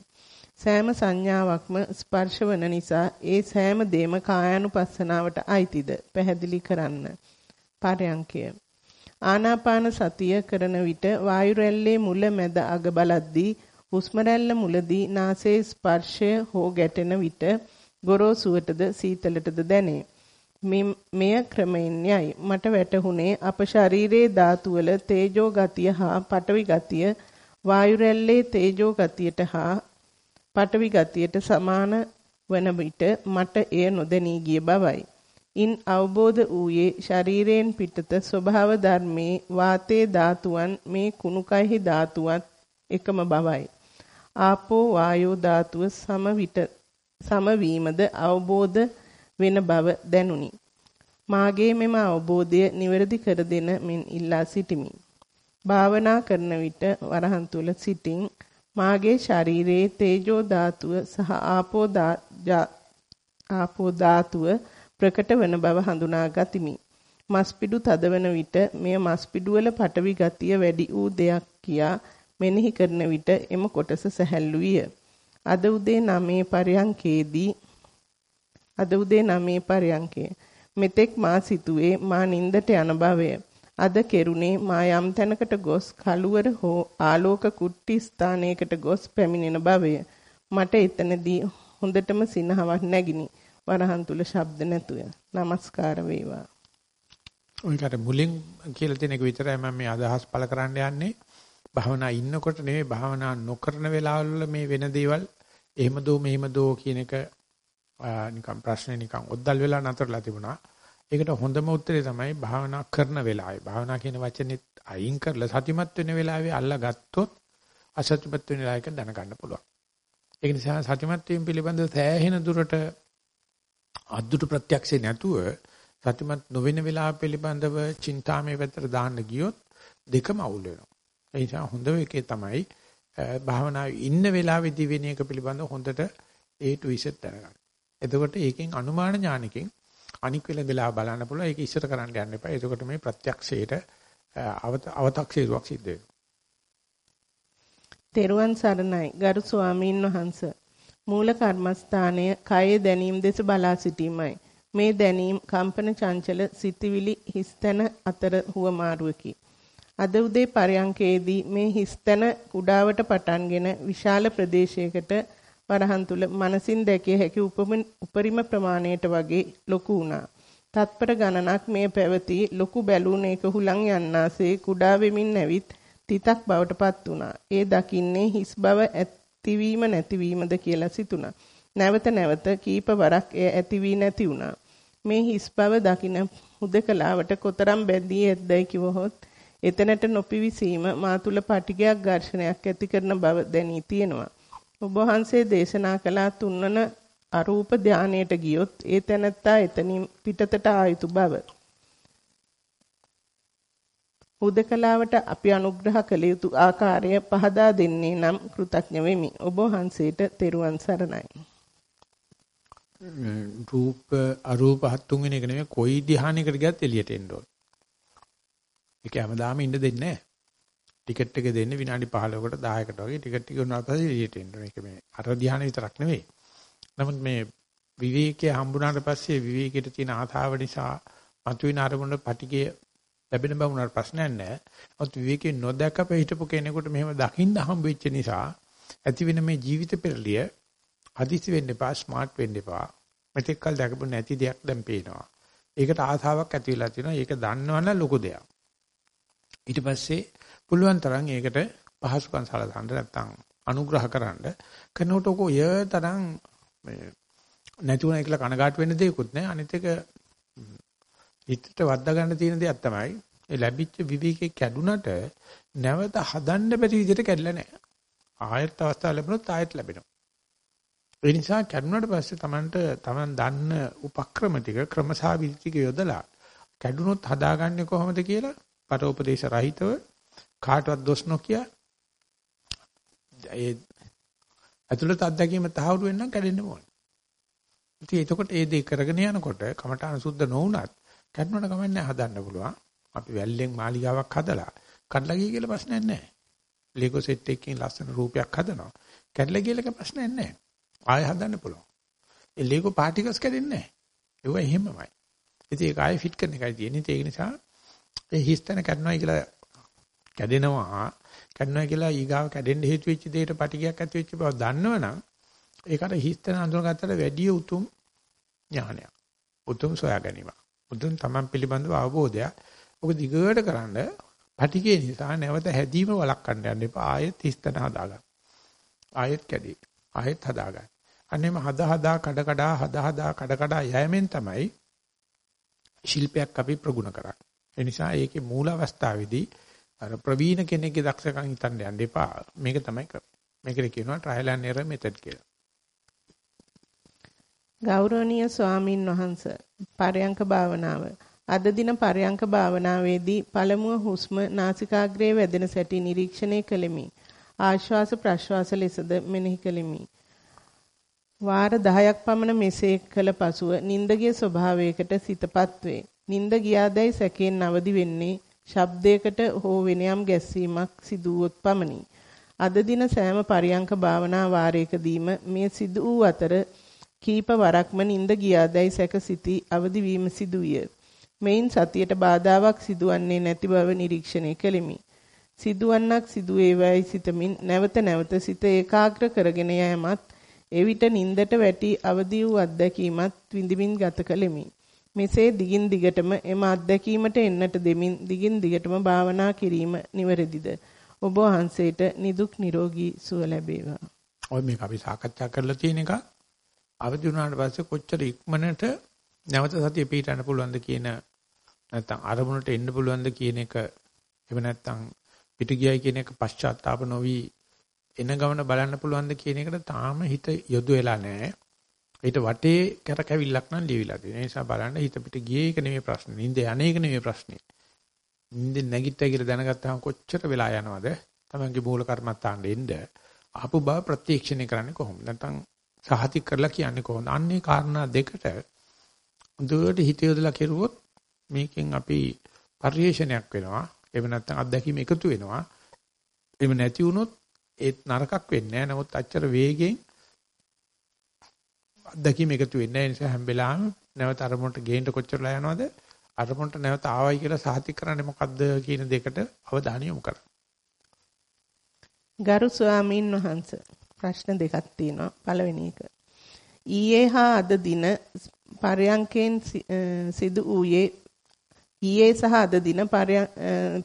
සෑම සංඥාවක්ම ස්පර්ශවන නිසා ඒ සෑම දෙම කායානුපස්සනාවට අයිතිද පැහැදිලි කරන්න. පරයන්කය. ආනාපාන සතිය කරන විට වායු රැල්ලේ මුල මැද අග බලද්දී හුස්ම රැල්ල මුලදී නාසයේ ස්පර්ශය හෝ ගැටෙන විට ගොරෝසුවටද සීතලටද දැනේ. මෙය ක්‍රමයෙන් යයි. මට වැටහුනේ අප ශරීරයේ ධාතු වල තේජෝ ගතිය හා පඨවි ගතිය වායු රැල්ලේ තේජෝ ගතියට හා පඨවි ගතියට සමාන වන විට මට එය නොදැනී ගිය බවයි. ඉන් අවබෝධ වූයේ ශරීරයෙන් පිටත ස්වභාව ධර්මේ වාතේ ධාතුවන් මේ කුණුකයිහි ධාතුවත් එකම බවයි. ආපෝ වායෝ ධාතුව සම විට සමවීමද අවබෝධ වෙන බව දැනුනි. මාගේ මෙම අවබෝධය නිවැරදි කර දෙන මෙන් ඉල්ලා සිටිමි. භාවනා කරන විට වරහන් තුල සිටින් මාගේ ශරීරයේ තේජෝ ධාතුව සහ ආපෝ ආපෝ ධාතුව ප්‍රකට වන බව හඳුනා ගතිමි. මස්පිඩු තදවන විට මෙය මස්පිඩු වල පටවි ගතිය වැඩි වූ දෙයක් කියා මෙනෙහි කරන විට එම කොටස සැහැල්ලු විය. අද උදේ 9 පරයන්කේදී අද උදේ 9 පරයන්කේ මෙතෙක් මා සිතුවේ මා නින්දට යන බවය. අද කෙරුණේ මා යම් තැනකට ගොස් කළුවර හෝ ආලෝක කුට්ටි ස්ථානයකට ගොස් පැමිණෙන බවය. මට එතනදී හොඳටම සිනහවක් නැගිනි. වරහන් තුල ශබ්ද නැතුව. নমස්කාර වේවා. ඔයකට මුලින් කියලා තියෙන එක විතරයි මම මේ අදහස් පළ කරන්න යන්නේ. භාවනා ඉන්නකොට නෙවෙයි භාවනා නොකරන වෙලාවවල මේ වෙන දේවල් එහෙම දෝ මෙහෙම දෝ කියන එක නිකන් ප්‍රශ්නේ නිකන් ඔද්දල් වෙලා නතරලා තිබුණා. ඒකට හොඳම උත්තරේ තමයි භාවනා කරන වෙලාවේ. භාවනා කියන වචනේත් අයින් කරලා සතිමත් වෙන වෙලාවේ අල්ලා ගත්තොත් අසත්‍යපත් වෙන වෙලාවක දැනගන්න පුළුවන්. ඒක නිසා සතිමත් වීම පිළිබඳ සෑහෙන දුරට අද්දුට ප්‍රත්‍යක්ෂේ නැතුව සතිමත් නොවන වෙලාව පිළිබඳව චින්තාමේ පැත්තට දාන්න ගියොත් දෙකම අවුල් වෙනවා. ඒ නිසා හොඳ එකේ තමයි භාවනාවේ ඉන්න වෙලාවේදී වෙන එක පිළිබඳව හොඳට A to Z දැනගන්න. එතකොට ඒකෙන් අනුමාන ඥානකින් අනික් වෙල වෙලාව බලන්න පුළුවන්. ඒක ඉස්සර කරන්න යන්න එපා. එතකොට මේ ප්‍රත්‍යක්ෂයට අවතක්සේරුවක් සිද්ධ වෙනවා. තෙරුවන් සරණයි ගරු ස්වාමීන් වහන්ස මූල කර්මස්ථානය කයේ දැනීම දෙස බලා සිටීමයි මේ දැනීම කම්පන චංචල සිතිවිලි හිස්තන අතර හුවමාරුවකි අද උදේ පරයන්කේදී මේ හිස්තන කුඩාවට පටන්ගෙන විශාල ප්‍රදේශයකට වරහන් තුල මනසින් දැකිය හැකි උපරිම ප්‍රමාණයට වගේ ලොකු වුණා. තත්පර ගණනක් මේ පැවති ලොකු බැලුන එක හුලං යන්නාසේ කුඩා වෙමින් ඇවිත් තිතක් බවට පත් වුණා. ඒ දකින්නේ හිස් බව ඇතිවීම නැතිවීමද කියලා සිතුණා. නැවත නැවත කීප වරක් එය ඇති වී නැති වුණා. මේ හිස් බව දකින හුදකලාවට කොතරම් බැඳී ඇද්දයි කිවහොත් එතනට නොපිවිසීම මා තුල පටිගයක් ඝර්ෂණයක් ඇති කරන බව දැනී තියෙනවා. ඔබ වහන්සේ දේශනා කළ තුන්වන අරූප ධානයට ගියොත් ඒ තැනත්තා එතනින් පිටතට ආයුතු බව. උදකලාවට අපි අනුග්‍රහ කළ යුතු ආකාරය පහදා දෙන්නේ නම් කෘතඥ වෙමි. ඔබ වහන්සේට තෙරුවන් සරණයි. රූප අරූප හත් තුන්වෙනි එක නෙමෙයි කොයි ධ්‍යානයකට ගියත් එළියට එන්න ඕන. ඒක හැමදාම ඉන්න දෙන්නේ නැහැ. ටිකට් එක දෙන්නේ විනාඩි 15කට 10කට වගේ ටිකට් එක උනාට පස්සේ එළියට එන්න ඕන. ඒක මේ අර ධ්‍යාන විතරක් නෙවෙයි. නමුත් මේ විවේකයේ හම්බුනාට පස්සේ විවේකයට තියෙන ආතාව නිසා මතුවෙන අරමුණ පටිගය ලැබෙන බව උනාට ප්‍රශ්නයක් නැහැ. නමුත් විවේකේ නොදකප හිටපු කෙනෙකුට මෙහෙම දකින්න හම්බ වෙච්ච නිසා ඇති වෙන මේ ජීවිත පෙරලිය හදිසි වෙන්න එපා, ස්මාර්ට් වෙන්න එපා. මෙතෙක් කල් දැකපු නැති දෙයක් දැන් පේනවා. ඒකට ආසාවක් ඇති වෙලා තියෙනවා. ඒක දන්නවනම් ලොකු දෙයක්. ඊට පස්සේ පුළුවන් තරම් ඒකට පහසුකම් සලසන්න නැත්තම් අනුග්‍රහ කරන්න කරනකොට ඔය තරම් නැතුණා කියලා කනගාටු වෙන්න දෙයක්වත් නැහැ. අනිත් එක හිතට වද්දා ගන්න තියෙන දෙයක් තමයි ඒ ලැබිච්ච විවේකේ කැඩුනට නැවත හදන්න බැරි විදිහට කැඩලා නැහැ. ආයෙත් අවස්ථාව ලැබුණොත් ආයෙත් ලැබෙනවා. ඒ නිසා කැඩුනට පස්සේ Tamanට Taman දන්න උපක්‍රම ටික ක්‍රමසා විදිතික යොදලා කැඩුනොත් හදාගන්නේ කොහොමද කියලා පරෝපදේශ රහිතව කාටවත් දොස් නොකිය ඒ ඇතුළත අත්දැකීම තහවුරු වෙන්න කැඩෙන්න ඕනේ. ඉතින් එතකොට ඒ දේ කරගෙන යනකොට කමඨාන සුද්ධ නොවුනත් කැඩුනට කමන්නේ හදන්න පුළුවන්. අපි වැල්ලෙන් මාලිගාවක් හදලා කඩලා ගිය කියලා ප්‍රශ්නයක් නැහැ. ලේගෝ සෙට් එකකින් ලස්සන රූපයක් හදනවා. කැඩලා ගියලක ප්‍රශ්නයක් නැහැ. ආයෙ හදන්න පුළුවන්. ඒ ලේගෝ පාටිකල්ස් කැඩෙන්නේ නැහැ. ඒව එහෙමමයි. ඉතින් ඒක ආයෙ ෆිට කරන එකයි තියෙන්නේ. ඒක නිසා ඒ හිස්තන කැඩනවා කියලා කැඩෙනවා කැඩනවා කියලා ඊගාව කැඩෙන්න හේතු වෙච්ච දෙයට පටිගයක් ඇති වෙච්ච බව දන්නවනම් ඒකට හිස්තන අඳුරගත්තට වැඩි උතුම් ඥානයක්. උතුම් සොයා ගැනීමක්. මුදුන් Taman පිළිබඳව අවබෝධයක්. ඔක දිගට කරන්න පටිගේ නිසා නැවත හැදීම වළක්වන්න යන්න එපා. ආයෙත් හිස්තන හදාගන්න. ආයෙත් කැඩේ. ආයෙත් හදාගන්න. අන්නේම හදා හදා කඩ කඩා හදා හදා කඩ කඩා යෑමෙන් තමයි ශිල්පයක් අපි ප්‍රගුණ කරන්නේ. ඒ නිසා ඒකේ මූල අවස්ථාවේදී අර ප්‍රවීණ කෙනෙක්ගේ දක්ෂකම් හිතන්න යන්න එපා. මේක තමයි කරන්නේ. මේකට කියනවා ට්‍රයල් ඇන්ඩ් එරර් මෙතඩ් කියලා. ගෞරවනීය ස්වාමින් වහන්ස පරයන්ක භාවනාව. අද දින පරයන්ක භාවනාවේදී පළමුව හුස්ම නාසිකාග්‍රයේ වැදෙන සැටි නිරීක්ෂණය කළෙමි. ආශ්වාස ප්‍රශ්වාස ලෙසද මෙනෙහි කළෙමි. වාර 10ක් පමණ මෙසේ කළ පසුව නින්දගිය ස්වභාවයකට සිතපත් වේ. නින්ද ගියාදැයි සැකයෙන් අවදි වෙන්නේ ශබ්දයකට හෝ වෙනයම් ගැස්සීමක් සිදුවොත් පමණි. අද දින සෑම පරියංක භාවනා වාරයකදීම මේ සිදු වූ අතර කීප වරක්ම නිින්ද ගියාදැයි සැක සිටි අවදි වීම සිදුවිය. මෙයින් සතියට බාධාවක් සිදුවන්නේ නැති බව නිරීක්ෂණය කෙලිමි. සිදුවන්නක් සිදුවේවයි සිතමින් නැවත නැවත සිත ඒකාග්‍ර කරගෙන යෑමත් එවිට නින්දට වැටි අවදි වූ අත්දැකීමත් විඳිමින් ගත කළෙමි. මෙසේ දිගින් දිගටම එම අත්දැකීමට එන්නට දෙමින් දිගින් දිගටම භාවනා කිරීම නිවැරදිද? ඔබ වහන්සේට නිදුක් නිරෝගී සුව ලැබේවා. ඔය මේක අපි සාකච්ඡා කරලා තියෙන එක අවදි වුණාට පස්සේ කොච්චර ඉක්මනට නැවත සතිය පිටන්න පුළුවන්ද කියන නැත්නම් අරමුණට එන්න පුළුවන්ද කියන එක එහෙම නැත්නම් පිට ගියයි කියන එක පශ්චාත්තාප නොවි එන ගමන බලන්න පුළුවන්ද කියන එකට තාම හිත යොදු වෙලා නැහැ. ඊට වටේ කරකැවිල්ලක් නම් ලියවිලා තියෙනවා. ඒ නිසා බලන්න හිත පිට ගියේ එක නෙමෙයි ප්‍රශ්නේ. නින්ද යන්නේක නෙමෙයි ප්‍රශ්නේ. නින්ද නැගිට්ටා කියලා දැනගත්තාම කොච්චර වෙලා යනවද? තමන්ගේ මූල කර්මත්තාන්න එන්න. ආපු බව ප්‍රත්‍යක්ෂණය කරන්නේ කොහොමද? නැත්නම් සහතික කරලා කියන්නේ කොහොමද? අන්නේ කාරණා දෙකට හොඳට හිත යොදලා කෙරුවොත් මේකෙන් අපි පරිේශනයක් වෙනවා. එහෙම නැත්නම් අත්දැකීම් එකතු වෙනවා. එහෙම නැති වුණොත් ඒත් නරකක් වෙන්නේ නැහැ. නමුත් අච්චර වේගෙන් අත්දැකීම් එකතු වෙන්නේ නැහැ. ඒ නිසා හැම වෙලාවෙම නැවත අරමුණට ගේන්න කොච්චරලා යනවද? අරමුණට නැවත ආවයි කියලා සාතික කරන්නේ මොකද්ද කියන දෙකට අවධානය යොමු කරන්න. ගරු ස්වාමීන් වහන්සේ ප්‍රශ්න දෙකක් තියෙනවා. පළවෙනි එක. ඊයේ හා අද දින පරයන්කෙන් සිදු වූයේ ඊයේ සහ අද දින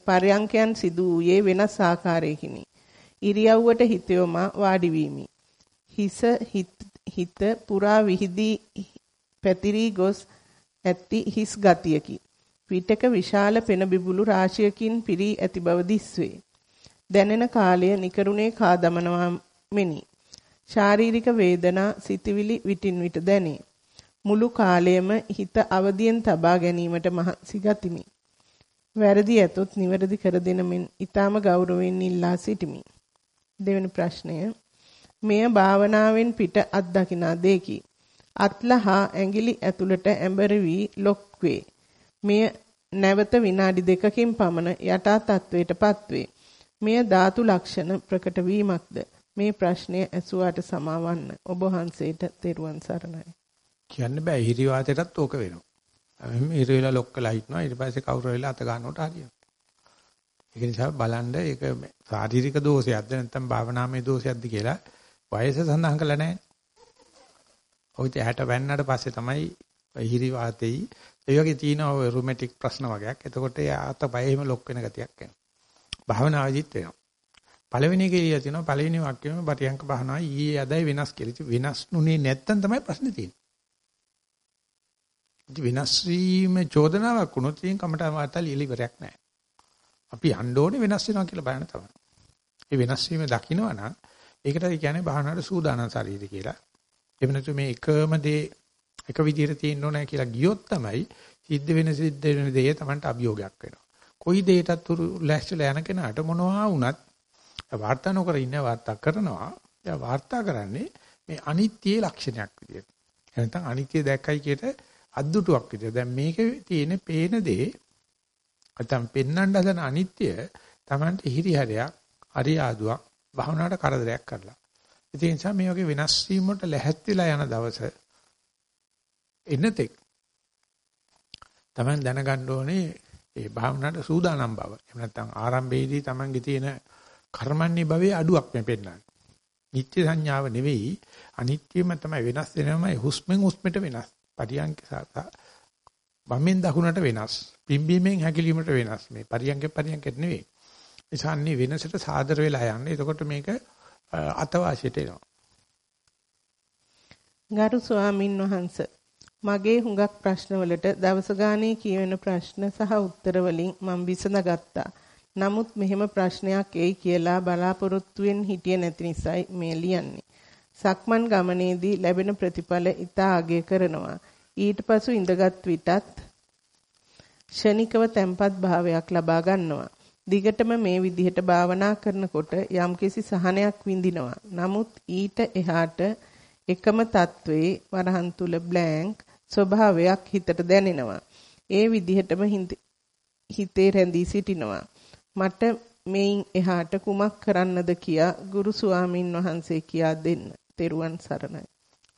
පරයන්කයන් සිදු වූයේ වෙනස් ආකාරයකිනි. ඉරියව්වට හිත යොමා වාඩි වීමි. හිස හිත පුරා විහිදී පැතිරී ගොස් ඇති හිස් ගතියකි. විටක විශාල පෙන බිබුළු රාශියකින් පිරී ඇති බව දිස්වේ. දැනෙන කාලය නිකරුණේ කා දමනවා මෙනි. ශාරීරික වේදනා සිතවිලි විටින් විට දැනේ. මුළු කාලයම හිත අවදියෙන් තබා ගැනීමට මහන්සි ගතිමි. වැරදි ඇතොත් නිවැරදි කර දෙන මෙන් ඊටම ගෞරවයෙන් ඉල්ලා සිටිමි. දෙවෙනි ප්‍රශ්නය මෙය භාවනාවෙන් පිට අත්දකිනා දෙකි. අත්ලහා ඇඟිලි ඇතුළට ඇඹර වී ලොක් වේ. මෙය නැවත විනාඩි දෙකකින් පමණ යටා තත්වයටපත් වේ. මෙය ධාතු ලක්ෂණ ප්‍රකට වීමක්ද? මේ ප්‍රශ්නය ඇසුවාට සමාවන්න ඔබ වහන්සේට තෙරුවන් සරණයි. කියන්න බෑ හිරි වාතයටත් ඕක වෙනවා. එහෙනම් හිර වෙලා ලොක් කළා හිටනවා ඊට පස්සේ කවුරු වෙලා අත ගන්නකොට හරියනවා. ඒක නිසා බලන්න ඒක ශාරීරික දෝෂයක්ද නැත්නම් භාවනාමය දෝෂයක්ද කියලා වයස සඳහන් කළා නැහැ. ඔය 60 වෙන්නට පස්සේ තමයි හිරි වාතෙයි ඒ වගේ තියෙන ඔය රුමැටික් ප්‍රශ්න වගේක්. එතකොට ඒ අත පය එහෙම ලොක් වෙන ගතියක් එනවා. භාවනාවදිත් වෙනවා. පළවෙනි එකේ ඉලිය තියෙනවා පළවෙනි වාක්‍යෙම පරියංක භාවනාව ඊයේ අදයි වෙනස් කියලා. වෙනස් නුනේ නැත්තම් තමයි ප්‍රශ්නේ තියෙන්නේ. වෙනස් වීම චෝදනාවක් වුණොත් ඉතින් කමට වාර්තා ලියලා ඉවරයක් නැහැ. අපි යන්න ඕනේ වෙනස් වෙනවා කියලා බලන්න තමයි. ඒ වෙනස් වීම දකින්නවා නම් ඒකට කියන්නේ භාවනාවට සූදානම් ශරීරය කියලා. එහෙම නැතු මේ එකම දේ එක විදිහට තියෙන්න ඕනේ කියලා ගියොත් තමයි සිද්ධ වෙන සිද්ධ වෙන දේ Tamanට අභියෝගයක් වෙනවා. කොයි දෙයකටත් උරු ලැස්තිලා යන කෙනාට මොනවා වුණත් වාර්තා නොකර ඉන්න වාර්තා කරනවා. එයා වාර්තා කරන්නේ මේ අනිත්‍යයේ ලක්ෂණයක් විදියට. එහෙනම් අනිත්‍ය දැක්කයි කියට අද්දුටුවක් විදියට. දැන් මේකේ තියෙන පේන දේ නැත්නම් පෙන්වන්න හදන අනිත්‍ය Tamanට හිරිහැරයක්, අරියාදුවක්, භවනාට කරදරයක් කරලා. ඒ නිසා මේ වගේ වෙනස් වීම වලට ලැහැත්තිලා යන දවස එන්නතෙක් Taman දැනගන්න ඕනේ ඒ භාවනාවට සූදානම් බව. එහෙම නැත්නම් ආරම්භයේදී Tamanගේ තියෙන කර්මන්නේ භවයේ අඩුවක් මේ පෙන්නන්නේ. නිත්‍ය සංඥාව නෙවෙයි අනිත්‍යම තමයි වෙනස් වෙනවමයි හුස්මෙන් හුස්මට වෙනස්. පරියන්ක වමෙන් දකුණට වෙනස්. පිම්බීමෙන් හැකිලීමට වෙනස්. මේ පරියන්ක පරියන්කෙත් නෙවෙයි. ඒසන්නේ වෙනසට සාදර වෙලා යන්නේ. එතකොට මේක අතවාසියට එනවා. ගරු ස්වාමින් වහන්සේ මගේ හුඟක් ප්‍රශ්නවලට දවස ගානේ කියවෙන ප්‍රශ්න සහ උත්තර වලින් මම විසඳගත්තා. නමුත් මෙහෙම ප්‍රශ්නයක් එයි කියලා බලාපොරොත්තුෙන් හිටියේ නැති නිසායි මේ ලියන්නේ. සක්මන් ගමනේදී ලැබෙන ප්‍රතිඵල ඉතා අගය කරනවා. ඊට පසු ඉඳගත් විටත් ෂණිකව තැම්පත් භාවයක් ලබා ගන්නවා. දිගටම මේ විදිහට භාවනා කරනකොට යම්කිසි සහනයක් විඳිනවා. නමුත් ඊට එහාට එකම තත්වයේ වරහන් තුල බ්ලැන්ක් ස්වභාවයක් හිතට දැනෙනවා. ඒ විදිහටම හිතේ රැඳී සිටිනවා. මට මේන් එහාට කුමක් කරන්නද කියා ගුරු ස්වාමින් වහන්සේ කියා දෙන්න. තෙරුවන් සරණයි.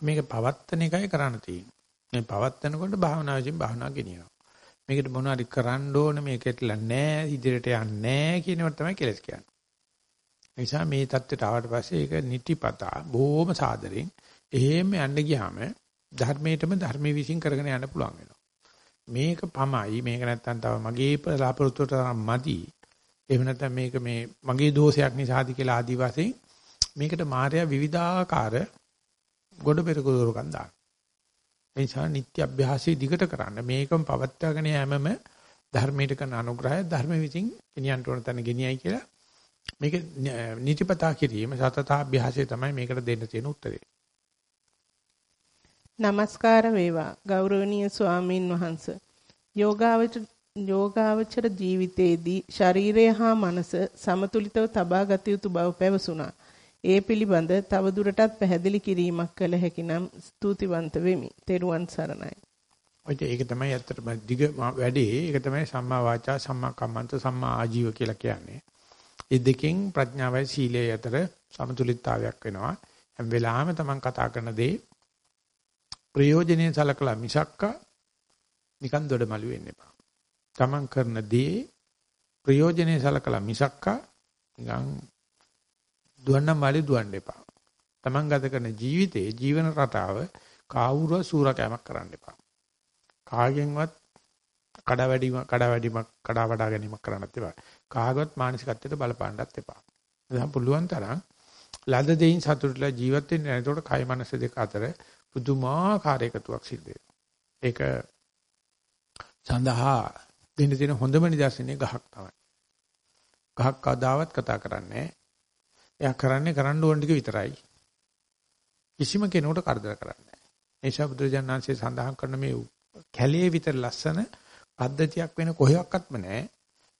මේක පවත්තන එකයි කරන්න තියෙන්නේ. මේ පවත්තනකොට භාවනාවෙන් භාවනාව ගෙනියනවා. මේකට මොනවා හරි කරන්න ඕන මේකටලා නෑ ඉදිරියට යන්නේ නෑ කියනවට තමයි කෙලස් කියන්නේ. ඒ නිසා මේ தත්ත්වයට ආවට පස්සේ ඒක නිතිපතා බොහොම සාදරෙන් එහෙම යන්න ගියාම ධර්මයටම ධර්මයේ විසින් කරගෙන යන්න පුළුවන් වෙනවා. මේක පමයි මේක නැත්තම් තව මගේ බලාපොරොත්තුට මදි එහෙම නැත්නම් මේක මේ මගේ දෝෂයක් නිසාද කියලා ආදි වශයෙන් මේකට මායя විවිධාකාර ගොඩ පෙරක දොරකන් දාන. ඒ නිසා නිත්‍ය අභ්‍යාසයේ දිගට කරන්න මේකම පවත්වාගෙන යෑමම ධර්මයට කරන අනුග්‍රහය ධර්ම විසින් ගෙනියන්න ඕන තැන ගෙනියයි කියලා මේක නිතිපතා කිරීම සතතාභ්‍යාසය තමයි මේකට දෙන්න තියෙන උත්තරේ. নমස්කාර වේවා ගෞරවනීය ස්වාමින් වහන්සේ යෝගාවචර යෝගාවචර ජීවිතයේදී ශරීරය හා මනස සමතුලිතව තබා ගත යුතු බව පැවසුණා. ඒ පිළිබඳ තවදුරටත් පැහැදිලි කිරීමක් කළ හැකි නම් ස්තුතිවන්ත වෙමි. තෙරුවන් සරණයි. ඔය ඒක තමයි ඇත්තටම දිග වැඩේ. ඒක තමයි සම්මා වාචා සම්මා කම්මන්ත සම්මා ආජීව කියලා කියන්නේ. ඒ දෙකෙන් ප්‍රඥාවයි සීලයේ අතර සමතුලිතතාවයක් වෙනවා. හැම වෙලාවෙම Taman කතා කරන දේ ප්‍රයෝජනෙයි සලකලා මිසක්ක නිකන් දොඩමළු වෙන්න එපා. Taman කරන දේ ප්‍රයෝජනෙයි සලකලා මිසක්ක නිකන් දුවන්නම් වාලේ දුවන්න එපා. Taman ගත කරන ජීවිතයේ ජීවන රටාව කාවුරුව සූරකෑමක් කරන්න එපා. කාගෙන්වත් කඩා වැඩිම කඩා වැඩිමක් කඩා වඩා ගැනීමක් කරන්නත් එපා. කාගවත් මානසිකත්වයට බලපාන්නත් එපා. එතන පුළුවන් තරම් ලද දෙයින් සතුටුලා ජීවත් වෙන්න එතකොට කය මනස දෙක අතර පුදුමාකාර එකතුවක් සිද්ධ ඒක සඳහා දෙන්න තියෙන හොඳම නිදර්ශනය ගහක් තමයි. ගහක් කවදාවත් කතා කරන්නේ එයා කරන්නේ කරන්න ඕන ටික විතරයි. කිසිම කෙනෙකුට කරදර කරන්නේ නැහැ. ඒ නිසා බුදුරජාණන්සේ සඳහන් කරන මේ කැලේ විතර ලස්සන පද්ධතියක් වෙන කොහෙවත්ම නැහැ.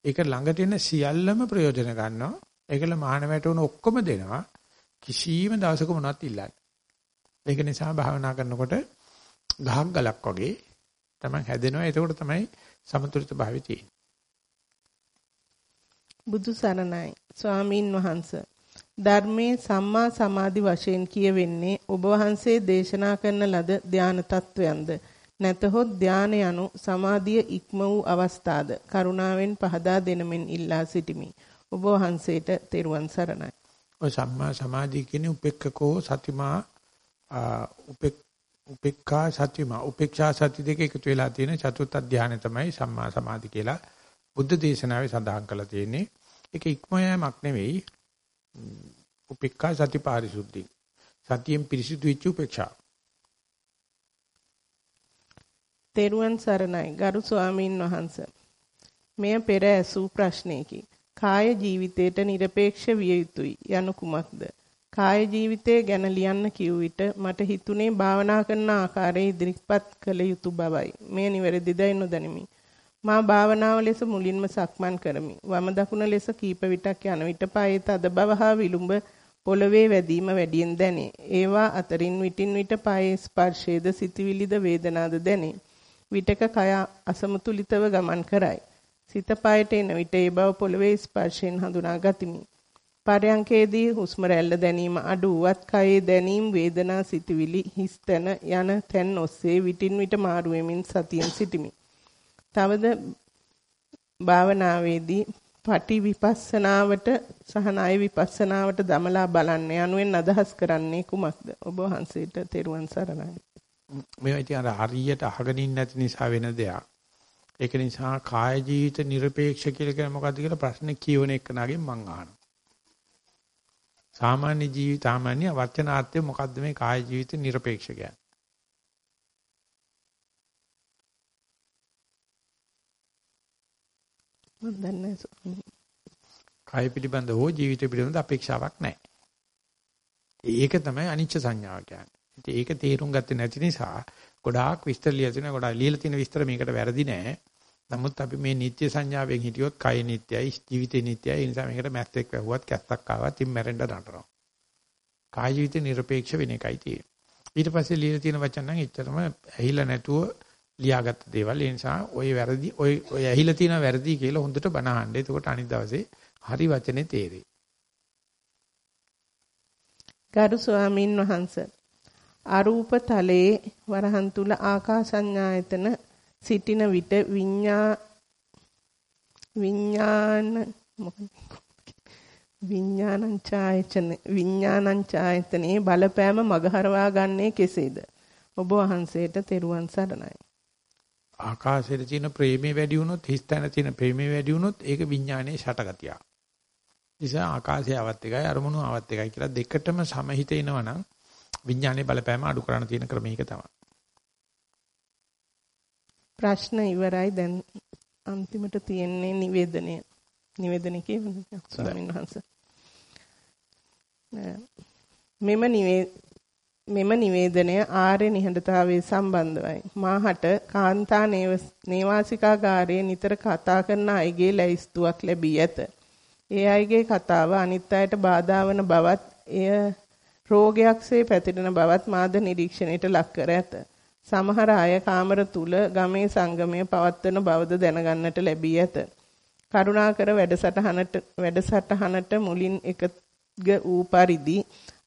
ඒක ළඟට එන සියල්ලම ප්‍රයෝජන ගන්නවා. ඒකල මහාන වැටුන ඔක්කොම දෙනවා. කිසියම් දවසක මොනවත් ඉල්ලන්නේ. ඒක නිසා භාවනා කරනකොට ගහක් ගලක් වගේ තමයි හැදෙනවා. ඒකෝට තමයි සමතුලිත භාවය තියෙන්නේ. බුදු සරණයි. ස්වාමින් වහන්සේ ධර්මයේ සම්මා සමාධි වශයෙන් කියවෙන්නේ ඔබ වහන්සේ දේශනා කරන ලද ධාන තත්වයන්ද? නැතහොත් ධාන යනු සමාධිය ඉක්ම වූ අවස්ථාද? කරුණාවෙන් පහදා දෙනමින් ඉල්ලා සිටිමි. ඔබ වහන්සේට තෙරුවන් සරණයි. ඔය සම්මා සමාධිය කියන්නේ උපෙක්ඛකෝ සතිමා උපෙක්ඛා සතිමා උපේක්ෂා සති දෙක එකතු වෙලා තියෙන චතුත් ධානය තමයි සම්මා සමාධි කියලා බුද්ධ දේශනාවේ සඳහන් කරලා තියෙන්නේ ඒක ඉක්ම යෑමක් නෙවෙයි උපේක්ඛා සති පාරිශුද්ධි. සතියෙන් පිරිසිදු වෙච්ච උපේක්ෂා. තෙරුවන් සරණයි ගරු ස්වාමීන් වහන්ස. මෙය පෙර ඇසූ ප්‍රශ්නයකි. කාය ජීවිතයට নিরপেক্ষ විය යුතුයි යනු කුමක්ද? කාය ජීවිතය ගැන ලියන්න කිව් විට මට හිතුනේ භාවනා කරන ආකාරය ඉදිරිපත් කළ යුතු බවයි. මෙය නිවැරදිදයි නොදනිමි. මා භාවනාව ලෙස මුලින්ම සක්මන් කරමි. වම දකුණ ලෙස කීප විටක් යන විට පායේ තද බව හා විලුඹ පොළවේ වැදීම වැඩියෙන් දැනේ. ඒවා අතරින් විටින් විට පායේ ස්පර්ශයේද සිතවිලිද වේදනාද දැනේ. විටක කය අසමතුලිතව ගමන් කරයි. සිත පායට එන විට ඒ බව පොළවේ ස්පර්ශයෙන් හඳුනා ගතිමි. පරයන්කේදී හුස්ම රැල්ල දැනීම අඩු වත් කයේ දැනීම වේදනා සිතවිලි හිස්තන යන තැන් ඔස්සේ විටින් විට මාරු වෙමින් සතියෙන් සිටිමි. තවද භාවනාවේදී පටි විපස්සනාවට සහ ණය විපස්සනාවට දමලා බලන්න යනුවෙන් අදහස් කරන්නේ කුමක්ද ඔබ වහන්සේට තෙරුවන් සරණයි මේවා ඉතින් අර හරියට අහගෙන ඉන්න නැති නිසා වෙන දෙයක් ඒක නිසා කාය ජීවිත নিরপেক্ষ කියලා කියන මොකද්ද කියලා ප්‍රශ්නේ කියවන එකනගෙන් මං අහනවා සාමාන්‍ය ජීවිත සාමාන්‍ය වචනාර්ථය මොකද්ද මේ කාය ජීවිත নিরপেক্ষ කියන්නේ මම දන්නේ නැහැ. කය පිළිබඳ හෝ ජීවිත පිළිබඳ අපේක්ෂාවක් නැහැ. ඒක තමයි අනිච්ච සංඥාව කියන්නේ. ඒක තේරුම් ගත්තේ නැති නිසා ගොඩාක් විස්තර ලියලා තියෙනවා. ගොඩාක් ලියලා තියෙන විස්තර මේකට වැරදි නෑ. නමුත් අපි මේ නිත්‍ය සංඥාවෙන් හිටියොත් කය නිත්‍යයි, ජීවිතේ නිත්‍යයි. ඒ නිසා මේකට මැස්සෙක් වැහුවත්, කැස්සක් ආවත් ඉම් මැරෙන්න නටනවා. කාය ජීවිත নিরপেক্ষ වෙන එකයි තියෙන්නේ. ඊට පස්සේ ලියලා තියෙන වචන නම් එච්චරම ඇහිලා නැතුව ලියාගත්ත දේවල්. ඒ නිසා ওই වැරදි ওই ඔය ඇහිලා තියෙන වැරදි කියලා හොඳට බනහන්න. එතකොට අනිත් දවසේ හරි වචනේ තේරෙයි. ගරු ස්වාමින් වහන්සේ අරූප තලයේ වරහන් තුල ආකාසඤ්ඤායතන සිටින විට විඤ්ඤා විඤ්ඤාණ මොකක්ද විඥානං ඡායතන විඥානං ඡායතනේ බලපෑම මගහරවා ගන්නේ කෙසේද? ඔබ වහන්සේට තෙරුවන් සරණයි. ආකාශයේ තියෙන ප්‍රේමේ වැඩි වුණොත් හිස්තැන තියෙන ප්‍රේමේ වැඩි වුණොත් ඒක විඥානයේ ෂටගතිය. නිසා ආකාශය ආවත් එකයි අරමුණු ආවත් එකයි කියලා දෙකටම සමහිත එනවනම් විඥානයේ බලපෑම අඩු කරන්න තියෙන ක්‍රම එක තමයි. ප්‍රශ්න ඉවරයි දැන් අන්තිමට තියෙන්නේ නිවේදනය. නිවේදනය කියවන්නේ ස්වාමීන් වහන්සේ. මෙම මෙම නිවේදනය ආර්ය නිහඬතාවයේ සම්බන්ධවයි. මාහට කාන්තා නේවාසිකාගාරයේ නිතර කතා කරන අයගේ ලැයිස්තුවක් ලැබී ඇත. ඒ අයගේ කතාව අනිත් අයට බාධා වන බවත් එය රෝගයක්සේ පැතිරෙන බවත් මාද නිරීක්ෂණයට ලක් කර ඇත. සමහර අය කාමර තුල ගමේ සංගමය පවත්වන බවද දැනගන්නට ලැබී ඇත. කරුණාකර වැඩසටහනට වැඩසටහනට මුලින් එක වූ පරිදි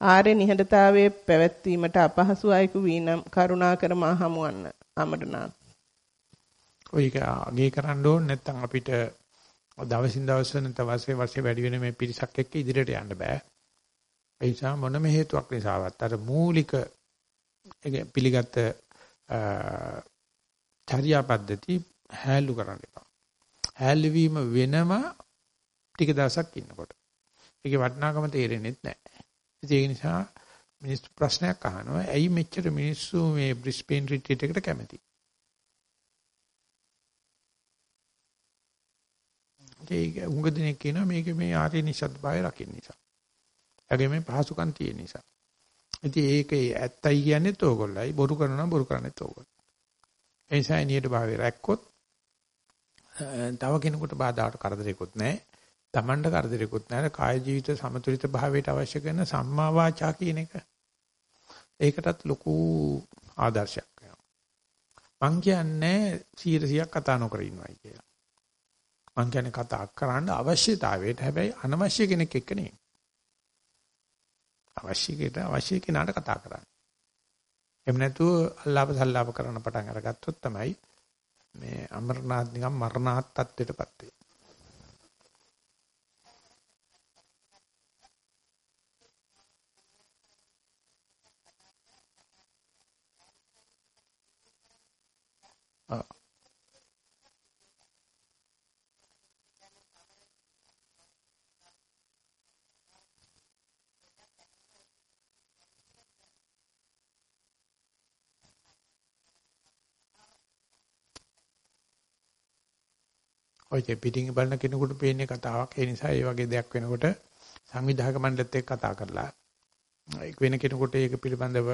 ආර්ය නිහඬතාවයේ පැවැත්වීමට අපහසු අයෙකු වී නම් කරුණාකර මා හමුවන්න අමරනාත්. ඔයක අගේ කරන්න ඕනේ නැත්නම් අපිට දවසින් දවස නැත්නම් වර්ෂේ වර්ෂේ වැඩි වෙන මේ පිරිසක් එක්ක ඉදිරියට යන්න බෑ. ඒ නිසා මොනම හේතුවක් නිසාවත් අර මූලික පිළිගත් චර්යා පද්ධති හැලු කරන්න එපා. හැලු වීම වෙනම ටික දවසක් ඉන්නකොට. ඒකේ වටිනාකම තේරෙන්නේ නැහැ. ඒ නිසා මිනිස්සු ප්‍රශ්නයක් අහනවා ඇයි මෙච්චර මිනිස්සු මේ බ්‍රිස්බේන් රිට්‍රීට් එකට කැමති? ඒක උඟ දිනෙක කියනවා මේක මේ ආර්ය නිසද්භාවය රකින්න නිසා. ඒගේ මේ පහසුකම් තියෙන නිසා. ඉතින් ඒකේ ඇත්තයි කියන්නේත් ඕගොල්ලයි බොරු කරනවා බොරු කරන්නේත් ඕගොල්ලෝ. ඒ නිසා එනියට භාවය රැක්කොත් තව කෙනෙකුට බාධාට කරදරයක්වත් නැහැ. Tamanda කරදරයක්වත් නැහැ. කාය ජීවිත සමතුලිත භාවයට අවශ්‍ය කරන සම්මා වාචා කියන එක. ඒකටත් ලොකු ආදර්ශයක් වෙනවා. මං කියන්නේ 100ක් කතා නොකර ඉන්නවයි කියලා. මං කියන්නේ කතා කරන්න අවශ්‍යතාවයට හැබැයි අනවශ්‍ය කෙනෙක් එක්ක නෙවෙයි. අවශ්‍ය කෙට අවශ්‍ය කෙනාට කතා කරන්න. එහෙම නැතුව අල්ලාප සල්ලාප කරන පටන් අරගත්තොත් තමයි මේ අමරනාත් නිකන් මරණාත් තත්ත්වයටපත් වෙන්නේ. ඔය පිටින් බලන කෙනෙකුට පේන්නේ කතාවක්. ඒ නිසා ඒ වගේ දෙයක් වෙනකොට සංවිධායක මණ්ඩලෙත් එක්ක කතා කරලා ඒක වෙන කෙනෙකුට ඒක පිළිබඳව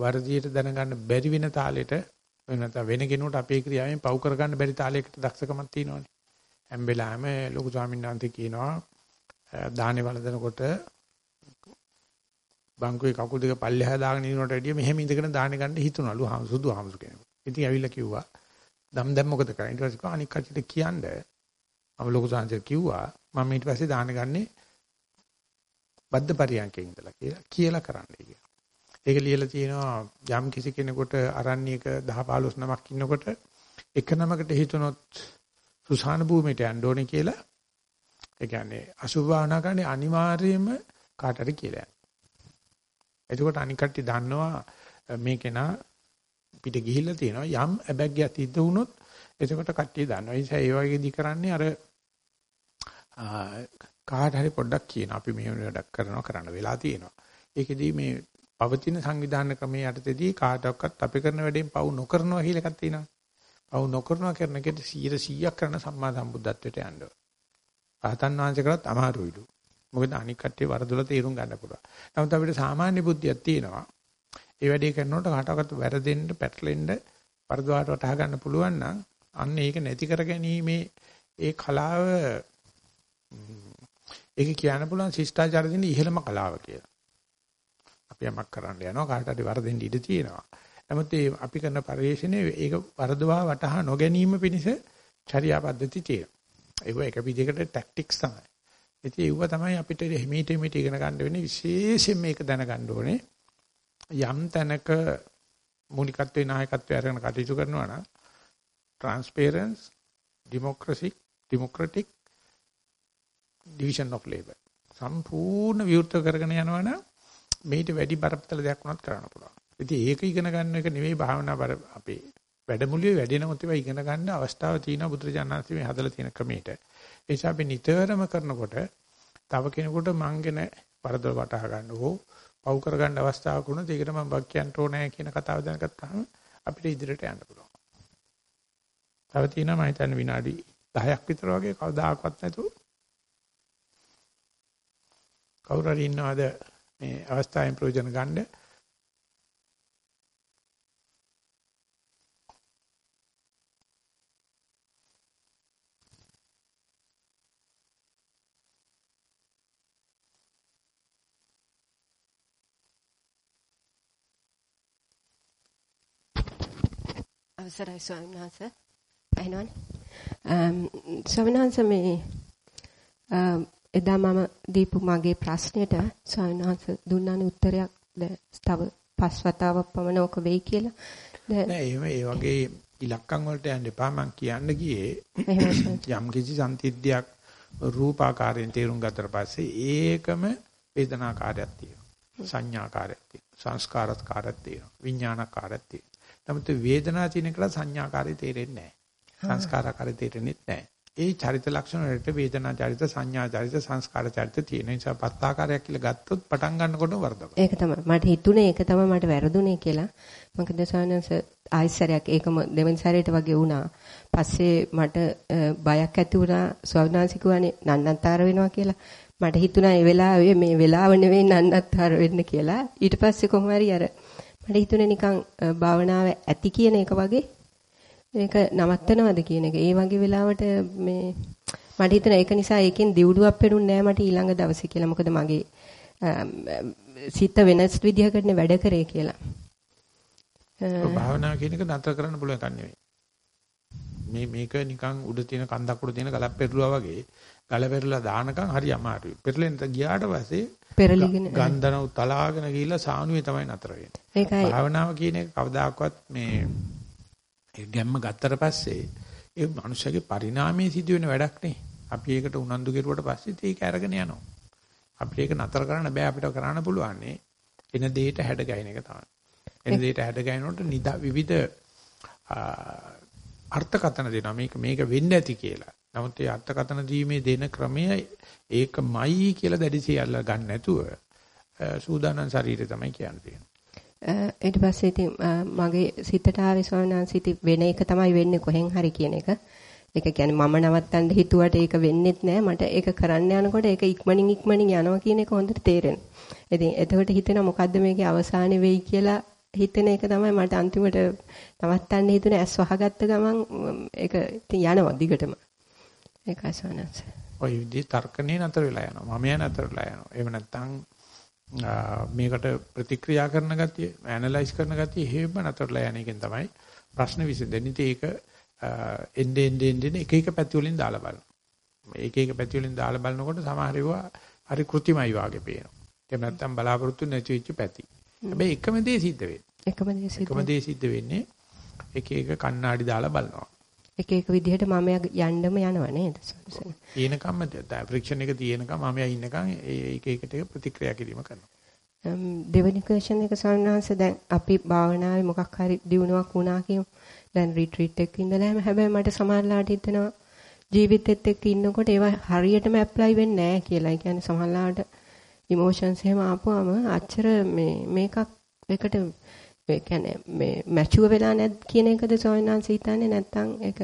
වර්ධියට දැනගන්න බැරි වෙන තාලෙට නැත්නම් වෙන කෙනෙකුට අපේ ක්‍රියාවෙන් පව් කරගන්න බැරි තාලයකට දක්ෂකමක් තියෙනවනේ. හැම වෙලාවෙම ලොකු ස්වාමීන් වහන්සේ කියනවා දාහනේ වළඳනකොට බංකුවේ කකුල් දෙක පල්ලෙහා දාගෙන ඉන්නකොට වැඩිය මෙහෙම ඉඳගෙන දාහනේ ගන්න හිතුණලු සුදු හාමුදුර කෙනෙක්. ඉතින් ඇවිල්ලා කිව්වා දම් දැන් මොකද කරන්නේ? ඊට පස්සේ අනික් කටට කියන්නේ මම ලොකු සංජය කිව්වා මම ඊට පස්සේ දාන ගන්නේ බද්ද පරියන්කේ ඉඳලා කියලා කියලා කරන්නයි කියලා. ඒක ලියලා තියෙනවා යම් කිසි කෙනෙකුට අරණ්‍යක 10 15 නමක් ඉන්නකොට එක නමකට හිතුනොත් සුසාන භූමියට යන්න ඕනේ කියලා ඒ කියන්නේ අසුභ භාවනා කරන්නේ අනිවාර්යයෙන්ම කාටට කියලා. එතකොට අනික් කට්ටිය දන්නවා මේකේන පිට ගිහිල්ලා තියෙනවා යම් ඇබැග්යක් සිද්ධ වුණොත් එතකොට කට්ටිය දන්නවා. ඒ නිසා ඒ වගේදී කරන්නේ අර කාට හරි පොඩ්ඩක් කියන අපි මේ වැඩක් කරනවා කරන්න වෙලා තියෙනවා. ඒකෙදී මේ පවතින සංවිධානය ක්‍රමයේ යටතේදී කාටවත් අපි කරන වැඩෙන් පවු නොකරනවා කියලා එකක් තියෙනවා. පවු නොකරනවා කරන එකට 100ක් කරන සම්මා සම්බුද්ධත්වයට යන්න ඕන. ආතන් වහන්සේ කරත් අමාරුයිලු. මොකද අනික් කට්ටිය වරදොල තේරුම් ගන්න පුළුවන්. නමුත් අපිට සාමාන්‍ය බුද්ධියක් තියෙනවා. ඒ වැඩේ කරනකොට කාටවත් වැරදෙන්න, පැටලෙන්න, වරදවාට වටහා ගන්න පුළුවන් නම් අන්න ඒක නැති කර ගැනීමේ ඒ කලාව ඒක කියන්න පුළුවන් ශිෂ්ටාචාර දින ඉහළම කලාව කියලා. අපි යමක් කරන්න යනවා කාට හරි වරදින්න ඉඩ තියෙනවා. නමුත් ඒ අපි කරන පරිශ්‍රණයේ ඒක වරදවා වටහා නොගැනීම පිණිස චර්යා පද්ධති තියෙනවා. ඒක එක විදිහකට ටැක්ටික්ස් තමයි. ඉතින් ඒව තමයි අපිට හිමීට හිමීට ඉගෙන ගන්න වෙන්නේ විශේෂයෙන් මේක දැනගන්න ඕනේ. යම් තැනක මූලිකත්වයේ නායකත්වයේ අරගෙන කටයුතු කරනවා නම් transparency, democracy, democratic division of labor. සම්පූර්ණ විවෘත කරගෙන යනවනම් මේිට වැඩි බරපතල දෙයක් වුණත් කරන්න පුළුවන්. ඉතින් ඒක ඉගෙන ගන්න එක නෙවෙයි භාවනා බර අපේ වැඩමුළුවේ වැඩෙනමුත් ඒවා ඉගෙන ගන්න අවස්ථාව තියෙනවා බුදුරජාණන්සේ මේ හදලා තියෙන ක්‍රමයට. ඒ නිසා අපි නිතරම කරනකොට තව කෙනෙකුට මංගෙන වරදොල වටහා ගන්න ඕ පව් කර ගන්න අවස්ථාවක් වුණොත් ඒකට මම බක් කියන්න ඕනේ කියන කතාව දැනගත්තාම අපිට ඉදිරියට යන්න පුළුවන්. තව තියෙනවා මම හිතන්නේ විනාඩි 10ක් විතර වගේ කවදාකවත් නැතුව කවුරු හරි ඉන්නවද මේ අවස්ථාවෙන් ප්‍රයෝජන ගන්න අවසරයි ස්වාමීන් වහන්සේ. ඇහෙනවනේ. අම් ස්වාමීන් වහන්සේ මේ එදා මම දීපු මගේ ප්‍රශ්නෙට ස්වාමීන් වහන්සේ දුන්නානේ උත්තරයක්. තව පස් වතාවක් පමණ ඔක වෙයි කියලා. නෑ එහෙම ඒ වගේ ඉලක්කම් වලට යන්න එපා. මම කියන්න ගියේ යම් කිසි සම්තිද්දයක් රූපාකාරයෙන් තේරුම් ගත්තට පස්සේ ඒකම වේදනාකාරයක් තියෙනවා. සංඥාකාරයක් තියෙනවා. සංස්කාරස්කාරයක් තියෙනවා. විඥානකාරයක් තියෙනවා නමුත් වේදනාව තියෙන එකට සංඥාකාරය තේරෙන්නේ නැහැ. සංස්කාරකාරය තේරෙන්නේ නැහැ. ඒ චරිත ලක්ෂණ වලට වේදනා චරිත සංඥා චරිත සංස්කාර චරිත තියෙන නිසා පත්තාකාරයක් කියලා ගත්තොත් පටන් ගන්නකොට වරදක්. ඒක තමයි මට හිතුනේ ඒක තමයි මට වැරදුනේ කියලා. මොකද සානස ආයිසරයක් ඒකම දෙවෙනි සැරේට වගේ වුණා. පස්සේ මට බයක් ඇති වුණා ස්වර්ණාසිකුවනේ නන්නත්තර වෙනවා කියලා. මට හිතුණා ඒ වෙලාවේ මේ වෙලාව නෙවෙයි නන්නත්තර වෙන්න කියලා. ඊට පස්සේ කොහොම හරි අර මට හිතුනේ නිකන් භාවනාව ඇති කියන එක වගේ මේක නවත්තනවද කියන එක. ඒ වගේ වෙලාවට මේ මට හිතෙන ඒක නිසා ඒකෙන් දියුඩුවක් පෙරුන්නේ නැහැ මට ඊළඟ දවසේ කියලා. මොකද මගේ සිත වෙනස් විදිහකට වැඩ කරේ කියලා. භාවනාව කියන එක නතර කරන්න පුළුවන් එකක් නෙවෙයි. මේ මේක නිකන් උඩ තියෙන කන්දක් උඩ තියෙන ගලක් පෙරළුවා වගේ ගල පෙරලා දානකම් හරි අමාරුයි. පෙරලෙන් ගියාට පස්සේ පෙරලිගෙන ගන්ධනව තලාගෙන ගිහිල්ලා සානුවේ තමයි නතර වෙන්නේ. ඒකයි. භාවනාව කියන එක කවදාකවත් මේ ඒ ගැම්ම ගත්තට පස්සේ ඒ මනුස්සයාගේ පරිණාමයේ සිදුවෙන වැඩක් නේ. අපි ඒකට උනන්දු කෙරුවට පස්සේ ඒක අරගෙන යනවා. අපිට ඒක නතර කරන්න බෑ අපිට කරන්න පුළුවන්. එන දෙයට හැඩ ගැහෙන එක තමයි. එන දෙයට හැඩ ගැහෙනකොට විවිධ අර්ථකථන දෙනවා. මේක මේක වෙන්න ඇති කියලා. නමුත් ඒ අර්ථකථන දීමේ දෙන ක්‍රමය ඒකමයි කියලා දැඩිසිය අල්ල ගන්න නැතුව සූදානම් ශරීරය තමයි කියන්නේ. ඊට පස්සේ ඉතින් මගේ සිතට ආවේ ස්වාමීන් වෙන එක තමයි වෙන්නේ කොහෙන් හරි කියන එක. ඒක කියන්නේ මම නවත්තන්න හිතුවට ඒක වෙන්නේත් නෑ. මට ඒක කරන්න යනකොට ඒක ඉක්මනින් ඉක්මනින් යනවා කියන එක හොඳට තේරෙනවා. ඉතින් එතකොට හිතෙනවා මොකද්ද මේකේ අවසානේ වෙයි කියලා හිතෙන එක තමයි මට අන්තිමට නවත්තන්න හිතුනේ ඇස් වහගත්ත ගමන් ඒක ඉතින් යනවා දිගටම. ඒකයි සවනස්. ඔය විදිහේ තර්කනේ නතර වෙලා යනවා. මම යන නතර වෙලා යනවා. එහෙම නැත්නම් මේකට ප්‍රතික්‍රියා කරන ගතිය, ඇනලයිස් කරන ගතිය හේම නතරලා යන එකෙන් තමයි ප්‍රශ්න විසඳෙන්නේ. ඒක එන්නේ එන්නේ එක එක පැති වලින් දාලා බලනවා. එක එක පැති වලින් දාලා බලනකොට සමහර ඒවා හරි કૃතිමයි වාගේ පේනවා. එහෙම නැත්නම් බලාපොරොත්තු නැති වෙච්ච පැති. හැබැයි එකම දේ සිද්ධ වෙන්නේ. එකම දේ සිද්ධ වෙන්නේ එක එක කණ්ණාඩි දාලා බලනවා. එක එක විදිහට මම යන්නම යනවා නේද? තියෙනකම්ම ෆ්‍රික්ෂන් එක තියෙනකම් මම ඉන්නකම් ඒක එකට ප්‍රතික්‍රියා කිරීම කරනවා. දෙවෙනි ක්වෙස්චන් එක සම්මාංශ දැන් අපි භාවනාවේ මොකක් හරි දිනුවක් වුණා කියමු. දැන් රිට්‍රීට් එකක ඉඳලාම හැබැයි මට සමහරලාට හිතෙනවා ජීවිතෙත් එක්ක ඉන්නකොට ඒවා හරියටම ඇප්ලයි වෙන්නේ නැහැ කියලා. ඒ කියන්නේ සමහරලාට ඉමෝෂන්ස් එහෙම ආපුවම අච්චර මේ මේකක් එකට ඒ කියන්නේ මේ මැචුව වෙලා නැත් කියන එකද සෝයනාංශ හිතන්නේ? නැත්නම් ඒක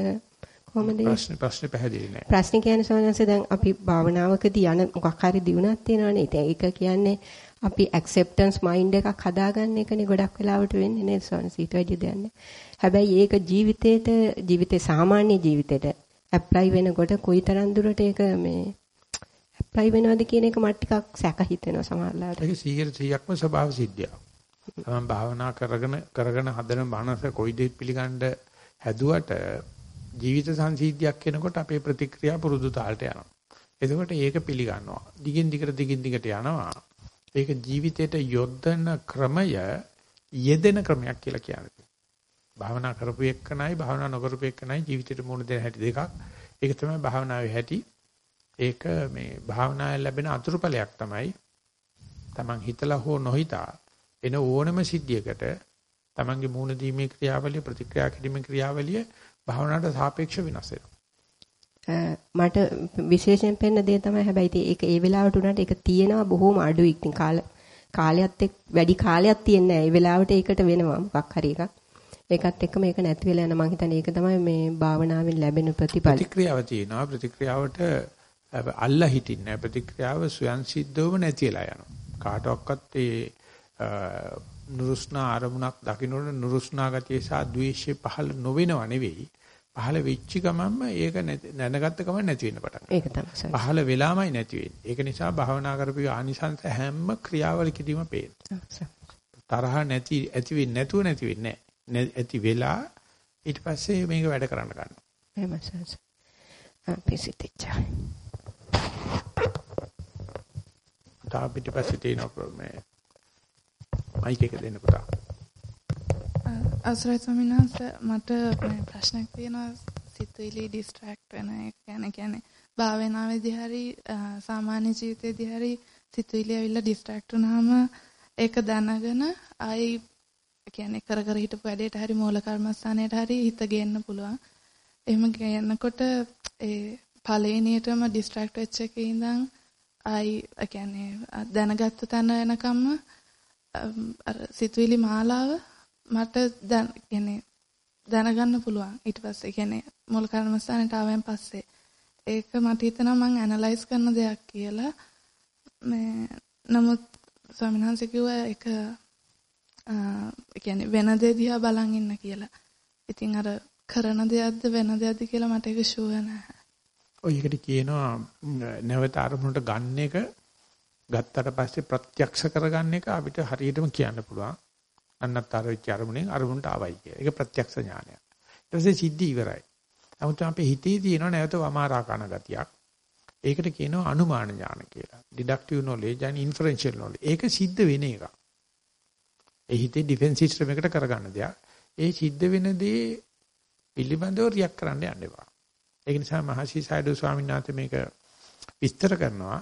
කොහොමද? ප්‍රශ්න ප්‍රශ්න පැහැදිලි නෑ. ප්‍රශ්න කියන්නේ සෝයනාංශ දැන් අපි භාවනාවකදී යන මොකක් හරි දිනුනක් තියෙනවනේ. ඉතින් ඒක කියන්නේ අපි acceptance mind එකක් හදාගන්න එකනේ ගොඩක් වෙලාවට වෙන්නේ නේද සෝයනාංශ ඊට වැඩි දෙයක් හැබැයි ඒක ජීවිතේට ජීවිතේ සාමාන්‍ය ජීවිතේට ඇප්ලයි වෙනකොට කොයිතරම් දුරට ඒක මේ ඇප්ලයි වෙනවද කියන එක මට ටිකක් සැක හිතෙනවා සමහරවිට. ඒක 100%ක්ම ස්වභාව සිද්ධියක් තමන් භාවනා කරගෙන කරගෙන හදන මනස කොයි දෙයක් පිළිගන්න හැදුවට ජීවිත සංසිද්ධියක් වෙනකොට අපේ ප්‍රතික්‍රියා පුරුදු තාලට යනවා. එතකොට ඒක පිළිගන්නවා. දිගින් දිගට දිගින් දිගට යනවා. ඒක ජීවිතේට යොදන ක්‍රමය යෙදෙන ක්‍රමයක් කියලා කියන්නේ. භාවනා කරපු එක්කනයි භාවනා නොකරපු එක්කනයි ජීවිතේට මුහුණ දෙන හැටි දෙකක්. ඒක තමයි භාවනාවේ හැටි. ඒක මේ භාවනාවෙන් ලැබෙන අතුරුඵලයක් තමයි. Taman හිතලා හෝ නොහිතා එන ඕනම සිද්ධියකට Tamanගේ මුහුණ දීමේ ක්‍රියාවලිය ප්‍රතික්‍රියා කිරීමේ ක්‍රියාවලිය භාවනාවට සාපේක්ෂව වෙනස් මට විශේෂයෙන් පෙන්න දේ තමයි හැබැයි ඒක ඒ වෙලාවට උනට ඒක තියෙනවා බොහොම අඩුයි. ඉතින් කාල කාලයත් එක්ක වැඩි කාලයක් තියෙන්නේ නැහැ. ඒ වෙලාවට ඒකට වෙනවා මොකක් හරි එකක්. ඒකත් එක්ක මේක නැති වෙලා යන මම හිතන්නේ ඒක තමයි මේ භාවනාවෙන් ලැබෙන ප්‍රතිඵල. ප්‍රතික්‍රියාව තියෙනවා. ප්‍රතික්‍රියාවට අල්ලා හිටින්නේ ප්‍රතික්‍රියාව ස්වයන් සිද්ධවම නැති වෙලා යනවා. කාටවත් ඒ නුරුස්නා අරමුණක් දකින්නොත් නුරුස්නා ගතිය සහ ද්වේෂය පහළ නොවෙනව නෙවෙයි. පහළ වෙච්ච ගමන්ම ඒක දැනගත්ත ගමන් නැති වෙන්න පටන් ඒක තමයි. පහළ වෙලාමයි නැති වෙන්නේ. ඒක නිසා භාවනා කරපු ආනිසංස හැම ක්‍රියාවලියකදීම පේනවා. තරහ නැති ඇති වෙන්නේ නැතුව නැති වෙන්නේ නැහැ. ඇති වෙලා ඊට පස්සේ මේක වැඩ කරන්න ගන්නවා. එහෙමයි සර්. පිසිතිච්චා. තා පිටිපස්සේ තියෙන මේ මයික් එක දෙන්න පුතා. අවසරයි ස්වාමීන් වහන්සේ මට මේ ප්‍රශ්නයක් තියෙනවා සිතුවිලි ඩිස්ට්‍රැක්ට් වෙන එක ගැන කියන්නේ භාවනාවේදී හරි සාමාන්‍ය ජීවිතේදී හරි සිතුවිලි ඇවිල්ලා ඩිස්ට්‍රැක්ට් වුනහම ඒක දැනගෙන ආයි කියන්නේ කර කර හිටපු වැඩේට හරි මූල කර්මස්ථානයට හරි හිත ගේන්න පුළුවන්. එහෙම ගේනකොට ඒ පළවෙනියටම ඩිස්ට්‍රැක්ට් වෙච්ච එකේ ඉඳන් ආයි කියන්නේ දැනගත්ත තැන එනකම්ම අර සිතුවිලි මාලාව මට දැන් කියන්නේ දැනගන්න පුළුවන් ඊට පස්සේ කියන්නේ මුල් කර්මස්ථානට ආවෙන් පස්සේ ඒක මට හිතෙනවා මම ඇනලයිස් කරන දෙයක් කියලා මේ නමුත් ස්වාමීන් වහන්සේ කිව්වා ඒක කියන්නේ වෙන දේ දිහා බලන් ඉන්න කියලා. ඉතින් අර කරන දෙයක්ද වෙන දෙයක්ද කියලා මට ඒක ෂුවර් නැහැ. ඔය එකට කියනවා නැවත අරමුණට ගන්න එක ගත්තට පස්සේ ප්‍රත්‍යක්ෂ කරගන්න එක අපිට හරියටම කියන්න පුළුවන්. අන්නත්තර වෙච්ච අරමුණෙන් අරමුණට ආවයි කිය. ඒක ප්‍රත්‍යක්ෂ ඥානය. ඊට පස්සේ සිද්ධි ඉවරයි. නමුත් අපේ හිතේ තියෙන නැවත වමාරා කන ගතියක්. ඒකට කියනවා අනුමාන ඥාන කියලා. deductive knowledge and inferential knowledge. ඒක සිද්ධ වෙන එක. ඒ හිතේ ඩිෆෙන්ස් සිස්ටම් එකට කරගන්න දෙයක්. ඒ සිද්ධ වෙන දේ පිළිබඳව රියැක්ට් කරන්න යන්න එපා. ඒක නිසා මහසි සයිඩෝ ස්වාමීන් වහන්සේ මේක විස්තර කරනවා.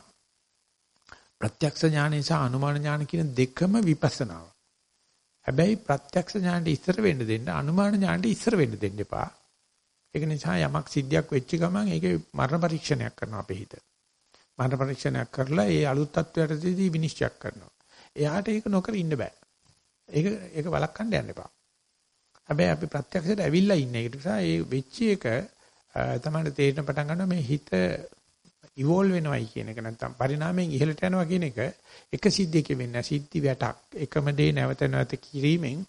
ප්‍රත්‍යක්ෂ ඥානය සහ අනුමාන ඥාන කියන දෙකම විපස්සනාව. හැබැයි ප්‍රත්‍යක්ෂ ඥානට ඉස්සර වෙන්න දෙන්න අනුමාන ඥානට ඉස්සර වෙන්න දෙන්න එපා. ඒක නිසා යමක් සිද්ධියක් වෙච්ච ගමන් ඒකේ මරණ පරීක්ෂණයක් කරනවා අපේ හිත. මරණ පරීක්ෂණයක් කරලා ඒ අලුත් තත්වයටදී විනිශ්චය කරනවා. එයාට ඒක නොකර ඉන්න බෑ. ඒක ඒක වළක්වන්න යන්න එපා. හැබැයි අපි ප්‍රත්‍යක්ෂයට ඇවිල්ලා ඉන්නේ. ඒ නිසා ඒ වෙච්ච එක තමයි තේරෙන පටන් ගන්නවා මේ හිත ඉවෝල්ව් වෙනවයි කියන එක නැත්නම් පරිණාමයෙන් ඉහළට යනවා කියන එක එක සිද්ධියකින් වෙන්නේ සිද්ධි වැටක් එකම දේ නැවත නැවත කිරීමෙන්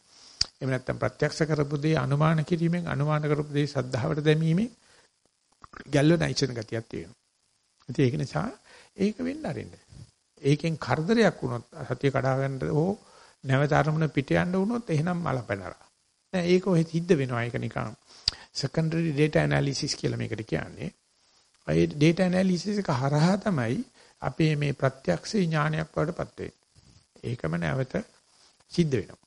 එහෙම නැත්නම් ප්‍රත්‍යක්ෂ කරපු දේ අනුමාන කිරීමෙන් අනුමාන කරපු දේ සද්ධාවට දැමීමෙන් ගැල්වනයිසන් ගතියක් තියෙනවා. ඉතින් ඒක නිසා ඒක වෙන්න අරින්න. ඒකෙන් කරදරයක් වුණොත් සතිය කඩා ගන්නට ඕ නැවත අරමුණ පිට යන්න වුණොත් එහෙනම් මලපැනලා. දැන් ඒක ඔහෙ සිද්ධ වෙනවා. ඒක නිකන් secondary data analysis කියලා මේකට කියන්නේ. ඒ data analysis එක හරහා තමයි අපේ මේ ප්‍රත්‍යක්ෂ ඥානයක් වඩපත් වෙන්නේ. ඒකම නැවත සිද්ධ වෙනවා.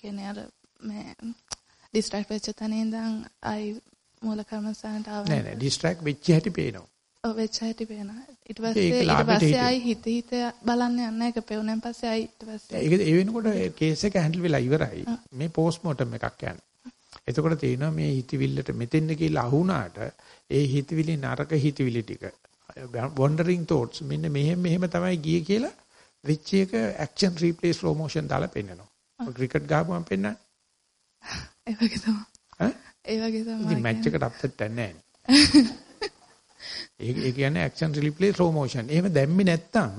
කියන්නේ අර මේ ඩිස්ට්‍රැක්ට් වෙච්ච තැන ඉඳන් ආයි මූල කර්මස්ථානට ආව නෑ නෑ ඩිස්ට්‍රැක්ට් වෙච්ච හැටි පේනවා. ඔව් වෙච්ච හැටි පේනවා. ඊට පස්සේ ඊට පස්සේ ආයි හිත හිත බලන්න යන්න ඒක පෙවුනෙන් පස්සේ ආයි ඊට පස්සේ ඒක ඒ වෙනකොට කේස් එක හැන්ඩල් වෙලා ඉවරයි. මේ පෝස්ට් මෝටම් එකක් යන්නේ. එතකොට තේිනවා මේ හිතවිල්ලට මෙතෙන්ද කියලා අහුණාට ඒ හිතවිලි නරක හිතවිලි ටික wandering thoughts මෙන්න මෙහෙම මෙහෙම තමයි ගියේ කියලා වෙච්ච එක action replay slow motion දාලා පෙන්නනවා. ක්‍රිකට් ගහපුවම පෙන්නන්නේ. ඒ වගේ තමයි. ඈ? ඒ වගේ තමයි. ඉතින් මැච් එකට අප්සෙට් නැහැ. ඒ කියන්නේ action replay slow motion. එහෙම දැම්මේ නැත්තම්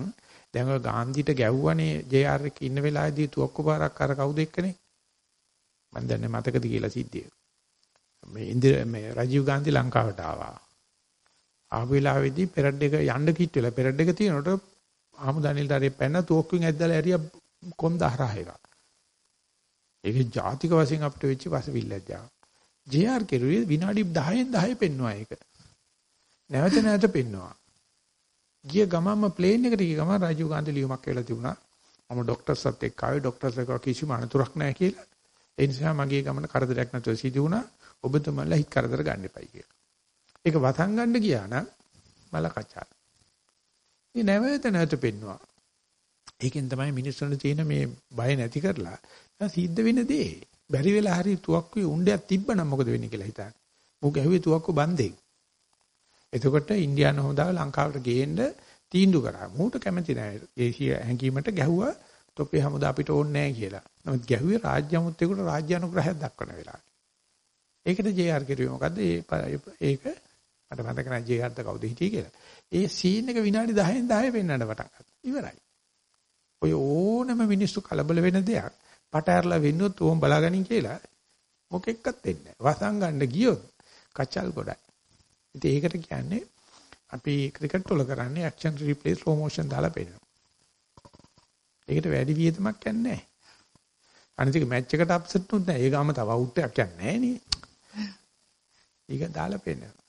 දැන් ඔය ගාන්ධිට ගැව්වනේ JR එක ඉන්න වෙලාවේදී තුවක්කු පාරක් අර කවුද එක්කනේ? මම දන්නේ මතකද කියලා සිද්ධිය. මේ ඉන්දිර මේ රජීව් ගාන්ධි ලංකාවට ආවා. ආපු වෙලාවේදී පෙරඩ් එක යන්න කිට් වෙලා පෙරඩ් එක තියෙනකොට ආමුදනිල්ට හරි පැන්න තුවක්කුවෙන් ඇද්දලා ඇරියා කොන්ද හරහා එක. ඒක ජාතික වශයෙන් අපිට වෙච්ච පසවිල්ලජ්ජා. JR කෙරුවේ විනාඩි 10න් 10 පෙන්නවා ඒක. නැවත නැවත පෙන්නවා. ගිය ගමන්ම ප්ලේන් එකට ගිය ගමන් රාජීව් ගාන්ධි ලියුමක් කියලා තිබුණා. මම ડોක්ටර්ස්වත් එක්ක ආවේ ડોක්ටර්ස් එක කිසිම අනතුරක් නැහැ කියලා. ඒ නිසා මගේ ගමන කරදරයක් නැතුව සිදු වුණා. ඔබතුමන්ලා හිත කරදර ගන්න එපයි කියලා. ඒක වතන් ගන්න ගියා නම් මල කචා. මේ නැවත නැවත පෙන්නවා. ඒකෙන් තමයි මිනිස්සුන්ට තියෙන මේ බය නැති කරලා සිද්ධ වෙන දේ. බැරි වෙලා හරි තුවක්කුවේ උණ්ඩයක් තිබ්බනම් මොකද වෙන්නේ කියලා හිතන්න. මොක ගැහුවේ තුවක්කු බන්දෙන්. එතකොට ඉන්දියානු හොදාව ලංකාවට ගේන්න තීන්දුව කරා. මූට කැමති නෑ. දේශීය හැංගීමට ගැහුවා තොපේ හමුදා අපිට ඕනේ නෑ කියලා. නමුත් ගැහුවේ රාජ්‍ය අමුත්‍යෙකුට රාජ්‍ය අනුග්‍රහයක් දක්වන වෙලාවට. ඒකට ජේ.ආර් කිරුවේ මොකද්ද? ඒක මට මතක නැහැ ජේ.ආර්ද කවුද හිටියේ කියලා. ඒ සීන් එක විනාඩි 10න් 10 පෙන්වන්න පටන් ගත්තා. ඉවරයි. ඔය ඕනම මිනිස්සු කලබල වෙන දෙයක් පට ඇරලා වෙන්නොත් ඕම් බලාගනින් කියලා මොකෙක්වත් දෙන්නේ නැහැ. වසන් ගන්න ගියොත් කචල් ගොඩයි. ඉතින් ඒකට කියන්නේ අපි ක්‍රිකට් වල කරන්නේ ඇක්ෂන් රීප්ලේ ස්ලෝ මොෂන් දාලා පෙන්නනවා. ඒකට වැඩි වියදමක් යන්නේ නැහැ. අනිත් එක මැච් එකට අප්සෙට් නුත් නැහැ. ඒ ගාම තව අවුට් එකක් යන්නේ නැහැ නේ. ඒක දාලා පෙන්නනවා.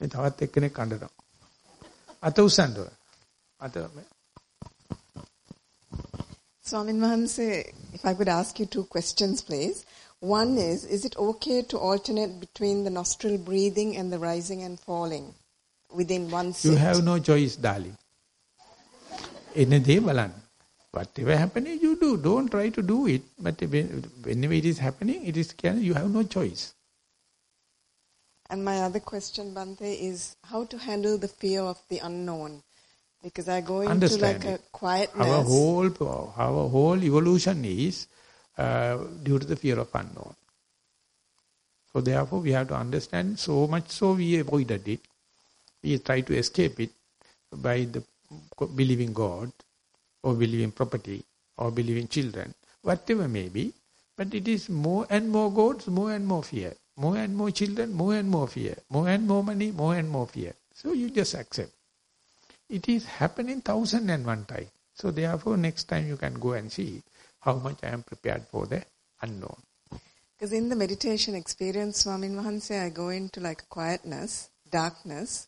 මේ තවත් එක්කෙනෙක් අඬනවා. අත උස්සන්න ඕන. අත Swamin Mahanse, if I could ask you two questions, please. One is, is it okay to alternate between the nostril breathing and the rising and falling within one sit? You have no choice, darling. එන දේ බලන්න. Whatever happening, you do. Don't try to do it. But whenever it is happening, it is you have no choice. And my other question, Bante, is how to handle the fear of the unknown because I go into Understand like it. a quietness. Our whole, our whole evolution is uh, due to the fear of unknown. So therefore we have to understand so much so we avoided it. We try to escape it by the believing God or believing property or believing children, whatever may be. But it is more and more gods, more and more fear. More and more children, more and more fear. More and more money, more and more fear. So you just accept. It is happening thousand and one time. So therefore, next time you can go and see how much I am prepared for the unknown. Because in the meditation experience, Swamin Mahanse, I go into like quietness, darkness,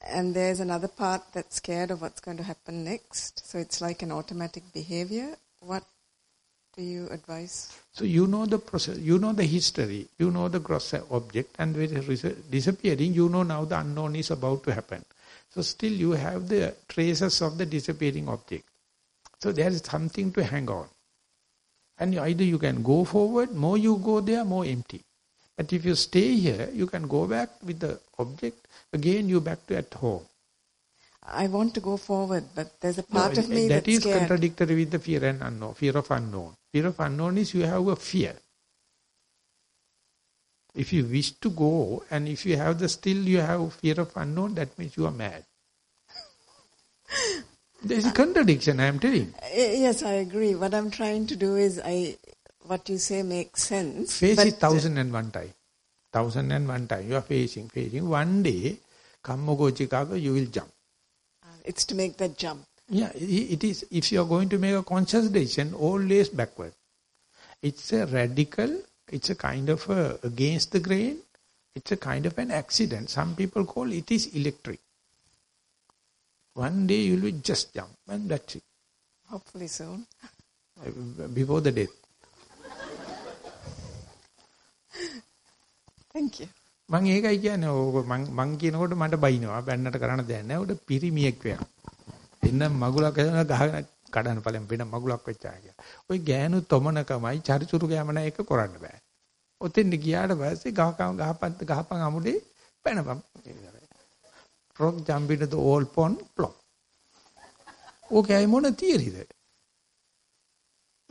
and there's another part that's scared of what's going to happen next. So it's like an automatic behavior. What do you advise? So you know the process, you know the history, you know the gross object, and with it disappearing, you know now the unknown is about to happen. So still you have the traces of the disappearing object. So there is something to hang on. And either you can go forward, more you go there, more empty. But if you stay here, you can go back with the object, again you back to at home. I want to go forward, but there's a part no, of me that that's is scared. contradictory with the fear and unknown, fear of unknown. Fear of unknown is you have a fear. If you wish to go and if you have the still you have fear of unknown, that means you are mad. there is a contradiction, I am telling. Uh, Yes, I agree. What I'm trying to do is, I what you say makes sense. Face it thousand and one time. Thousand and one time. You are facing, facing. One day, Kammogo Chicago, you will jump. uh, It's to make that jump. Yeah, it is. If you are going to make a conscious decision, always backward. It's a radical, it's a kind of a, against the grain, it's a kind of an accident. Some people call it is electric. One day you will just jump and that's it. Hopefully soon. Before the death. Thank you. මං ඒකයි කියන්නේ ඕක මං මං කියනකොට මට බයිනවා බැන්නට කරන්න දෙයක් නැහැ උඩ පිරිමියෙක් වෙනවා එන්න මගුලක් එන ගහගෙන කඩන ඵලෙන් වෙන මගුලක් වෙච්චා කියලා. ওই ගෑනු තොමනකමයි චරිචුරු ගෑමන එක කරන්න බෑ. ඔතෙන් ගියාට පස්සේ ගහකම් ගහපත් ගහපන් අමුඩේ පැනපම්. frog jump into the old pond plop. ඕකයි මොන තියරිද?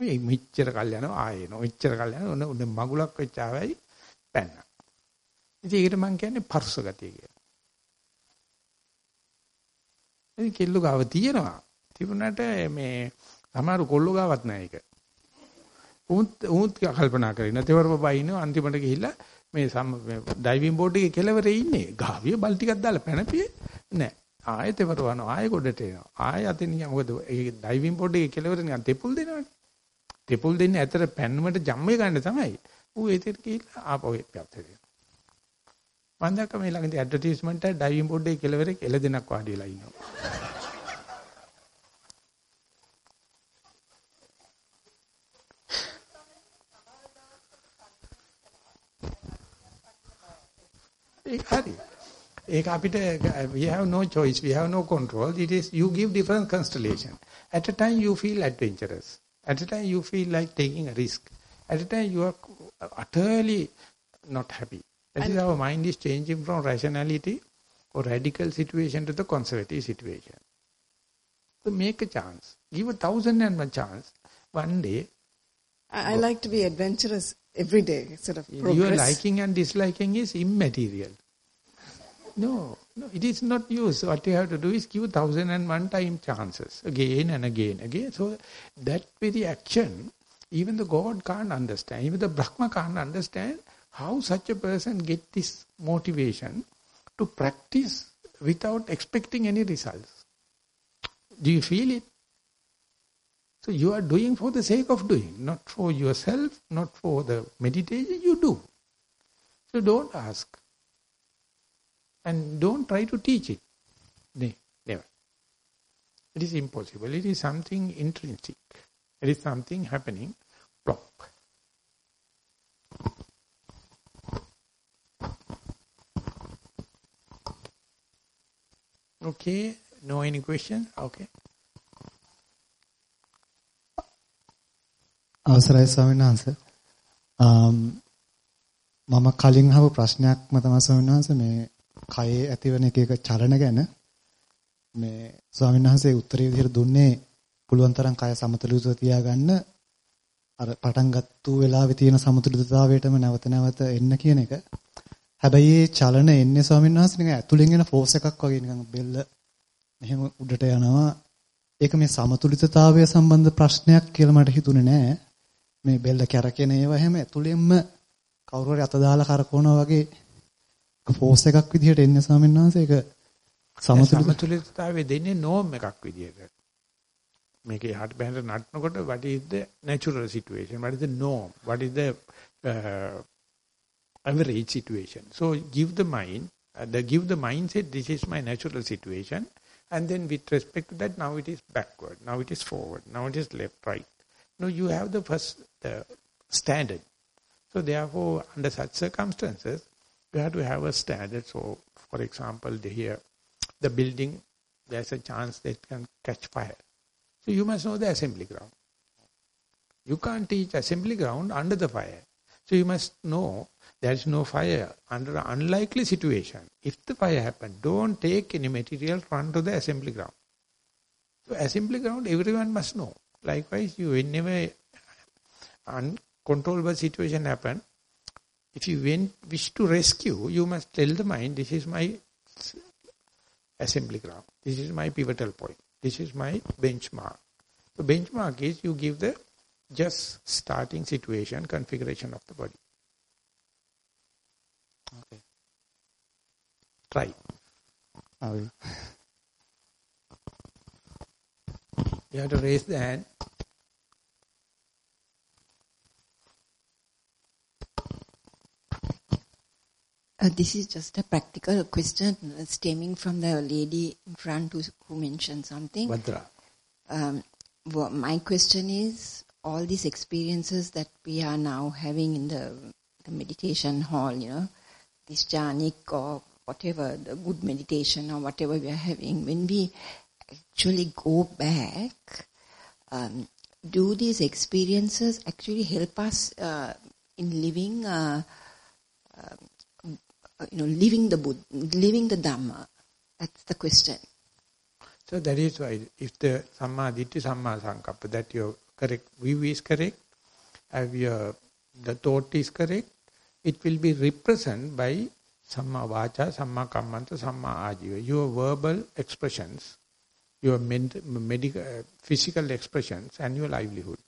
මේ මෙච්චර කල් යනවා ආයෙ නෝ මෙච්චර කල් යනවා ඔන්න මගුලක් වෙච්චාවයි පැන්නා. ඉතින් ඒකට මම කියන්නේ පරුස ගතිය කියලා. ඉතින් කෙල්ල ගාව තියෙනවා. තිබුණාට මේ සමහර කොල්ල ගාවත් නැහැ ඒක. උන්ත් උන්ත් කල්පනා කරේ නැතේවර බබයින අන්තිමට ගිහිල්ලා මේ සම් ඩයිවිං බෝඩ් එකේ කෙලවරේ ඉන්නේ. ගාවිය බල් ටිකක් දාලා පැනපියේ නැහැ. ආයෙත් එවර වනවා ආයෙ ගොඩට එනවා. ආයෙ අතින් නිකන් මොකද ඒ ඩයිවිං බෝඩ් එකේ කෙලවර නිකන් තෙපුල් දෙනවනේ. තෙපුල් දෙන්නේ ඇතර පැන්නමට ජම්මේ ගන්න තමයි. ඌ ඒතෙට ගිහිල්ලා ආපහු පැත්තට මම දැක්ක මේ ළඟදී ඇඩ්වර්ටයිස්මන්ට් එක ඩයිවිං බෝඩ් එකේ කෙළවරේ එළදෙනක් වාඩි වෙලා ඉන්නවා. ඒක හරි. ඒක අපිට we have no choice we have no control. It is you give different constellation. At a time you feel adventurous. At a time you feel like taking a risk. At a time you are utterly not happy. That is our mind is changing from rationality or radical situation to the conservative situation. So make a chance. Give a thousand and one chance. One day. I, I like to be adventurous every day, sort of progress. Your liking and disliking is immaterial. No, no, it is not you. So what you have to do is give a thousand and one time chances, again and again, again. So that very action, even the God can't understand, even the Brahma can't understand how such a person get this motivation to practice without expecting any results. Do you feel it? So you are doing for the sake of doing, not for yourself, not for the meditation, you do. So don't ask. And don't try to teach it. Never. It is impossible. It is something intrinsic. It is something happening. Plop. Okay. No any question? Okay. අවසරයි ස්වාමීන් වහන්සේ. මම කලින් අහපු ප්‍රශ්නයක්ම තමයි ස්වාමීන් වහන්සේ මේ කයේ ඇතිවන එක එක චලන ගැන මේ ස්වාමීන් වහන්සේ උත්තරේ විදිහට දුන්නේ පුළුවන් තරම් කය සමතුලිතව තියාගන්න අර පටන් ගත්තු වෙලාවේ තියෙන සමතුලිතතාවයටම නැවත නැවත එන්න කියන එක. හැබැයි මේ චලන එන්නේ ස්වාමීන් වහන්සේ නිකන් ඇතුලෙන් එන ෆෝස් එකක් වගේ නිකන් බෙල්ල මෙහෙම උඩට යනවා. ඒක මේ සමතුලිතතාවය සම්බන්ධ ප්‍රශ්නයක් කියලා මට හිතුනේ නෑ. මේ බෙල්ල කැරකෙන ඒවා හැම ඇතුළෙන්ම කවුරු හරි අත දාලා කරකවනවා වගේ ෆෝස් එකක් විදිහට එන්නේ ස්වාමීන් වහන්සේ ඒක සමතුලිතතාවය දෙන්නේ නෝම් එකක් විදිහට. මේක යහට බහැට නටනකොට what is the natural situation what is the norm what is the uh, average situation so give the mind uh, the give the mindset this is my natural situation and then with respect to that now it is backward now it is forward now it is left right no you have the first the standard. So therefore, under such circumstances, you have to have a standard. So, for example, the, here, the building, there's a chance that can catch fire. So you must know the assembly ground. You can't teach assembly ground under the fire. So you must know there is no fire under an unlikely situation. If the fire happens, don't take any material run to the assembly ground. So assembly ground, everyone must know. Likewise, you whenever uncontrollable situation happen, if you went, wish to rescue, you must tell the mind, this is my assembly ground. This is my pivotal point. This is my benchmark. The benchmark is you give the just starting situation, configuration of the body. Okay. Try. I will. You have to raise the hand. Uh, this is just a practical question uh, stemming from the lady in front who, who mentioned something. Vadra. Um, well, my question is, all these experiences that we are now having in the, the meditation hall, you know, this jhanic or whatever, the good meditation or whatever we are having, when we actually go back, um, do these experiences actually help us uh, in living uh, um, you know, living the Buddha, living the Dhamma? That's the question. So that is why if the Samma Ditti Samma Sankappa, that your correct view is correct, if your, the thought is correct, it will be represented by Samma Vacha, Samma Kammanta, Samma Ajiva. Your verbal expressions, your medical, uh, physical expressions and your livelihood.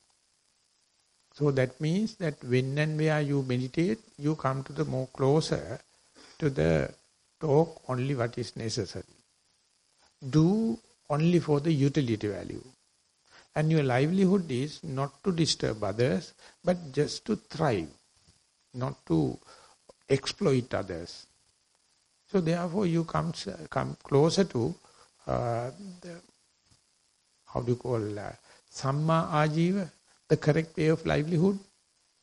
So that means that when and where you meditate, you come to the more closer to the talk only what is necessary. Do only for the utility value. And your livelihood is not to disturb others, but just to thrive, not to exploit others. So therefore you come, come closer to uh, the, how do you call, uh, Samma Ajiva, the correct way of livelihood.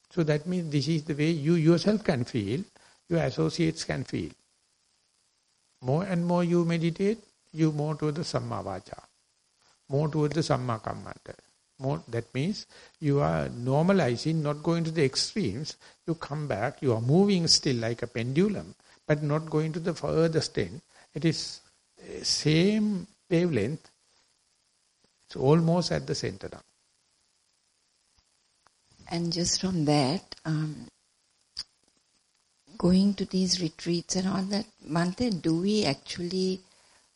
So that means this is the way you yourself can feel your associates can feel. More and more you meditate, you more to the Samma Vacha, more towards the Samma Kammanta. More, that means you are normalizing, not going to the extremes. You come back, you are moving still like a pendulum, but not going to the furthest end. It is same wavelength. It's almost at the center now. And just from that, um, going to these retreats and all that, Bhante, do we actually,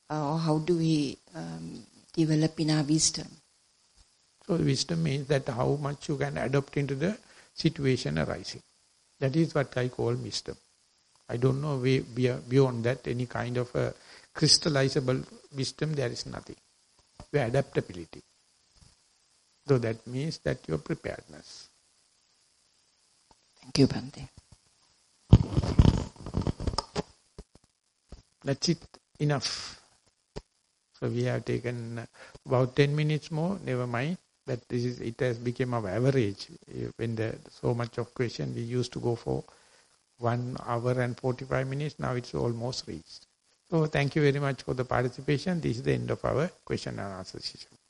uh, or how do we um, develop in our wisdom? So wisdom means that how much you can adopt into the situation arising. That is what I call wisdom. I don't know way beyond that any kind of a crystallizable wisdom, there is nothing. Your adaptability. So that means that your preparedness. Thank you, Bhante. That's it. Enough. So we have taken about 10 minutes more, never mind. But this is, it has become our average. Eh, when there so much of question, we used to go for one hour and 45 minutes. Now it's almost reached. So thank you very much for the participation. This is the end of our question and answer session.